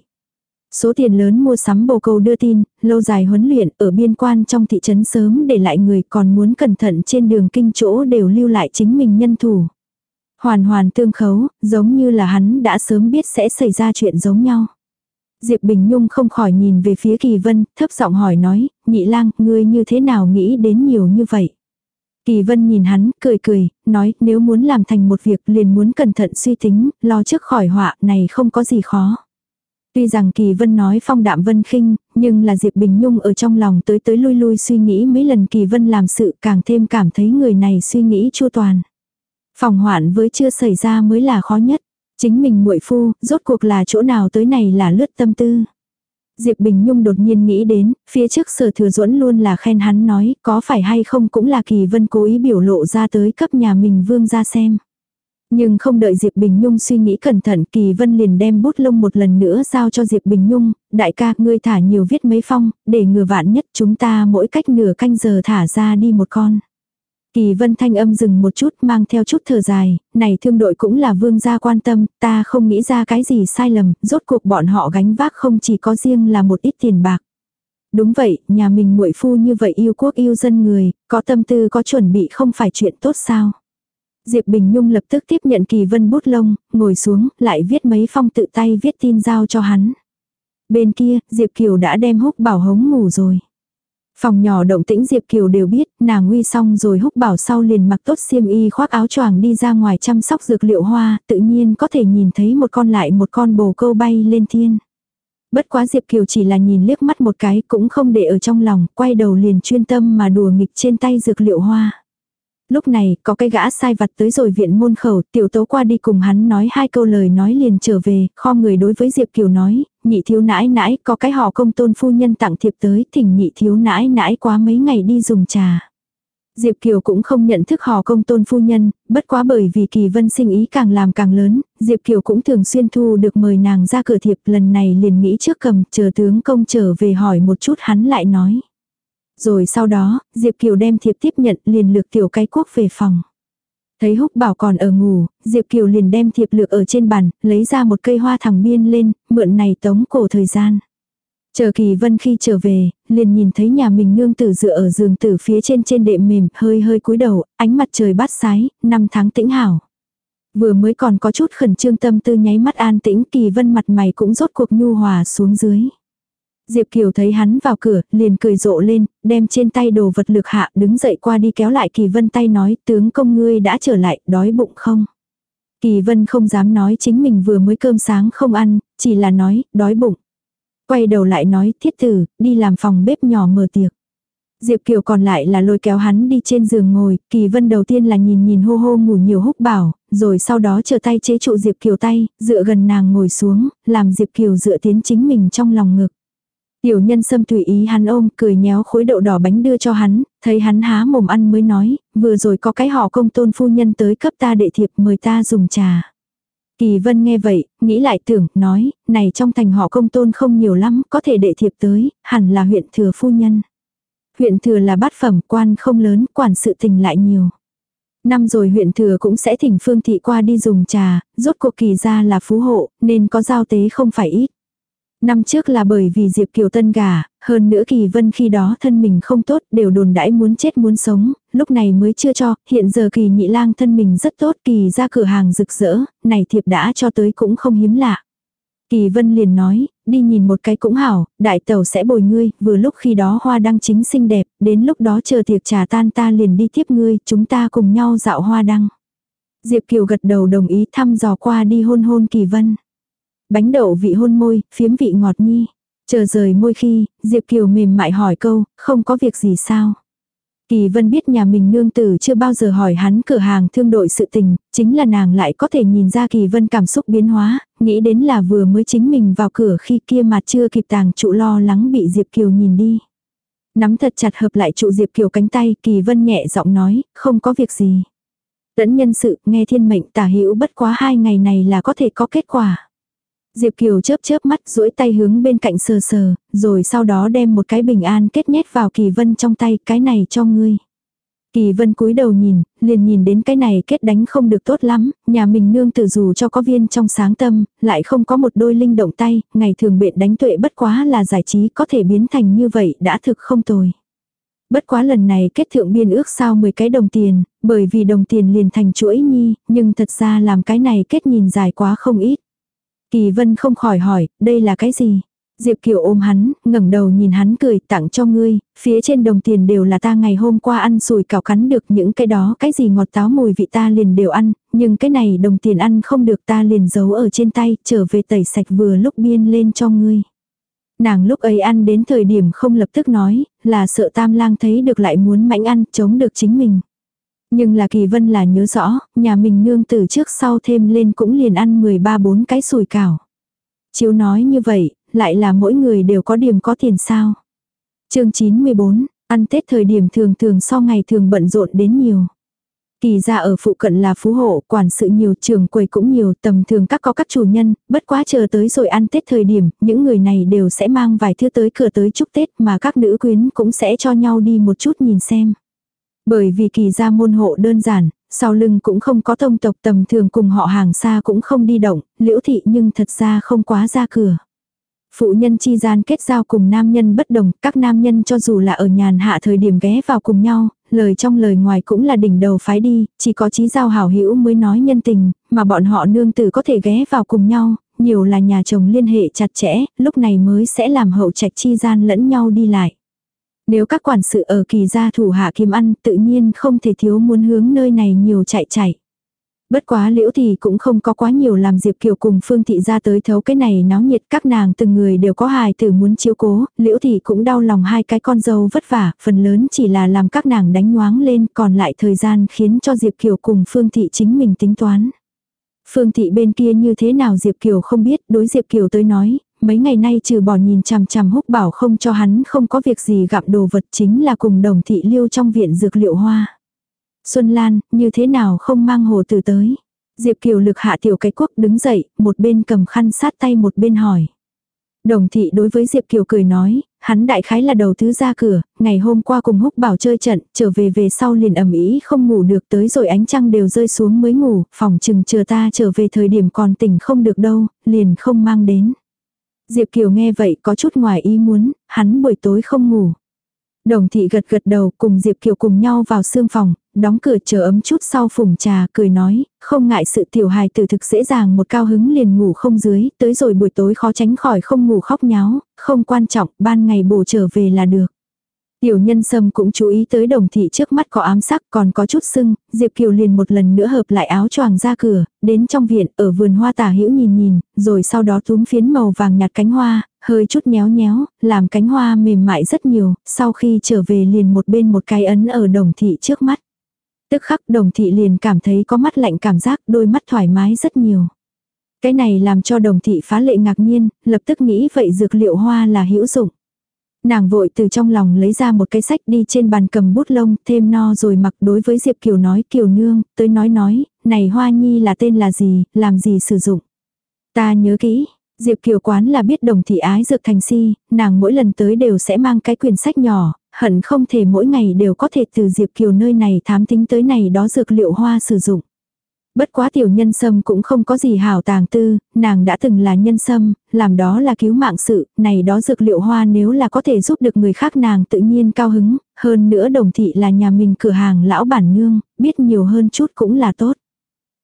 Số tiền lớn mua sắm bồ câu đưa tin, lâu dài huấn luyện ở biên quan trong thị trấn sớm để lại người còn muốn cẩn thận trên đường kinh chỗ đều lưu lại chính mình nhân thủ. Hoàn hoàn tương khấu, giống như là hắn đã sớm biết sẽ xảy ra chuyện giống nhau. Diệp Bình Nhung không khỏi nhìn về phía Kỳ Vân, thấp giọng hỏi nói, nhị lang, ngươi như thế nào nghĩ đến nhiều như vậy? Kỳ Vân nhìn hắn, cười cười, nói, nếu muốn làm thành một việc liền muốn cẩn thận suy tính, lo trước khỏi họa, này không có gì khó. Tuy rằng Kỳ Vân nói phong đạm Vân khinh, nhưng là Diệp Bình Nhung ở trong lòng tới tới lui lui suy nghĩ mấy lần Kỳ Vân làm sự càng thêm cảm thấy người này suy nghĩ chu toàn. Phòng hoạn với chưa xảy ra mới là khó nhất. Chính mình muội phu, rốt cuộc là chỗ nào tới này là lướt tâm tư. Diệp Bình Nhung đột nhiên nghĩ đến, phía trước sở thừa duẫn luôn là khen hắn nói, có phải hay không cũng là kỳ vân cố ý biểu lộ ra tới cấp nhà mình vương ra xem. Nhưng không đợi Diệp Bình Nhung suy nghĩ cẩn thận Kỳ Vân liền đem bút lông một lần nữa giao cho Diệp Bình Nhung, đại ca ngươi thả nhiều viết mấy phong, để ngừa vạn nhất chúng ta mỗi cách nửa canh giờ thả ra đi một con. Kỳ Vân thanh âm dừng một chút mang theo chút thở dài, này thương đội cũng là vương gia quan tâm, ta không nghĩ ra cái gì sai lầm, rốt cuộc bọn họ gánh vác không chỉ có riêng là một ít tiền bạc. Đúng vậy, nhà mình muội phu như vậy yêu quốc yêu dân người, có tâm tư có chuẩn bị không phải chuyện tốt sao. Diệp Bình Nhung lập tức tiếp nhận Kỳ Vân bút lông, ngồi xuống, lại viết mấy phong tự tay viết tin giao cho hắn. Bên kia, Diệp Kiều đã đem húc bảo hống ngủ rồi. Phòng nhỏ động tĩnh Diệp Kiều đều biết, nàng nguy xong rồi húc bảo sau liền mặc tốt xiêm y khoác áo choàng đi ra ngoài chăm sóc dược liệu hoa, tự nhiên có thể nhìn thấy một con lại một con bồ câu bay lên thiên. Bất quá Diệp Kiều chỉ là nhìn liếc mắt một cái cũng không để ở trong lòng, quay đầu liền chuyên tâm mà đùa nghịch trên tay dược liệu hoa. Lúc này, có cái gã sai vặt tới rồi viện môn khẩu, tiểu tấu qua đi cùng hắn nói hai câu lời nói liền trở về, kho người đối với Diệp Kiều nói, nhị thiếu nãi nãi, có cái họ công tôn phu nhân tặng thiệp tới, thỉnh nhị thiếu nãi nãi quá mấy ngày đi dùng trà. Diệp Kiều cũng không nhận thức họ công tôn phu nhân, bất quá bởi vì kỳ vân sinh ý càng làm càng lớn, Diệp Kiều cũng thường xuyên thu được mời nàng ra cửa thiệp lần này liền nghĩ trước cầm, chờ tướng công trở về hỏi một chút hắn lại nói. Rồi sau đó, Diệp Kiều đem thiệp tiếp nhận liền lược tiểu cái quốc về phòng. Thấy húc bảo còn ở ngủ, Diệp Kiều liền đem thiệp lược ở trên bàn, lấy ra một cây hoa thẳng biên lên, mượn này tống cổ thời gian. Chờ kỳ vân khi trở về, liền nhìn thấy nhà mình nương tử dựa ở giường tử phía trên trên đệm mềm, hơi hơi cúi đầu, ánh mặt trời bát sái, năm tháng tĩnh hảo. Vừa mới còn có chút khẩn trương tâm tư nháy mắt an tĩnh kỳ vân mặt mày cũng rốt cuộc nhu hòa xuống dưới. Diệp Kiều thấy hắn vào cửa, liền cười rộ lên, đem trên tay đồ vật lực hạ đứng dậy qua đi kéo lại Kỳ Vân tay nói tướng công ngươi đã trở lại, đói bụng không? Kỳ Vân không dám nói chính mình vừa mới cơm sáng không ăn, chỉ là nói, đói bụng. Quay đầu lại nói, thiết tử, đi làm phòng bếp nhỏ mở tiệc. Diệp Kiều còn lại là lôi kéo hắn đi trên giường ngồi, Kỳ Vân đầu tiên là nhìn nhìn hô hô ngủ nhiều húc bảo, rồi sau đó trở tay chế trụ Diệp Kiều tay, dựa gần nàng ngồi xuống, làm Diệp Kiều dựa tiến chính mình trong lòng ngực. Tiểu nhân sâm tùy ý hắn ôm, cười nhéo khối đậu đỏ bánh đưa cho hắn, thấy hắn há mồm ăn mới nói, vừa rồi có cái họ công tôn phu nhân tới cấp ta đệ thiệp mời ta dùng trà. Kỳ vân nghe vậy, nghĩ lại tưởng, nói, này trong thành họ công tôn không nhiều lắm, có thể đệ thiệp tới, hẳn là huyện thừa phu nhân. Huyện thừa là bát phẩm, quan không lớn, quản sự tình lại nhiều. Năm rồi huyện thừa cũng sẽ thỉnh phương thị qua đi dùng trà, rốt cuộc kỳ ra là phú hộ, nên có giao tế không phải ít. Năm trước là bởi vì Diệp Kiều Tân gà, hơn nữa Kỳ Vân khi đó thân mình không tốt, đều đồn đãi muốn chết muốn sống, lúc này mới chưa cho, hiện giờ Kỳ Nhị Lang thân mình rất tốt, Kỳ ra cửa hàng rực rỡ, này thiệp đã cho tới cũng không hiếm lạ. Kỳ Vân liền nói, đi nhìn một cái cũng hảo, đại tàu sẽ bồi ngươi, vừa lúc khi đó hoa đăng chính xinh đẹp, đến lúc đó chờ tiệc trà tan ta liền đi tiếp ngươi, chúng ta cùng nhau dạo hoa đăng. Diệp Kiều gật đầu đồng ý thăm dò qua đi hôn hôn Kỳ Vân. Bánh đậu vị hôn môi, phiếm vị ngọt nhi. Chờ rời môi khi, Diệp Kiều mềm mại hỏi câu, không có việc gì sao. Kỳ Vân biết nhà mình nương tử chưa bao giờ hỏi hắn cửa hàng thương đội sự tình, chính là nàng lại có thể nhìn ra Kỳ Vân cảm xúc biến hóa, nghĩ đến là vừa mới chính mình vào cửa khi kia mà chưa kịp tàng trụ lo lắng bị Diệp Kiều nhìn đi. Nắm thật chặt hợp lại trụ Diệp Kiều cánh tay, Kỳ Vân nhẹ giọng nói, không có việc gì. Tẫn nhân sự, nghe thiên mệnh tả hữu bất quá hai ngày này là có thể có kết quả. Diệp Kiều chớp chớp mắt duỗi tay hướng bên cạnh sờ sờ, rồi sau đó đem một cái bình an kết nhét vào Kỳ Vân trong tay, cái này cho ngươi. Kỳ Vân cúi đầu nhìn, liền nhìn đến cái này kết đánh không được tốt lắm, nhà mình nương tự dù cho có viên trong sáng tâm, lại không có một đôi linh động tay, ngày thường biện đánh tuệ bất quá là giải trí có thể biến thành như vậy đã thực không tồi. Bất quá lần này kết thượng biên ước sao 10 cái đồng tiền, bởi vì đồng tiền liền thành chuỗi nhi, nhưng thật ra làm cái này kết nhìn dài quá không ít. Kỳ vân không khỏi hỏi, đây là cái gì? Diệp Kiều ôm hắn, ngẩng đầu nhìn hắn cười tặng cho ngươi, phía trên đồng tiền đều là ta ngày hôm qua ăn sùi cảo cắn được những cái đó, cái gì ngọt táo mùi vị ta liền đều ăn, nhưng cái này đồng tiền ăn không được ta liền giấu ở trên tay, trở về tẩy sạch vừa lúc biên lên cho ngươi. Nàng lúc ấy ăn đến thời điểm không lập tức nói, là sợ tam lang thấy được lại muốn mãnh ăn, chống được chính mình. Nhưng là Kỳ Vân là nhớ rõ, nhà mình nương từ trước sau thêm lên cũng liền ăn 13 bốn cái sùi cảo. Chiếu nói như vậy, lại là mỗi người đều có điểm có tiền sao. chương 94, ăn Tết thời điểm thường thường so ngày thường bận rộn đến nhiều. Kỳ ra ở phụ cận là phú hộ, quản sự nhiều, trường quầy cũng nhiều, tầm thường các có các chủ nhân, bất quá chờ tới rồi ăn Tết thời điểm, những người này đều sẽ mang vài thứ tới cửa tới chúc Tết mà các nữ quyến cũng sẽ cho nhau đi một chút nhìn xem. Bởi vì kỳ gia môn hộ đơn giản, sau lưng cũng không có tông tộc tầm thường cùng họ hàng xa cũng không đi động, liễu thị nhưng thật ra không quá ra cửa. Phụ nhân chi gian kết giao cùng nam nhân bất đồng, các nam nhân cho dù là ở nhàn hạ thời điểm ghé vào cùng nhau, lời trong lời ngoài cũng là đỉnh đầu phái đi, chỉ có trí giao hảo hữu mới nói nhân tình, mà bọn họ nương tử có thể ghé vào cùng nhau, nhiều là nhà chồng liên hệ chặt chẽ, lúc này mới sẽ làm hậu trạch chi gian lẫn nhau đi lại. Nếu các quản sự ở kỳ gia thủ hạ kiếm ăn tự nhiên không thể thiếu muốn hướng nơi này nhiều chạy chạy. Bất quá liễu thì cũng không có quá nhiều làm Diệp Kiều cùng Phương Thị ra tới thấu cái này náo nhiệt các nàng từng người đều có hài tử muốn chiếu cố, liễu thì cũng đau lòng hai cái con dâu vất vả, phần lớn chỉ là làm các nàng đánh nhoáng lên còn lại thời gian khiến cho Diệp Kiều cùng Phương Thị chính mình tính toán. Phương Thị bên kia như thế nào Diệp Kiều không biết, đối Diệp Kiều tới nói, mấy ngày nay trừ bỏ nhìn chằm chằm húc bảo không cho hắn không có việc gì gặm đồ vật chính là cùng đồng thị lưu trong viện dược liệu hoa. Xuân Lan, như thế nào không mang hồ tử tới. Diệp Kiều lực hạ tiểu cái quốc đứng dậy, một bên cầm khăn sát tay một bên hỏi. Đồng thị đối với Diệp Kiều cười nói, hắn đại khái là đầu thứ ra cửa, ngày hôm qua cùng húc bảo chơi trận, trở về về sau liền ẩm ý không ngủ được tới rồi ánh trăng đều rơi xuống mới ngủ, phòng chừng chờ ta trở về thời điểm còn tỉnh không được đâu, liền không mang đến. Diệp Kiều nghe vậy có chút ngoài ý muốn, hắn buổi tối không ngủ. Đồng thị gật gật đầu cùng Diệp Kiều cùng nhau vào sương phòng, đóng cửa chờ ấm chút sau phùng trà, cười nói, không ngại sự tiểu hài tử thực dễ dàng một cao hứng liền ngủ không dưới, tới rồi buổi tối khó tránh khỏi không ngủ khóc nháo, không quan trọng, ban ngày bổ trở về là được. Tiểu nhân sâm cũng chú ý tới đồng thị trước mắt có ám sắc còn có chút sưng, Diệp Kiều liền một lần nữa hợp lại áo choàng ra cửa, đến trong viện ở vườn hoa tả hữu nhìn nhìn, rồi sau đó túm phiến màu vàng nhạt cánh hoa, hơi chút nhéo nhéo, làm cánh hoa mềm mại rất nhiều, sau khi trở về liền một bên một cái ấn ở đồng thị trước mắt. Tức khắc đồng thị liền cảm thấy có mắt lạnh cảm giác đôi mắt thoải mái rất nhiều. Cái này làm cho đồng thị phá lệ ngạc nhiên, lập tức nghĩ vậy dược liệu hoa là hữu dụng. Nàng vội từ trong lòng lấy ra một cái sách đi trên bàn cầm bút lông, thêm no rồi mặc đối với Diệp Kiều nói Kiều Nương, tới nói nói, này hoa nhi là tên là gì, làm gì sử dụng. Ta nhớ kỹ, Diệp Kiều quán là biết đồng thị ái dược thành si, nàng mỗi lần tới đều sẽ mang cái quyển sách nhỏ, hận không thể mỗi ngày đều có thể từ Diệp Kiều nơi này thám tính tới này đó dược liệu hoa sử dụng. Bất quá tiểu nhân sâm cũng không có gì hảo tàng tư, nàng đã từng là nhân sâm, làm đó là cứu mạng sự, này đó dược liệu hoa nếu là có thể giúp được người khác nàng tự nhiên cao hứng, hơn nữa đồng thị là nhà mình cửa hàng lão bản nương, biết nhiều hơn chút cũng là tốt.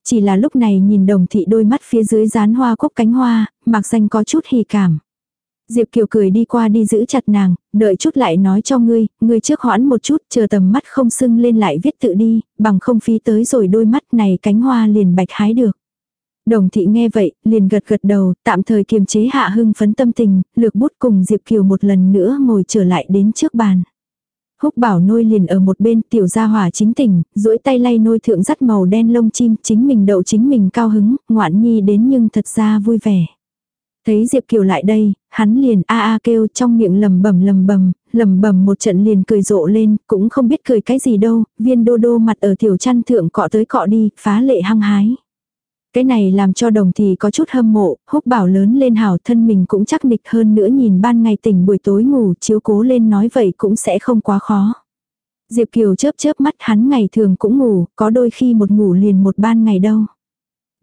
Chỉ là lúc này nhìn đồng thị đôi mắt phía dưới rán hoa cúc cánh hoa, mặc danh có chút hỉ cảm. Diệp Kiều cười đi qua đi giữ chặt nàng, đợi chút lại nói cho ngươi, ngươi trước hoãn một chút, chờ tầm mắt không sưng lên lại viết tự đi, bằng không phí tới rồi đôi mắt này cánh hoa liền bạch hái được. Đồng thị nghe vậy, liền gật gật đầu, tạm thời kiềm chế hạ hưng phấn tâm tình, lược bút cùng Diệp Kiều một lần nữa ngồi trở lại đến trước bàn. Húc bảo nôi liền ở một bên tiểu gia hỏa chính tỉnh, duỗi tay lay nôi thượng dắt màu đen lông chim, chính mình đậu chính mình cao hứng, ngoạn nhi đến nhưng thật ra vui vẻ. Thấy Diệp Kiều lại đây, hắn liền a a kêu trong miệng lầm bầm lầm bầm, lầm bầm một trận liền cười rộ lên, cũng không biết cười cái gì đâu, viên đô đô mặt ở tiểu chăn thượng cọ tới cọ đi, phá lệ hăng hái. Cái này làm cho đồng thì có chút hâm mộ, húc bảo lớn lên hảo thân mình cũng chắc nịch hơn nữa nhìn ban ngày tỉnh buổi tối ngủ chiếu cố lên nói vậy cũng sẽ không quá khó. Diệp Kiều chớp chớp mắt hắn ngày thường cũng ngủ, có đôi khi một ngủ liền một ban ngày đâu.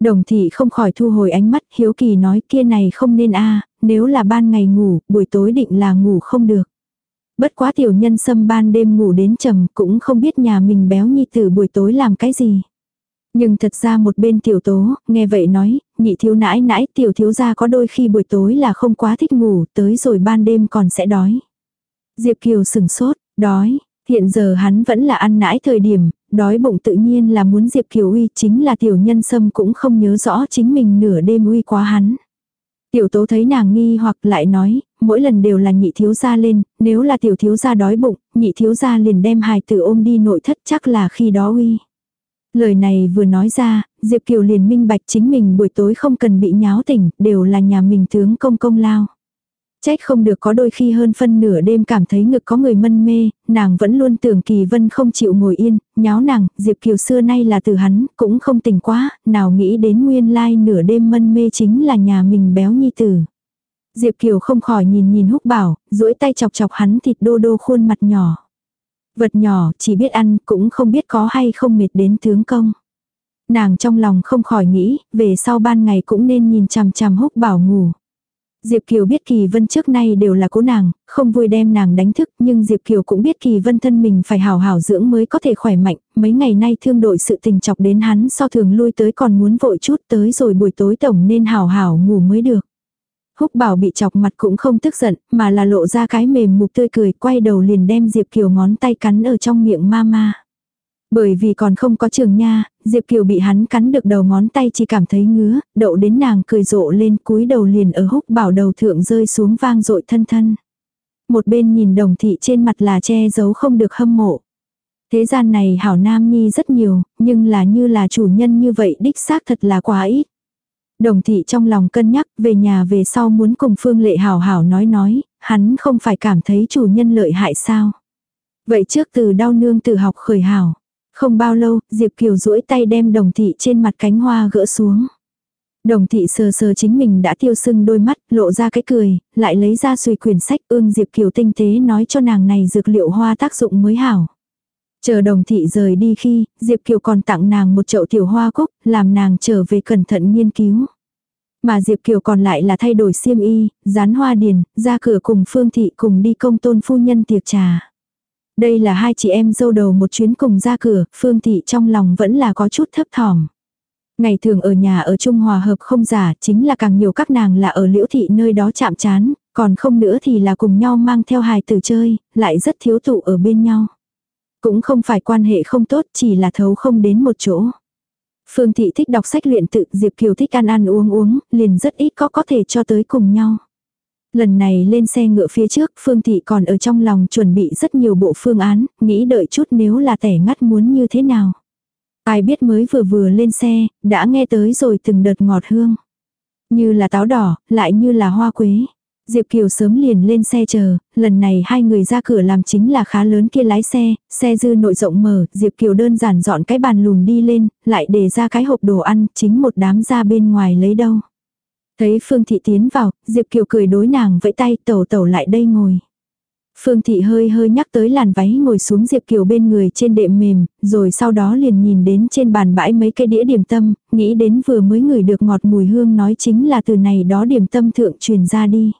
Đồng thị không khỏi thu hồi ánh mắt hiếu kỳ nói kia này không nên a nếu là ban ngày ngủ, buổi tối định là ngủ không được. Bất quá tiểu nhân xâm ban đêm ngủ đến trầm cũng không biết nhà mình béo nhi tử buổi tối làm cái gì. Nhưng thật ra một bên tiểu tố, nghe vậy nói, nhị thiếu nãi nãi tiểu thiếu gia có đôi khi buổi tối là không quá thích ngủ, tới rồi ban đêm còn sẽ đói. Diệp Kiều sừng sốt, đói, hiện giờ hắn vẫn là ăn nãi thời điểm, đói bụng tự nhiên là muốn Diệp Kiều uy chính là tiểu nhân sâm cũng không nhớ rõ chính mình nửa đêm uy quá hắn. Tiểu tố thấy nàng nghi hoặc lại nói, mỗi lần đều là nhị thiếu gia lên, nếu là tiểu thiếu gia đói bụng, nhị thiếu gia liền đem hài tử ôm đi nội thất chắc là khi đó uy. Lời này vừa nói ra, Diệp Kiều liền minh bạch chính mình buổi tối không cần bị nháo tỉnh, đều là nhà mình tướng công công lao. Trách không được có đôi khi hơn phân nửa đêm cảm thấy ngực có người mân mê, nàng vẫn luôn tưởng Kỳ Vân không chịu ngồi yên, nháo nàng, Diệp Kiều xưa nay là từ hắn, cũng không tỉnh quá, nào nghĩ đến nguyên lai nửa đêm mân mê chính là nhà mình béo nhi tử. Diệp Kiều không khỏi nhìn nhìn húc bảo, duỗi tay chọc chọc hắn thịt đô đô khuôn mặt nhỏ. Vật nhỏ chỉ biết ăn cũng không biết có hay không mệt đến tướng công. Nàng trong lòng không khỏi nghĩ, về sau ban ngày cũng nên nhìn chằm chằm húc bảo ngủ. Diệp Kiều biết Kỳ Vân trước nay đều là cố nàng, không vui đem nàng đánh thức, nhưng Diệp Kiều cũng biết Kỳ Vân thân mình phải hào hảo dưỡng mới có thể khỏe mạnh, mấy ngày nay thương đội sự tình chọc đến hắn so thường lui tới còn muốn vội chút tới rồi buổi tối tổng nên hào hảo ngủ mới được. Húc bảo bị chọc mặt cũng không tức giận, mà là lộ ra cái mềm mục tươi cười, quay đầu liền đem Diệp Kiều ngón tay cắn ở trong miệng ma ma. Bởi vì còn không có trường nha, Diệp Kiều bị hắn cắn được đầu ngón tay chỉ cảm thấy ngứa, đậu đến nàng cười rộ lên cúi đầu liền ở húc bảo đầu thượng rơi xuống vang rội thân thân. Một bên nhìn đồng thị trên mặt là che giấu không được hâm mộ. Thế gian này hảo nam nhi rất nhiều, nhưng là như là chủ nhân như vậy đích xác thật là quá ít. Đồng thị trong lòng cân nhắc về nhà về sau muốn cùng Phương Lệ hảo hảo nói nói, hắn không phải cảm thấy chủ nhân lợi hại sao. Vậy trước từ đau nương từ học khởi hảo. Không bao lâu, Diệp Kiều duỗi tay đem đồng thị trên mặt cánh hoa gỡ xuống. Đồng thị sờ sờ chính mình đã tiêu sưng đôi mắt, lộ ra cái cười, lại lấy ra suy quyển sách ương Diệp Kiều tinh tế nói cho nàng này dược liệu hoa tác dụng mới hảo. Chờ đồng thị rời đi khi, Diệp Kiều còn tặng nàng một chậu tiểu hoa cúc, làm nàng trở về cẩn thận nghiên cứu. Mà Diệp Kiều còn lại là thay đổi xiêm y, dán hoa điền, ra cửa cùng Phương Thị cùng đi công tôn phu nhân tiệc trà. Đây là hai chị em dâu đầu một chuyến cùng ra cửa, Phương Thị trong lòng vẫn là có chút thấp thỏm. Ngày thường ở nhà ở Trung Hòa hợp không giả, chính là càng nhiều các nàng là ở liễu thị nơi đó chạm chán, còn không nữa thì là cùng nhau mang theo hài tử chơi, lại rất thiếu tụ ở bên nhau. Cũng không phải quan hệ không tốt, chỉ là thấu không đến một chỗ. Phương Thị thích đọc sách luyện tự, Diệp Kiều thích ăn ăn uống uống, liền rất ít có có thể cho tới cùng nhau. Lần này lên xe ngựa phía trước, Phương Thị còn ở trong lòng chuẩn bị rất nhiều bộ phương án, nghĩ đợi chút nếu là tẻ ngắt muốn như thế nào. Ai biết mới vừa vừa lên xe, đã nghe tới rồi từng đợt ngọt hương. Như là táo đỏ, lại như là hoa quế. Diệp Kiều sớm liền lên xe chờ, lần này hai người ra cửa làm chính là khá lớn kia lái xe, xe dư nội rộng mở, Diệp Kiều đơn giản dọn cái bàn lùn đi lên, lại để ra cái hộp đồ ăn, chính một đám ra bên ngoài lấy đâu. Thấy Phương Thị tiến vào, Diệp Kiều cười đối nàng vẫy tay tẩu tẩu lại đây ngồi. Phương Thị hơi hơi nhắc tới làn váy ngồi xuống Diệp Kiều bên người trên đệm mềm, rồi sau đó liền nhìn đến trên bàn bãi mấy cái đĩa điểm tâm, nghĩ đến vừa mới ngửi được ngọt mùi hương nói chính là từ này đó điểm tâm thượng truyền ra đi.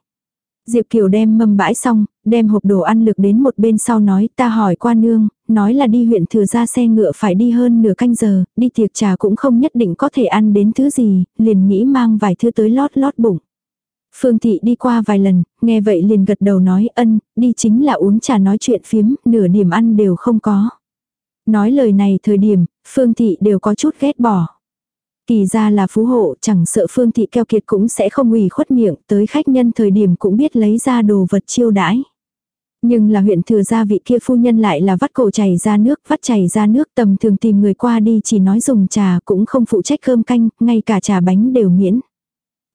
Diệp Kiều đem mâm bãi xong, đem hộp đồ ăn lực đến một bên sau nói ta hỏi qua nương, nói là đi huyện thừa ra xe ngựa phải đi hơn nửa canh giờ, đi tiệc trà cũng không nhất định có thể ăn đến thứ gì, liền nghĩ mang vài thứ tới lót lót bụng. Phương Thị đi qua vài lần, nghe vậy liền gật đầu nói ân, đi chính là uống trà nói chuyện phiếm, nửa điểm ăn đều không có. Nói lời này thời điểm, Phương Thị đều có chút ghét bỏ. Kỳ ra là phú hộ, chẳng sợ phương thị keo kiệt cũng sẽ không ủy khuất miệng, tới khách nhân thời điểm cũng biết lấy ra đồ vật chiêu đãi. Nhưng là huyện thừa gia vị kia phu nhân lại là vắt cổ chảy ra nước, vắt chảy ra nước tầm thường tìm người qua đi chỉ nói dùng trà cũng không phụ trách cơm canh, ngay cả trà bánh đều miễn.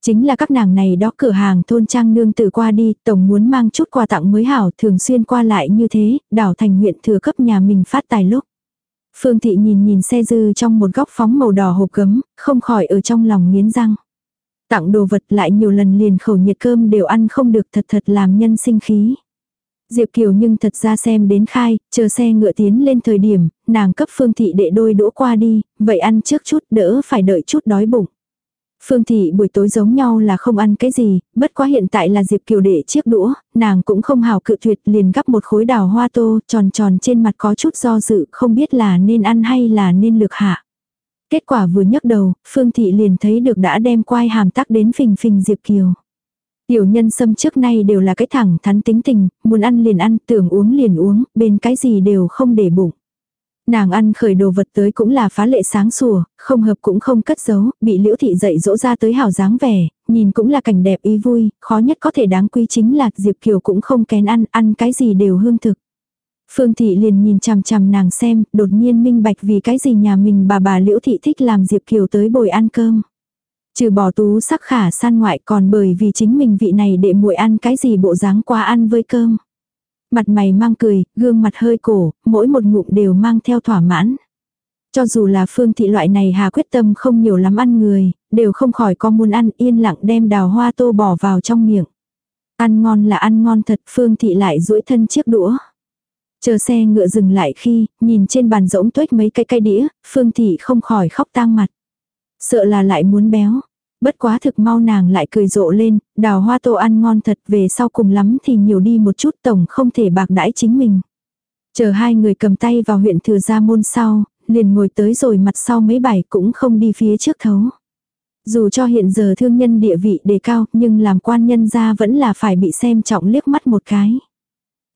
Chính là các nàng này đó cửa hàng thôn trang nương tử qua đi, tổng muốn mang chút quà tặng mới hảo thường xuyên qua lại như thế, đảo thành huyện thừa cấp nhà mình phát tài lúc. Phương Thị nhìn nhìn xe dư trong một góc phóng màu đỏ hộp cấm không khỏi ở trong lòng nghiến răng. Tặng đồ vật lại nhiều lần liền khẩu nhiệt cơm đều ăn không được thật thật làm nhân sinh khí. Diệp Kiều nhưng thật ra xem đến khai, chờ xe ngựa tiến lên thời điểm, nàng cấp Phương Thị đệ đôi đũa qua đi, vậy ăn trước chút đỡ phải đợi chút đói bụng. Phương Thị buổi tối giống nhau là không ăn cái gì, bất quá hiện tại là Diệp Kiều để chiếc đũa, nàng cũng không hào cự tuyệt liền gắp một khối đào hoa tô tròn tròn trên mặt có chút do dự không biết là nên ăn hay là nên lược hạ. Kết quả vừa nhấc đầu, Phương Thị liền thấy được đã đem quai hàm tắc đến phình phình Diệp Kiều. Tiểu nhân sâm trước nay đều là cái thẳng thắn tính tình, muốn ăn liền ăn, tưởng uống liền uống, bên cái gì đều không để bụng. Nàng ăn khởi đồ vật tới cũng là phá lệ sáng sủa, không hợp cũng không cất giấu, bị liễu thị dạy dỗ ra tới hào dáng vẻ, nhìn cũng là cảnh đẹp ý vui, khó nhất có thể đáng quý chính là Diệp Kiều cũng không kén ăn, ăn cái gì đều hương thực. Phương Thị liền nhìn chằm chằm nàng xem, đột nhiên minh bạch vì cái gì nhà mình bà bà Liễu Thị thích làm Diệp Kiều tới bồi ăn cơm. Trừ bỏ tú sắc khả san ngoại còn bởi vì chính mình vị này để muội ăn cái gì bộ dáng qua ăn với cơm. Mặt mày mang cười, gương mặt hơi cổ, mỗi một ngụm đều mang theo thỏa mãn. Cho dù là phương thị loại này hà quyết tâm không nhiều lắm ăn người, đều không khỏi có muốn ăn yên lặng đem đào hoa tô bỏ vào trong miệng. Ăn ngon là ăn ngon thật phương thị lại duỗi thân chiếc đũa. Chờ xe ngựa dừng lại khi, nhìn trên bàn rỗng tuếch mấy cái cây đĩa, phương thị không khỏi khóc tang mặt. Sợ là lại muốn béo. Bất quá thực mau nàng lại cười rộ lên, đào hoa tô ăn ngon thật về sau cùng lắm thì nhiều đi một chút tổng không thể bạc đãi chính mình. Chờ hai người cầm tay vào huyện thừa gia môn sau, liền ngồi tới rồi mặt sau mấy bài cũng không đi phía trước thấu. Dù cho hiện giờ thương nhân địa vị đề cao nhưng làm quan nhân gia vẫn là phải bị xem trọng liếc mắt một cái.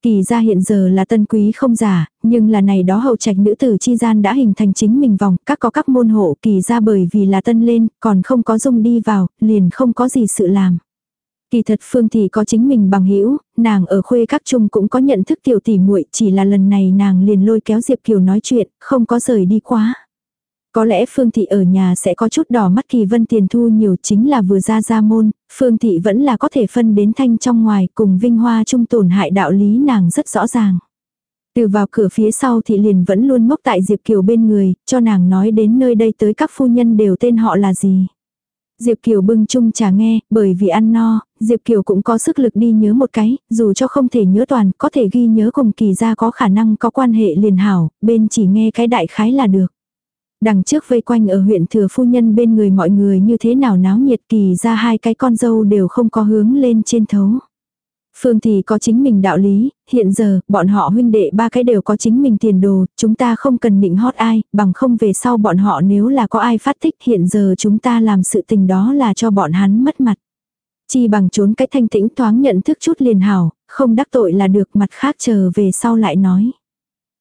Kỳ ra hiện giờ là tân quý không giả, nhưng là này đó hậu trạch nữ tử chi gian đã hình thành chính mình vòng, các có các môn hộ kỳ ra bởi vì là tân lên, còn không có dung đi vào, liền không có gì sự làm. Kỳ thật Phương thì có chính mình bằng hữu nàng ở khuê các chung cũng có nhận thức tiểu tỷ muội chỉ là lần này nàng liền lôi kéo Diệp Kiều nói chuyện, không có rời đi quá. Có lẽ Phương Thị ở nhà sẽ có chút đỏ mắt Kỳ Vân tiền thu nhiều chính là vừa ra ra môn, Phương Thị vẫn là có thể phân đến thanh trong ngoài cùng vinh hoa chung tổn hại đạo lý nàng rất rõ ràng. Từ vào cửa phía sau thì liền vẫn luôn ngốc tại Diệp Kiều bên người, cho nàng nói đến nơi đây tới các phu nhân đều tên họ là gì. Diệp Kiều bưng chung trà nghe, bởi vì ăn no, Diệp Kiều cũng có sức lực đi nhớ một cái, dù cho không thể nhớ toàn, có thể ghi nhớ cùng kỳ ra có khả năng có quan hệ liền hảo, bên chỉ nghe cái đại khái là được. Đằng trước vây quanh ở huyện thừa phu nhân bên người mọi người như thế nào náo nhiệt kỳ ra hai cái con dâu đều không có hướng lên trên thấu. Phương thì có chính mình đạo lý, hiện giờ, bọn họ huynh đệ ba cái đều có chính mình tiền đồ, chúng ta không cần định hót ai, bằng không về sau bọn họ nếu là có ai phát thích hiện giờ chúng ta làm sự tình đó là cho bọn hắn mất mặt. Chi bằng trốn cái thanh tĩnh thoáng nhận thức chút liền hảo, không đắc tội là được mặt khác chờ về sau lại nói.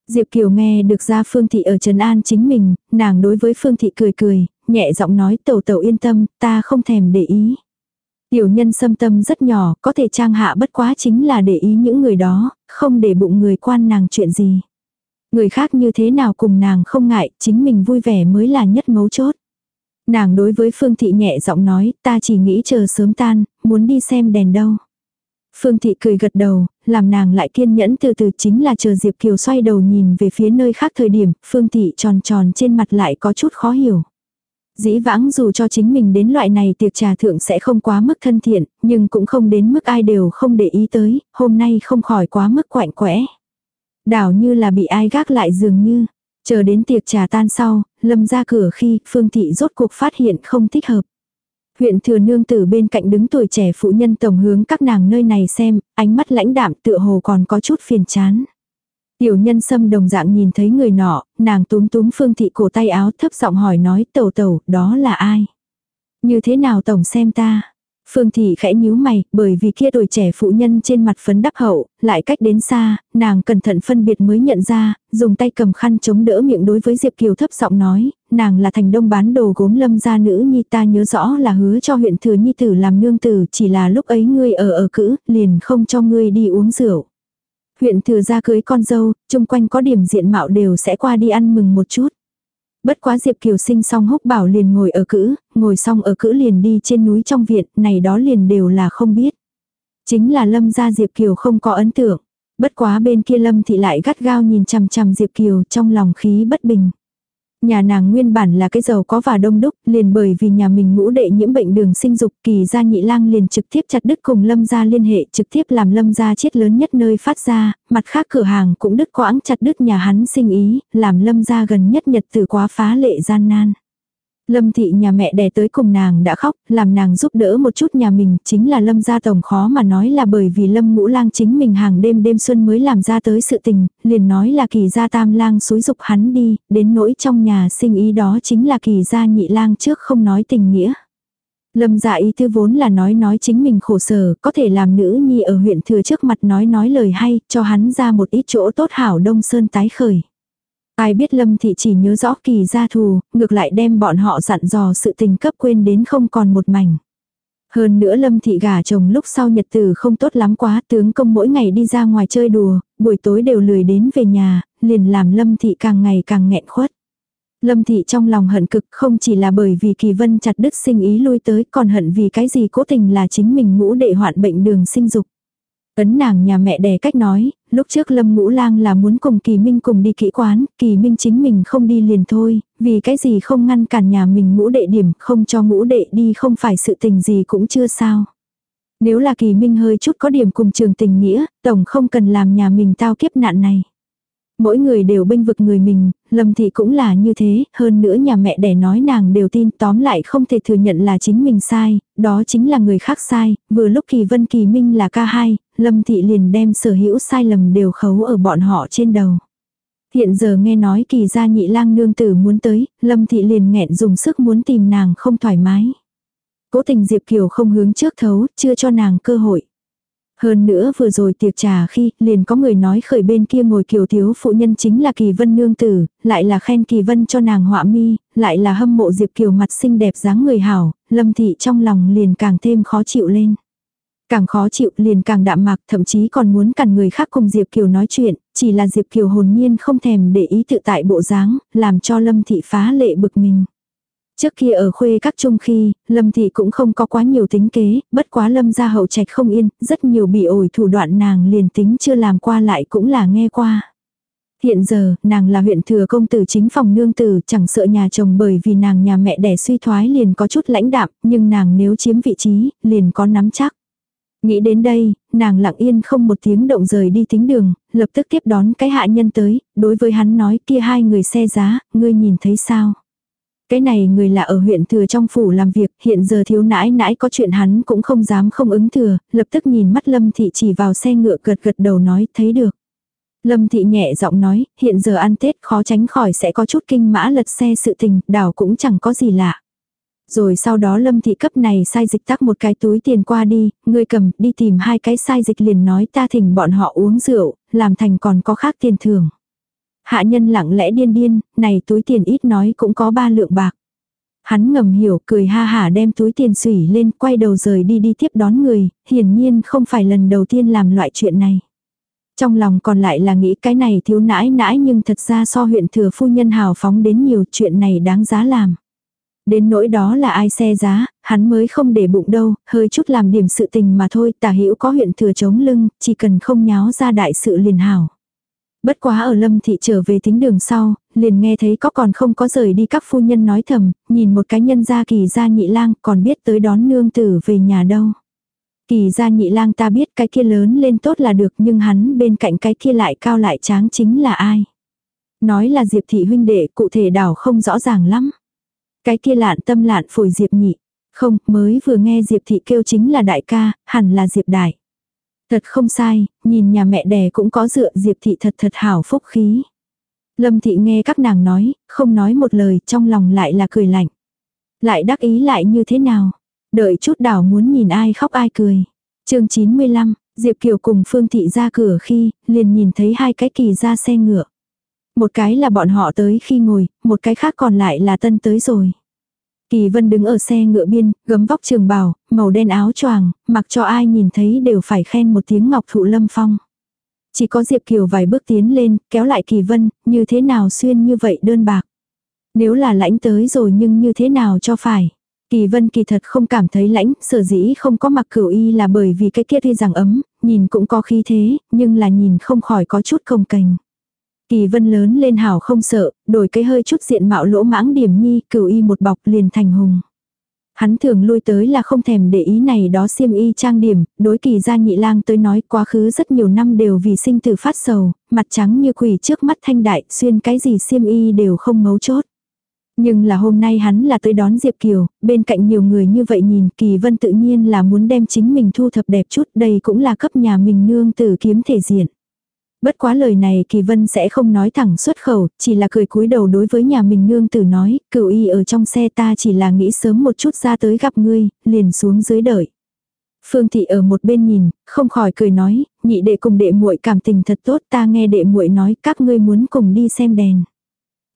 Diệp Kiều nghe được ra Phương Thị ở Trần An chính mình, nàng đối với Phương Thị cười cười, nhẹ giọng nói tẩu tẩu yên tâm, ta không thèm để ý. Tiểu nhân xâm tâm rất nhỏ, có thể trang hạ bất quá chính là để ý những người đó, không để bụng người quan nàng chuyện gì. Người khác như thế nào cùng nàng không ngại, chính mình vui vẻ mới là nhất mấu chốt. Nàng đối với Phương Thị nhẹ giọng nói, ta chỉ nghĩ chờ sớm tan, muốn đi xem đèn đâu. Phương Thị cười gật đầu, làm nàng lại kiên nhẫn từ từ chính là chờ Diệp Kiều xoay đầu nhìn về phía nơi khác thời điểm, Phương Thị tròn tròn trên mặt lại có chút khó hiểu. Dĩ vãng dù cho chính mình đến loại này tiệc trà thượng sẽ không quá mức thân thiện, nhưng cũng không đến mức ai đều không để ý tới, hôm nay không khỏi quá mức quạnh quẽ. Đảo như là bị ai gác lại dường như, chờ đến tiệc trà tan sau, lâm ra cửa khi Phương Thị rốt cuộc phát hiện không thích hợp. Huyện thừa nương tử bên cạnh đứng tuổi trẻ phụ nhân tổng hướng các nàng nơi này xem, ánh mắt lãnh đạm tựa hồ còn có chút phiền chán. Tiểu nhân sâm đồng dạng nhìn thấy người nọ, nàng túm túm phương thị cổ tay áo thấp giọng hỏi nói tẩu tẩu, đó là ai? Như thế nào tổng xem ta? Phương Thị khẽ nhíu mày, bởi vì kia tuổi trẻ phụ nhân trên mặt phấn đắp hậu, lại cách đến xa, nàng cẩn thận phân biệt mới nhận ra, dùng tay cầm khăn chống đỡ miệng đối với Diệp Kiều thấp giọng nói, nàng là thành đông bán đồ gốm lâm gia nữ nhi ta nhớ rõ là hứa cho huyện thừa nhi tử làm nương tử, chỉ là lúc ấy ngươi ở ở cữ, liền không cho ngươi đi uống rượu. Huyện thừa gia cưới con dâu, chung quanh có điểm diện mạo đều sẽ qua đi ăn mừng một chút. Bất quá Diệp Kiều sinh xong húc bảo liền ngồi ở cữ, ngồi xong ở cữ liền đi trên núi trong viện, này đó liền đều là không biết. Chính là lâm gia Diệp Kiều không có ấn tượng. Bất quá bên kia lâm thị lại gắt gao nhìn chằm chằm Diệp Kiều trong lòng khí bất bình. Nhà nàng nguyên bản là cái giàu có và đông đúc, liền bởi vì nhà mình ngũ đệ nhiễm bệnh đường sinh dục kỳ ra nhị lang liền trực tiếp chặt đứt cùng lâm gia liên hệ trực tiếp làm lâm gia chết lớn nhất nơi phát ra, mặt khác cửa hàng cũng đứt quãng chặt đứt nhà hắn sinh ý, làm lâm gia gần nhất nhật từ quá phá lệ gian nan. Lâm thị nhà mẹ đẻ tới cùng nàng đã khóc, làm nàng giúp đỡ một chút nhà mình, chính là lâm gia tổng khó mà nói là bởi vì lâm ngũ lang chính mình hàng đêm đêm xuân mới làm ra tới sự tình, liền nói là kỳ gia tam lang xúi dục hắn đi, đến nỗi trong nhà sinh ý đó chính là kỳ gia nhị lang trước không nói tình nghĩa. Lâm dạ ý tư vốn là nói nói chính mình khổ sở, có thể làm nữ nhi ở huyện thừa trước mặt nói nói lời hay, cho hắn ra một ít chỗ tốt hảo đông sơn tái khởi. Ai biết Lâm Thị chỉ nhớ rõ kỳ gia thù, ngược lại đem bọn họ dặn dò sự tình cấp quên đến không còn một mảnh. Hơn nữa Lâm Thị gả chồng lúc sau nhật tử không tốt lắm quá, tướng công mỗi ngày đi ra ngoài chơi đùa, buổi tối đều lười đến về nhà, liền làm Lâm Thị càng ngày càng nghẹn khuất. Lâm Thị trong lòng hận cực không chỉ là bởi vì Kỳ Vân chặt đứt sinh ý lui tới còn hận vì cái gì cố tình là chính mình ngũ đệ hoạn bệnh đường sinh dục. Ấn nàng nhà mẹ đẻ cách nói, lúc trước Lâm Ngũ Lang là muốn cùng Kỳ Minh cùng đi kỹ quán, Kỳ Minh chính mình không đi liền thôi, vì cái gì không ngăn cản nhà mình ngũ đệ điểm, không cho ngũ đệ đi không phải sự tình gì cũng chưa sao. Nếu là Kỳ Minh hơi chút có điểm cùng trường tình nghĩa, tổng không cần làm nhà mình tao kiếp nạn này. Mỗi người đều bênh vực người mình, Lâm Thị cũng là như thế, hơn nữa nhà mẹ đẻ nói nàng đều tin tóm lại không thể thừa nhận là chính mình sai, đó chính là người khác sai, vừa lúc Kỳ Vân Kỳ Minh là ca hai, Lâm Thị liền đem sở hữu sai lầm đều khấu ở bọn họ trên đầu. Hiện giờ nghe nói kỳ gia nhị lang nương tử muốn tới, Lâm Thị liền nghẹn dùng sức muốn tìm nàng không thoải mái. Cố tình Diệp Kiều không hướng trước thấu, chưa cho nàng cơ hội. Hơn nữa vừa rồi tiệc trà khi liền có người nói khởi bên kia ngồi kiều thiếu phụ nhân chính là kỳ vân nương tử, lại là khen kỳ vân cho nàng họa mi, lại là hâm mộ diệp kiều mặt xinh đẹp dáng người hảo, lâm thị trong lòng liền càng thêm khó chịu lên. Càng khó chịu liền càng đạm mạc thậm chí còn muốn cản người khác cùng Diệp Kiều nói chuyện, chỉ là Diệp Kiều hồn nhiên không thèm để ý tự tại bộ dáng, làm cho Lâm Thị phá lệ bực mình. Trước kia ở khuê các trung khi, Lâm Thị cũng không có quá nhiều tính kế, bất quá Lâm ra hậu trạch không yên, rất nhiều bị ổi thủ đoạn nàng liền tính chưa làm qua lại cũng là nghe qua. Hiện giờ, nàng là huyện thừa công tử chính phòng nương tử, chẳng sợ nhà chồng bởi vì nàng nhà mẹ đẻ suy thoái liền có chút lãnh đạm, nhưng nàng nếu chiếm vị trí, liền có nắm chắc. Nghĩ đến đây, nàng lặng yên không một tiếng động rời đi tính đường, lập tức tiếp đón cái hạ nhân tới, đối với hắn nói kia hai người xe giá, ngươi nhìn thấy sao? Cái này người là ở huyện thừa trong phủ làm việc, hiện giờ thiếu nãi nãi có chuyện hắn cũng không dám không ứng thừa, lập tức nhìn mắt Lâm Thị chỉ vào xe ngựa gật gật đầu nói, thấy được. Lâm Thị nhẹ giọng nói, hiện giờ ăn Tết khó tránh khỏi sẽ có chút kinh mã lật xe sự tình, đảo cũng chẳng có gì lạ. Rồi sau đó Lâm Thị cấp này sai dịch tắc một cái túi tiền qua đi, người cầm đi tìm hai cái sai dịch liền nói ta thỉnh bọn họ uống rượu, làm thành còn có khác tiền thưởng. Hạ nhân lặng lẽ điên điên, này túi tiền ít nói cũng có ba lượng bạc. Hắn ngầm hiểu cười ha hả đem túi tiền sủy lên quay đầu rời đi đi tiếp đón người, hiển nhiên không phải lần đầu tiên làm loại chuyện này. Trong lòng còn lại là nghĩ cái này thiếu nãi nãi nhưng thật ra so huyện thừa phu nhân hào phóng đến nhiều chuyện này đáng giá làm. Đến nỗi đó là ai xe giá, hắn mới không để bụng đâu, hơi chút làm điểm sự tình mà thôi, tả hữu có huyện thừa chống lưng, chỉ cần không nháo ra đại sự liền hảo. Bất quá ở lâm thị trở về tính đường sau, liền nghe thấy có còn không có rời đi các phu nhân nói thầm, nhìn một cái nhân gia kỳ gia nhị lang còn biết tới đón nương tử về nhà đâu. Kỳ gia nhị lang ta biết cái kia lớn lên tốt là được nhưng hắn bên cạnh cái kia lại cao lại tráng chính là ai. Nói là Diệp thị huynh đệ cụ thể đảo không rõ ràng lắm. Cái kia lạn tâm lạn phổi Diệp nhị. Không, mới vừa nghe Diệp thị kêu chính là đại ca, hẳn là Diệp đại. Thật không sai, nhìn nhà mẹ đẻ cũng có dựa Diệp thị thật thật hảo phúc khí. Lâm thị nghe các nàng nói, không nói một lời, trong lòng lại là cười lạnh. Lại đắc ý lại như thế nào? Đợi chút đảo muốn nhìn ai khóc ai cười. chương 95, Diệp Kiều cùng Phương Thị ra cửa khi, liền nhìn thấy hai cái kỳ ra xe ngựa. Một cái là bọn họ tới khi ngồi, một cái khác còn lại là tân tới rồi. Kỳ Vân đứng ở xe ngựa biên, gấm vóc trường bào, màu đen áo choàng, mặc cho ai nhìn thấy đều phải khen một tiếng ngọc thụ lâm phong. Chỉ có Diệp Kiều vài bước tiến lên, kéo lại Kỳ Vân, như thế nào xuyên như vậy đơn bạc. Nếu là lãnh tới rồi nhưng như thế nào cho phải. Kỳ Vân kỳ thật không cảm thấy lãnh, sở dĩ không có mặc cửu y là bởi vì cái kia tuy rằng ấm, nhìn cũng có khí thế, nhưng là nhìn không khỏi có chút không cành. Kỳ vân lớn lên hảo không sợ, đổi cái hơi chút diện mạo lỗ mãng điểm nhi, cửu y một bọc liền thành hùng. Hắn thường lui tới là không thèm để ý này đó xiêm y trang điểm, đối kỳ gia nhị lang tới nói quá khứ rất nhiều năm đều vì sinh tử phát sầu, mặt trắng như quỷ trước mắt thanh đại, xuyên cái gì xiêm y đều không ngấu chốt. Nhưng là hôm nay hắn là tới đón Diệp Kiều, bên cạnh nhiều người như vậy nhìn kỳ vân tự nhiên là muốn đem chính mình thu thập đẹp chút, đây cũng là cấp nhà mình nương tử kiếm thể diện. Bất quá lời này Kỳ Vân sẽ không nói thẳng xuất khẩu, chỉ là cười cúi đầu đối với nhà mình nương tử nói, cửu y ở trong xe ta chỉ là nghĩ sớm một chút ra tới gặp ngươi, liền xuống dưới đợi. Phương thị ở một bên nhìn, không khỏi cười nói, nhị đệ cùng đệ muội cảm tình thật tốt, ta nghe đệ muội nói các ngươi muốn cùng đi xem đèn.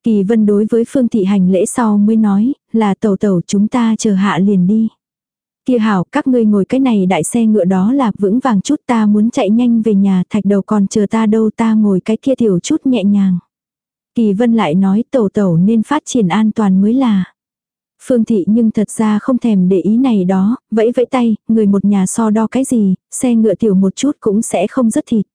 Kỳ Vân đối với Phương thị hành lễ sau mới nói, là tẩu tẩu chúng ta chờ hạ liền đi. Kia hảo, các ngươi ngồi cái này đại xe ngựa đó là vững vàng chút ta muốn chạy nhanh về nhà thạch đầu còn chờ ta đâu ta ngồi cái kia tiểu chút nhẹ nhàng. Kỳ vân lại nói tẩu tẩu nên phát triển an toàn mới là. Phương thị nhưng thật ra không thèm để ý này đó, vẫy vẫy tay, người một nhà so đo cái gì, xe ngựa tiểu một chút cũng sẽ không rất thịt.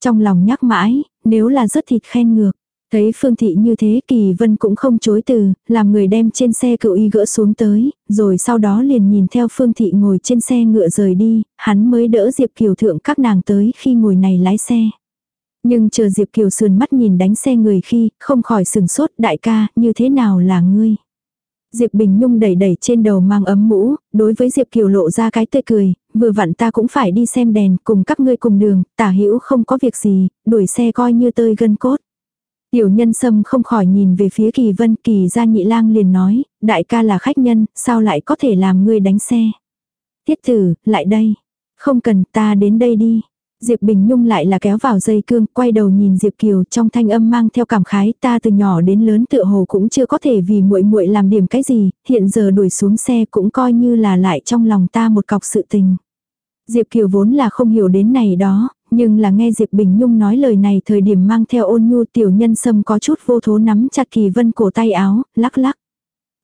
Trong lòng nhắc mãi, nếu là rất thịt khen ngược. Thấy Phương Thị như thế Kỳ Vân cũng không chối từ, làm người đem trên xe cựu y gỡ xuống tới, rồi sau đó liền nhìn theo Phương Thị ngồi trên xe ngựa rời đi, hắn mới đỡ Diệp Kiều thượng các nàng tới khi ngồi này lái xe. Nhưng chờ Diệp Kiều sườn mắt nhìn đánh xe người khi, không khỏi sừng sốt đại ca, như thế nào là ngươi? Diệp Bình Nhung đẩy đẩy trên đầu mang ấm mũ, đối với Diệp Kiều lộ ra cái tươi cười, vừa vặn ta cũng phải đi xem đèn, cùng các ngươi cùng đường, tả hữu không có việc gì, đuổi xe coi như tơi gân cốt. Tiểu nhân sâm không khỏi nhìn về phía kỳ vân kỳ ra nhị lang liền nói, đại ca là khách nhân, sao lại có thể làm ngươi đánh xe. Tiết tử, lại đây. Không cần ta đến đây đi. Diệp Bình Nhung lại là kéo vào dây cương, quay đầu nhìn Diệp Kiều trong thanh âm mang theo cảm khái, ta từ nhỏ đến lớn tựa hồ cũng chưa có thể vì muội muội làm điểm cái gì, hiện giờ đuổi xuống xe cũng coi như là lại trong lòng ta một cọc sự tình. Diệp Kiều vốn là không hiểu đến này đó, nhưng là nghe Diệp Bình Nhung nói lời này thời điểm mang theo ôn nhu tiểu nhân sâm có chút vô thố nắm chặt Kỳ Vân cổ tay áo, lắc lắc.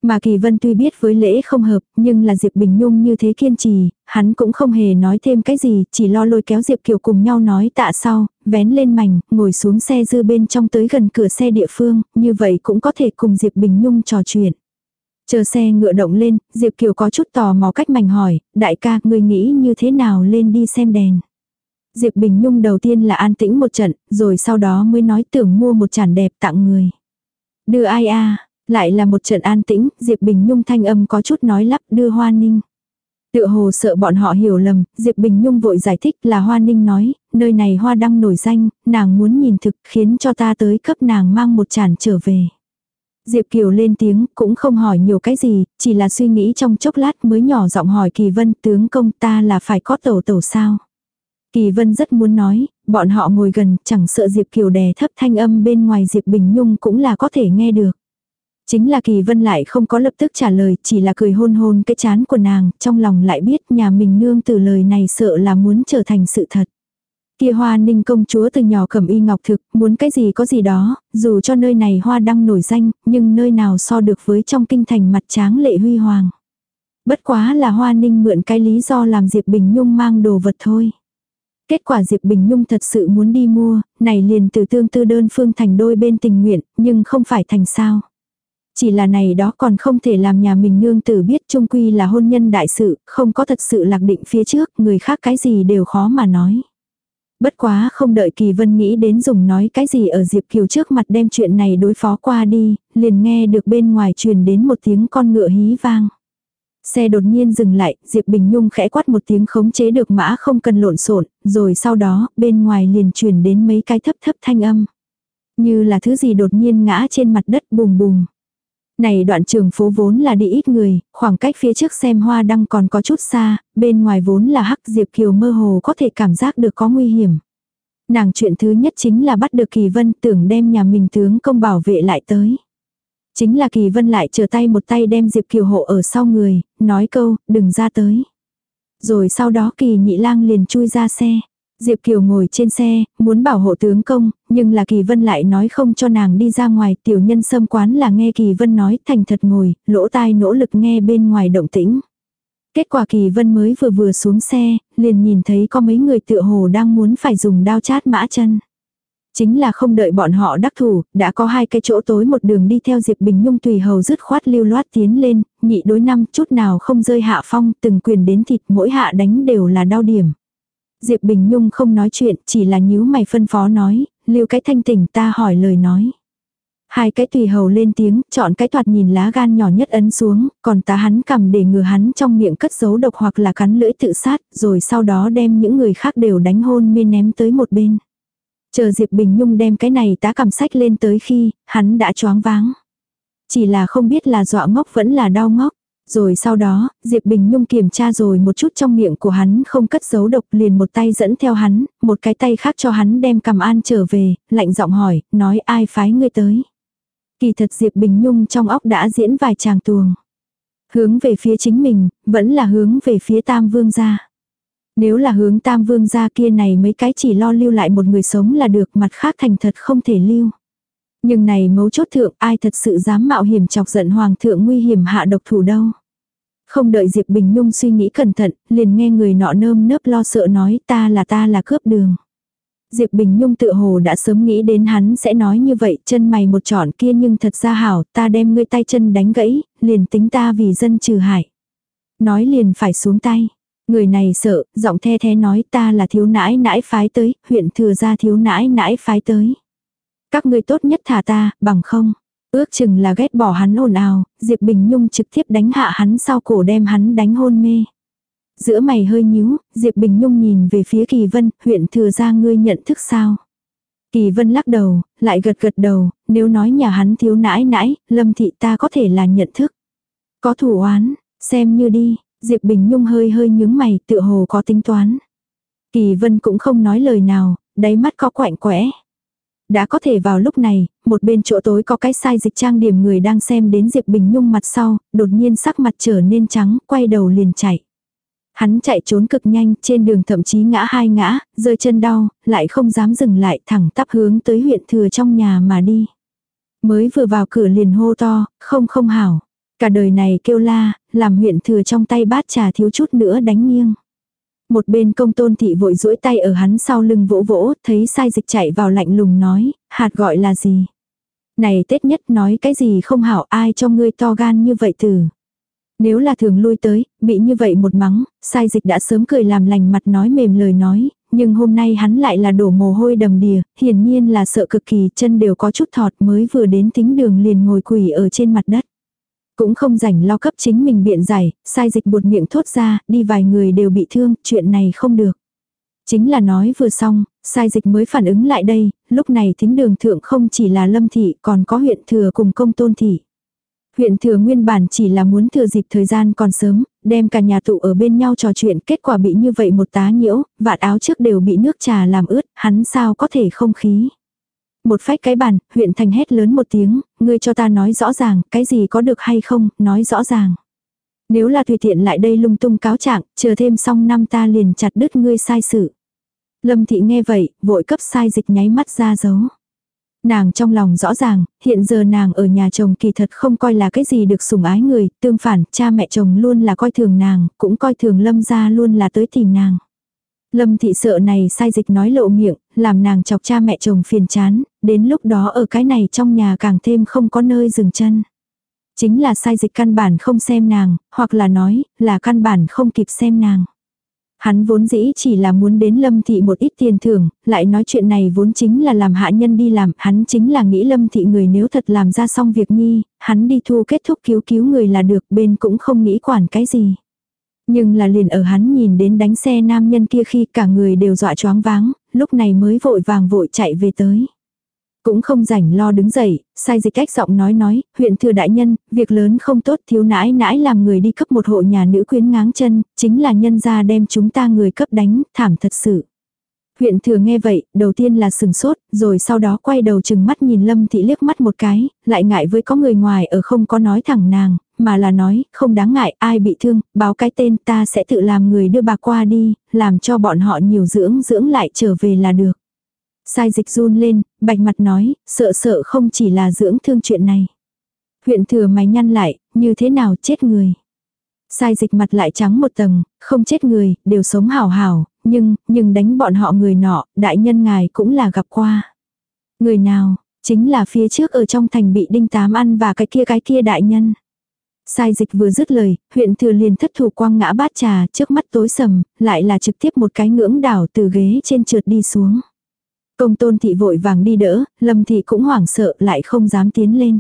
Mà Kỳ Vân tuy biết với lễ không hợp, nhưng là Diệp Bình Nhung như thế kiên trì, hắn cũng không hề nói thêm cái gì, chỉ lo lôi kéo Diệp Kiều cùng nhau nói tạ sau, vén lên mảnh, ngồi xuống xe dư bên trong tới gần cửa xe địa phương, như vậy cũng có thể cùng Diệp Bình Nhung trò chuyện. Chờ xe ngựa động lên, Diệp Kiều có chút tò mò cách mảnh hỏi, đại ca, người nghĩ như thế nào lên đi xem đèn. Diệp Bình Nhung đầu tiên là an tĩnh một trận, rồi sau đó mới nói tưởng mua một chản đẹp tặng người. Đưa ai a lại là một trận an tĩnh, Diệp Bình Nhung thanh âm có chút nói lắp đưa Hoa Ninh. Tựa hồ sợ bọn họ hiểu lầm, Diệp Bình Nhung vội giải thích là Hoa Ninh nói, nơi này hoa đăng nổi danh, nàng muốn nhìn thực khiến cho ta tới cấp nàng mang một chản trở về. Diệp Kiều lên tiếng, cũng không hỏi nhiều cái gì, chỉ là suy nghĩ trong chốc lát mới nhỏ giọng hỏi Kỳ Vân tướng công ta là phải có tổ tổ sao. Kỳ Vân rất muốn nói, bọn họ ngồi gần, chẳng sợ Diệp Kiều đè thấp thanh âm bên ngoài Diệp Bình Nhung cũng là có thể nghe được. Chính là Kỳ Vân lại không có lập tức trả lời, chỉ là cười hôn hôn cái chán của nàng, trong lòng lại biết nhà mình nương từ lời này sợ là muốn trở thành sự thật. Kia hoa ninh công chúa từ nhỏ cầm y ngọc thực, muốn cái gì có gì đó, dù cho nơi này hoa đăng nổi danh, nhưng nơi nào so được với trong kinh thành mặt tráng lệ huy hoàng. Bất quá là hoa ninh mượn cái lý do làm Diệp Bình Nhung mang đồ vật thôi. Kết quả Diệp Bình Nhung thật sự muốn đi mua, này liền từ tương tư đơn phương thành đôi bên tình nguyện, nhưng không phải thành sao. Chỉ là này đó còn không thể làm nhà mình nương tử biết trung quy là hôn nhân đại sự, không có thật sự lạc định phía trước, người khác cái gì đều khó mà nói. Bất quá không đợi Kỳ Vân nghĩ đến dùng nói cái gì ở Diệp Kiều trước mặt đem chuyện này đối phó qua đi, liền nghe được bên ngoài truyền đến một tiếng con ngựa hí vang. Xe đột nhiên dừng lại, Diệp Bình Nhung khẽ quát một tiếng khống chế được mã không cần lộn xộn, rồi sau đó, bên ngoài liền truyền đến mấy cái thấp thấp thanh âm. Như là thứ gì đột nhiên ngã trên mặt đất bùm bùm. Này đoạn trường phố vốn là đi ít người, khoảng cách phía trước xem hoa đăng còn có chút xa, bên ngoài vốn là hắc Diệp Kiều mơ hồ có thể cảm giác được có nguy hiểm. Nàng chuyện thứ nhất chính là bắt được Kỳ Vân tưởng đem nhà mình tướng công bảo vệ lại tới. Chính là Kỳ Vân lại trở tay một tay đem Diệp Kiều hộ ở sau người, nói câu, đừng ra tới. Rồi sau đó Kỳ Nhị Lang liền chui ra xe. Diệp Kiều ngồi trên xe, muốn bảo hộ tướng công, nhưng là Kỳ Vân lại nói không cho nàng đi ra ngoài, tiểu nhân xâm quán là nghe Kỳ Vân nói thành thật ngồi, lỗ tai nỗ lực nghe bên ngoài động tĩnh. Kết quả Kỳ Vân mới vừa vừa xuống xe, liền nhìn thấy có mấy người tựa hồ đang muốn phải dùng đao chát mã chân. Chính là không đợi bọn họ đắc thủ, đã có hai cái chỗ tối một đường đi theo Diệp Bình Nhung tùy hầu dứt khoát lưu loát tiến lên, nhị đối năm chút nào không rơi hạ phong, từng quyền đến thịt mỗi hạ đánh đều là đau điểm. Diệp Bình Nhung không nói chuyện, chỉ là nhíu mày phân phó nói, lưu cái thanh tỉnh ta hỏi lời nói. Hai cái tùy hầu lên tiếng, chọn cái toạt nhìn lá gan nhỏ nhất ấn xuống, còn ta hắn cầm để ngừa hắn trong miệng cất giấu độc hoặc là cắn lưỡi tự sát, rồi sau đó đem những người khác đều đánh hôn mê ném tới một bên. Chờ Diệp Bình Nhung đem cái này tá cầm sách lên tới khi, hắn đã choáng váng. Chỉ là không biết là dọa ngốc vẫn là đau ngốc. Rồi sau đó, Diệp Bình Nhung kiểm tra rồi một chút trong miệng của hắn không cất giấu độc liền một tay dẫn theo hắn, một cái tay khác cho hắn đem cầm an trở về, lạnh giọng hỏi, nói ai phái ngươi tới. Kỳ thật Diệp Bình Nhung trong óc đã diễn vài tràng tuồng. Hướng về phía chính mình, vẫn là hướng về phía tam vương gia. Nếu là hướng tam vương gia kia này mấy cái chỉ lo lưu lại một người sống là được mặt khác thành thật không thể lưu. Nhưng này mấu chốt thượng ai thật sự dám mạo hiểm chọc giận hoàng thượng nguy hiểm hạ độc thủ đâu. Không đợi Diệp Bình Nhung suy nghĩ cẩn thận, liền nghe người nọ nơm nớp lo sợ nói ta là ta là cướp đường. Diệp Bình Nhung tự hồ đã sớm nghĩ đến hắn sẽ nói như vậy, chân mày một trọn kia nhưng thật ra hảo, ta đem ngươi tay chân đánh gãy, liền tính ta vì dân trừ hại. Nói liền phải xuống tay. Người này sợ, giọng the thế nói ta là thiếu nãi nãi phái tới, huyện thừa ra thiếu nãi nãi phái tới. Các ngươi tốt nhất thả ta, bằng không. Ước chừng là ghét bỏ hắn ồn ào, Diệp Bình Nhung trực tiếp đánh hạ hắn sau cổ đem hắn đánh hôn mê. Giữa mày hơi nhíu, Diệp Bình Nhung nhìn về phía Kỳ Vân, huyện thừa ra ngươi nhận thức sao? Kỳ Vân lắc đầu, lại gật gật đầu, nếu nói nhà hắn thiếu nãi nãi, lâm thị ta có thể là nhận thức. Có thủ oán, xem như đi, Diệp Bình Nhung hơi hơi nhướng mày, tựa hồ có tính toán. Kỳ Vân cũng không nói lời nào, đáy mắt có quạnh quẽ. Đã có thể vào lúc này, một bên chỗ tối có cái sai dịch trang điểm người đang xem đến Diệp Bình Nhung mặt sau, đột nhiên sắc mặt trở nên trắng, quay đầu liền chạy. Hắn chạy trốn cực nhanh, trên đường thậm chí ngã hai ngã, rơi chân đau, lại không dám dừng lại thẳng tắp hướng tới huyện thừa trong nhà mà đi. Mới vừa vào cửa liền hô to, không không hảo. Cả đời này kêu la, làm huyện thừa trong tay bát trà thiếu chút nữa đánh nghiêng. Một bên công tôn thị vội duỗi tay ở hắn sau lưng vỗ vỗ, thấy sai dịch chạy vào lạnh lùng nói, hạt gọi là gì? Này Tết nhất nói cái gì không hảo ai cho ngươi to gan như vậy từ. Nếu là thường lui tới, bị như vậy một mắng, sai dịch đã sớm cười làm lành mặt nói mềm lời nói, nhưng hôm nay hắn lại là đổ mồ hôi đầm đìa, hiển nhiên là sợ cực kỳ, chân đều có chút thọt mới vừa đến tính đường liền ngồi quỳ ở trên mặt đất. Cũng không rảnh lo cấp chính mình biện giải, sai dịch buột miệng thốt ra, đi vài người đều bị thương, chuyện này không được. Chính là nói vừa xong, sai dịch mới phản ứng lại đây, lúc này thính đường thượng không chỉ là lâm thị còn có huyện thừa cùng công tôn thị. Huyện thừa nguyên bản chỉ là muốn thừa dịp thời gian còn sớm, đem cả nhà tụ ở bên nhau trò chuyện, kết quả bị như vậy một tá nhiễu, vạt áo trước đều bị nước trà làm ướt, hắn sao có thể không khí. Một phách cái bàn, huyện thành hét lớn một tiếng, ngươi cho ta nói rõ ràng, cái gì có được hay không, nói rõ ràng. Nếu là tùy tiện lại đây lung tung cáo trạng, chờ thêm xong năm ta liền chặt đứt ngươi sai sự. Lâm thị nghe vậy, vội cấp sai dịch nháy mắt ra dấu. Nàng trong lòng rõ ràng, hiện giờ nàng ở nhà chồng kỳ thật không coi là cái gì được sủng ái người, tương phản, cha mẹ chồng luôn là coi thường nàng, cũng coi thường lâm gia luôn là tới tìm nàng. Lâm thị sợ này sai dịch nói lộ miệng, làm nàng chọc cha mẹ chồng phiền chán, đến lúc đó ở cái này trong nhà càng thêm không có nơi dừng chân. Chính là sai dịch căn bản không xem nàng, hoặc là nói, là căn bản không kịp xem nàng. Hắn vốn dĩ chỉ là muốn đến lâm thị một ít tiền thưởng, lại nói chuyện này vốn chính là làm hạ nhân đi làm, hắn chính là nghĩ lâm thị người nếu thật làm ra xong việc nhi, hắn đi thu kết thúc cứu cứu người là được bên cũng không nghĩ quản cái gì. Nhưng là liền ở hắn nhìn đến đánh xe nam nhân kia khi cả người đều dọa choáng váng, lúc này mới vội vàng vội chạy về tới. Cũng không rảnh lo đứng dậy, sai dịch cách giọng nói nói, huyện thừa đại nhân, việc lớn không tốt thiếu nãi nãi làm người đi cấp một hộ nhà nữ quyến ngáng chân, chính là nhân gia đem chúng ta người cấp đánh, thảm thật sự. Huyện thừa nghe vậy, đầu tiên là sừng sốt, rồi sau đó quay đầu chừng mắt nhìn Lâm Thị liếc mắt một cái, lại ngại với có người ngoài ở không có nói thẳng nàng, mà là nói, không đáng ngại, ai bị thương, báo cái tên ta sẽ tự làm người đưa bà qua đi, làm cho bọn họ nhiều dưỡng dưỡng lại trở về là được. Sai dịch run lên, bạch mặt nói, sợ sợ không chỉ là dưỡng thương chuyện này. Huyện thừa mày nhăn lại, như thế nào chết người. Sai dịch mặt lại trắng một tầng, không chết người, đều sống hảo hảo, nhưng, nhưng đánh bọn họ người nọ, đại nhân ngài cũng là gặp qua. Người nào, chính là phía trước ở trong thành bị đinh tám ăn và cái kia cái kia đại nhân. Sai dịch vừa dứt lời, huyện thừa liền thất thủ quang ngã bát trà trước mắt tối sầm, lại là trực tiếp một cái ngưỡng đảo từ ghế trên trượt đi xuống. Công tôn thị vội vàng đi đỡ, lâm thị cũng hoảng sợ lại không dám tiến lên.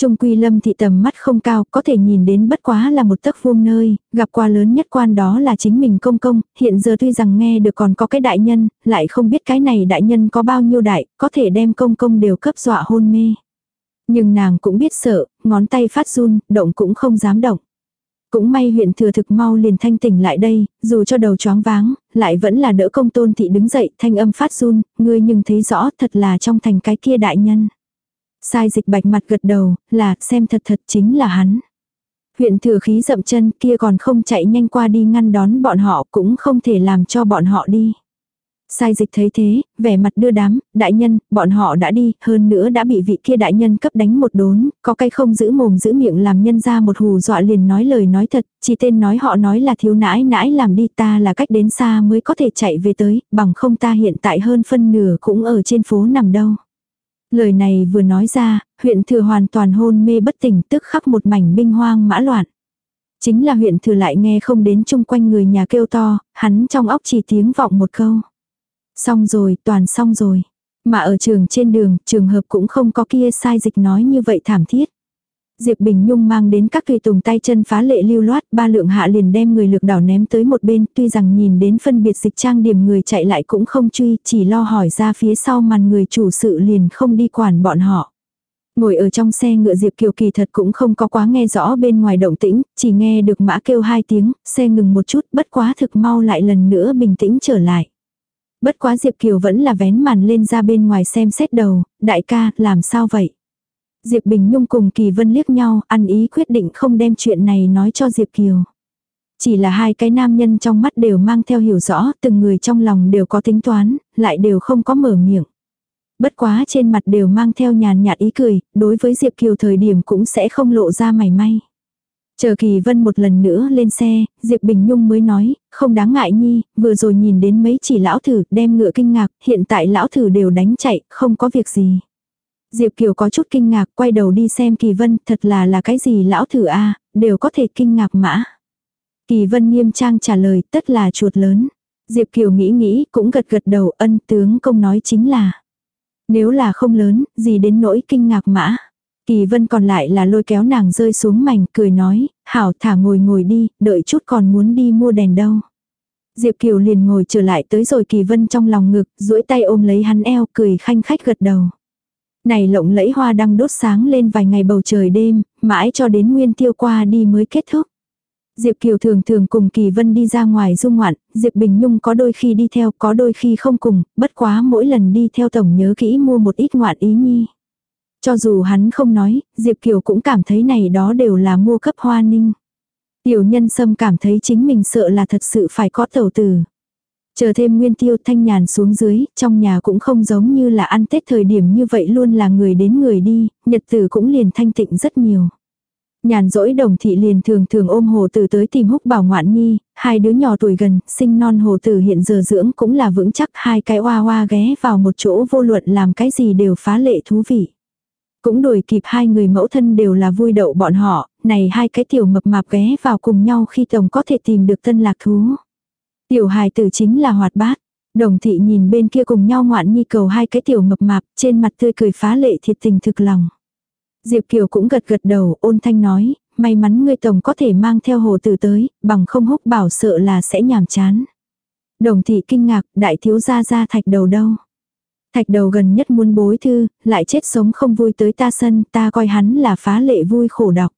Trung quy lâm thị tầm mắt không cao, có thể nhìn đến bất quá là một tấc vuông nơi, gặp qua lớn nhất quan đó là chính mình công công, hiện giờ tuy rằng nghe được còn có cái đại nhân, lại không biết cái này đại nhân có bao nhiêu đại, có thể đem công công đều cấp dọa hôn mê. Nhưng nàng cũng biết sợ, ngón tay phát run, động cũng không dám động. Cũng may huyện thừa thực mau liền thanh tỉnh lại đây, dù cho đầu choáng váng, lại vẫn là đỡ công tôn thị đứng dậy, thanh âm phát run, ngươi nhưng thấy rõ thật là trong thành cái kia đại nhân. Sai dịch bạch mặt gật đầu, là xem thật thật chính là hắn. Huyện thừa khí dậm chân kia còn không chạy nhanh qua đi ngăn đón bọn họ cũng không thể làm cho bọn họ đi. Sai dịch thấy thế, vẻ mặt đưa đám, đại nhân, bọn họ đã đi, hơn nữa đã bị vị kia đại nhân cấp đánh một đốn, có cái không giữ mồm giữ miệng làm nhân ra một hù dọa liền nói lời nói thật, chỉ tên nói họ nói là thiếu nãi nãi làm đi ta là cách đến xa mới có thể chạy về tới, bằng không ta hiện tại hơn phân nửa cũng ở trên phố nằm đâu. Lời này vừa nói ra, huyện thừa hoàn toàn hôn mê bất tỉnh tức khắc một mảnh binh hoang mã loạn. Chính là huyện thừa lại nghe không đến chung quanh người nhà kêu to, hắn trong óc chỉ tiếng vọng một câu. Xong rồi, toàn xong rồi. Mà ở trường trên đường, trường hợp cũng không có kia sai dịch nói như vậy thảm thiết. Diệp Bình Nhung mang đến các tùy tùng tay chân phá lệ lưu loát, ba lượng hạ liền đem người lược đảo ném tới một bên, tuy rằng nhìn đến phân biệt dịch trang điểm người chạy lại cũng không truy, chỉ lo hỏi ra phía sau màn người chủ sự liền không đi quản bọn họ. Ngồi ở trong xe ngựa Diệp Kiều kỳ thật cũng không có quá nghe rõ bên ngoài động tĩnh, chỉ nghe được mã kêu hai tiếng, xe ngừng một chút, bất quá thực mau lại lần nữa bình tĩnh trở lại. Bất quá Diệp Kiều vẫn là vén màn lên ra bên ngoài xem xét đầu, đại ca, làm sao vậy? Diệp Bình Nhung cùng Kỳ Vân liếc nhau, ăn ý quyết định không đem chuyện này nói cho Diệp Kiều. Chỉ là hai cái nam nhân trong mắt đều mang theo hiểu rõ, từng người trong lòng đều có tính toán, lại đều không có mở miệng. Bất quá trên mặt đều mang theo nhàn nhạt ý cười, đối với Diệp Kiều thời điểm cũng sẽ không lộ ra mảy may. Chờ Kỳ Vân một lần nữa lên xe, Diệp Bình Nhung mới nói, không đáng ngại nhi, vừa rồi nhìn đến mấy chỉ lão thử đem ngựa kinh ngạc, hiện tại lão thử đều đánh chạy, không có việc gì. Diệp Kiều có chút kinh ngạc quay đầu đi xem Kỳ Vân, thật là là cái gì lão thử a đều có thể kinh ngạc mã. Kỳ Vân nghiêm trang trả lời, tất là chuột lớn. Diệp Kiều nghĩ nghĩ, cũng gật gật đầu, ân tướng công nói chính là. Nếu là không lớn, gì đến nỗi kinh ngạc mã. Kỳ vân còn lại là lôi kéo nàng rơi xuống mảnh, cười nói, hảo thả ngồi ngồi đi, đợi chút còn muốn đi mua đèn đâu. Diệp Kiều liền ngồi trở lại tới rồi Kỳ Vân trong lòng ngực, duỗi tay ôm lấy hắn eo, cười khanh khách gật đầu. Này lộng lẫy hoa đăng đốt sáng lên vài ngày bầu trời đêm, mãi cho đến nguyên tiêu qua đi mới kết thúc. Diệp Kiều thường thường cùng Kỳ Vân đi ra ngoài du ngoạn, Diệp Bình Nhung có đôi khi đi theo, có đôi khi không cùng, bất quá mỗi lần đi theo tổng nhớ kỹ mua một ít ngoạn ý nhi. Cho dù hắn không nói, Diệp Kiều cũng cảm thấy này đó đều là mua cấp hoa ninh. Tiểu nhân sâm cảm thấy chính mình sợ là thật sự phải có tẩu tử. Chờ thêm nguyên tiêu thanh nhàn xuống dưới, trong nhà cũng không giống như là ăn Tết thời điểm như vậy luôn là người đến người đi, nhật tử cũng liền thanh tịnh rất nhiều. Nhàn rỗi đồng thị liền thường thường ôm hồ tử tới tìm húc bảo ngoạn nhi, hai đứa nhỏ tuổi gần, sinh non hồ tử hiện giờ dưỡng cũng là vững chắc hai cái hoa hoa ghé vào một chỗ vô luận làm cái gì đều phá lệ thú vị. Cũng đuổi kịp hai người mẫu thân đều là vui đậu bọn họ, này hai cái tiểu mập mạp ghé vào cùng nhau khi tổng có thể tìm được tân lạc thú. Tiểu hài tử chính là hoạt bát. Đồng thị nhìn bên kia cùng nhau ngoạn nhi cầu hai cái tiểu mập mạp trên mặt tươi cười phá lệ thiệt tình thực lòng. Diệp Kiều cũng gật gật đầu ôn thanh nói, may mắn ngươi tổng có thể mang theo hồ tử tới, bằng không húc bảo sợ là sẽ nhàm chán. Đồng thị kinh ngạc, đại thiếu gia ra thạch đầu đâu. Thạch đầu gần nhất muốn bối thư, lại chết sống không vui tới ta sân, ta coi hắn là phá lệ vui khổ đọc.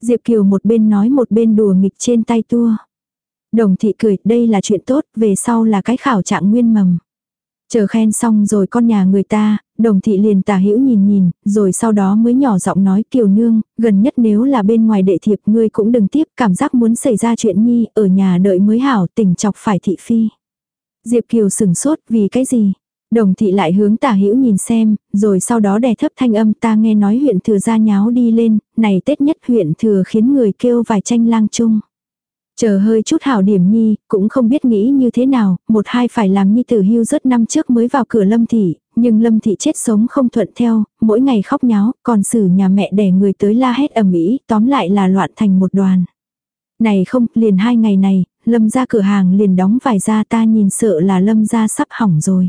Diệp Kiều một bên nói một bên đùa nghịch trên tay tua. Đồng thị cười, đây là chuyện tốt, về sau là cái khảo trạng nguyên mầm. Chờ khen xong rồi con nhà người ta, đồng thị liền tả hữu nhìn nhìn, rồi sau đó mới nhỏ giọng nói kiều nương, gần nhất nếu là bên ngoài đệ thiệp ngươi cũng đừng tiếp, cảm giác muốn xảy ra chuyện nhi, ở nhà đợi mới hảo, tỉnh chọc phải thị phi. Diệp kiều sừng sốt, vì cái gì? Đồng thị lại hướng tả hữu nhìn xem, rồi sau đó đè thấp thanh âm ta nghe nói huyện thừa ra nháo đi lên, này Tết nhất huyện thừa khiến người kêu vài tranh lang chung. Chờ hơi chút hảo điểm nhi, cũng không biết nghĩ như thế nào, một hai phải làm nhi tử hưu rất năm trước mới vào cửa lâm thị, nhưng lâm thị chết sống không thuận theo, mỗi ngày khóc nháo, còn xử nhà mẹ để người tới la hét ầm ĩ tóm lại là loạn thành một đoàn. Này không, liền hai ngày này, lâm ra cửa hàng liền đóng vài ra ta nhìn sợ là lâm ra sắp hỏng rồi.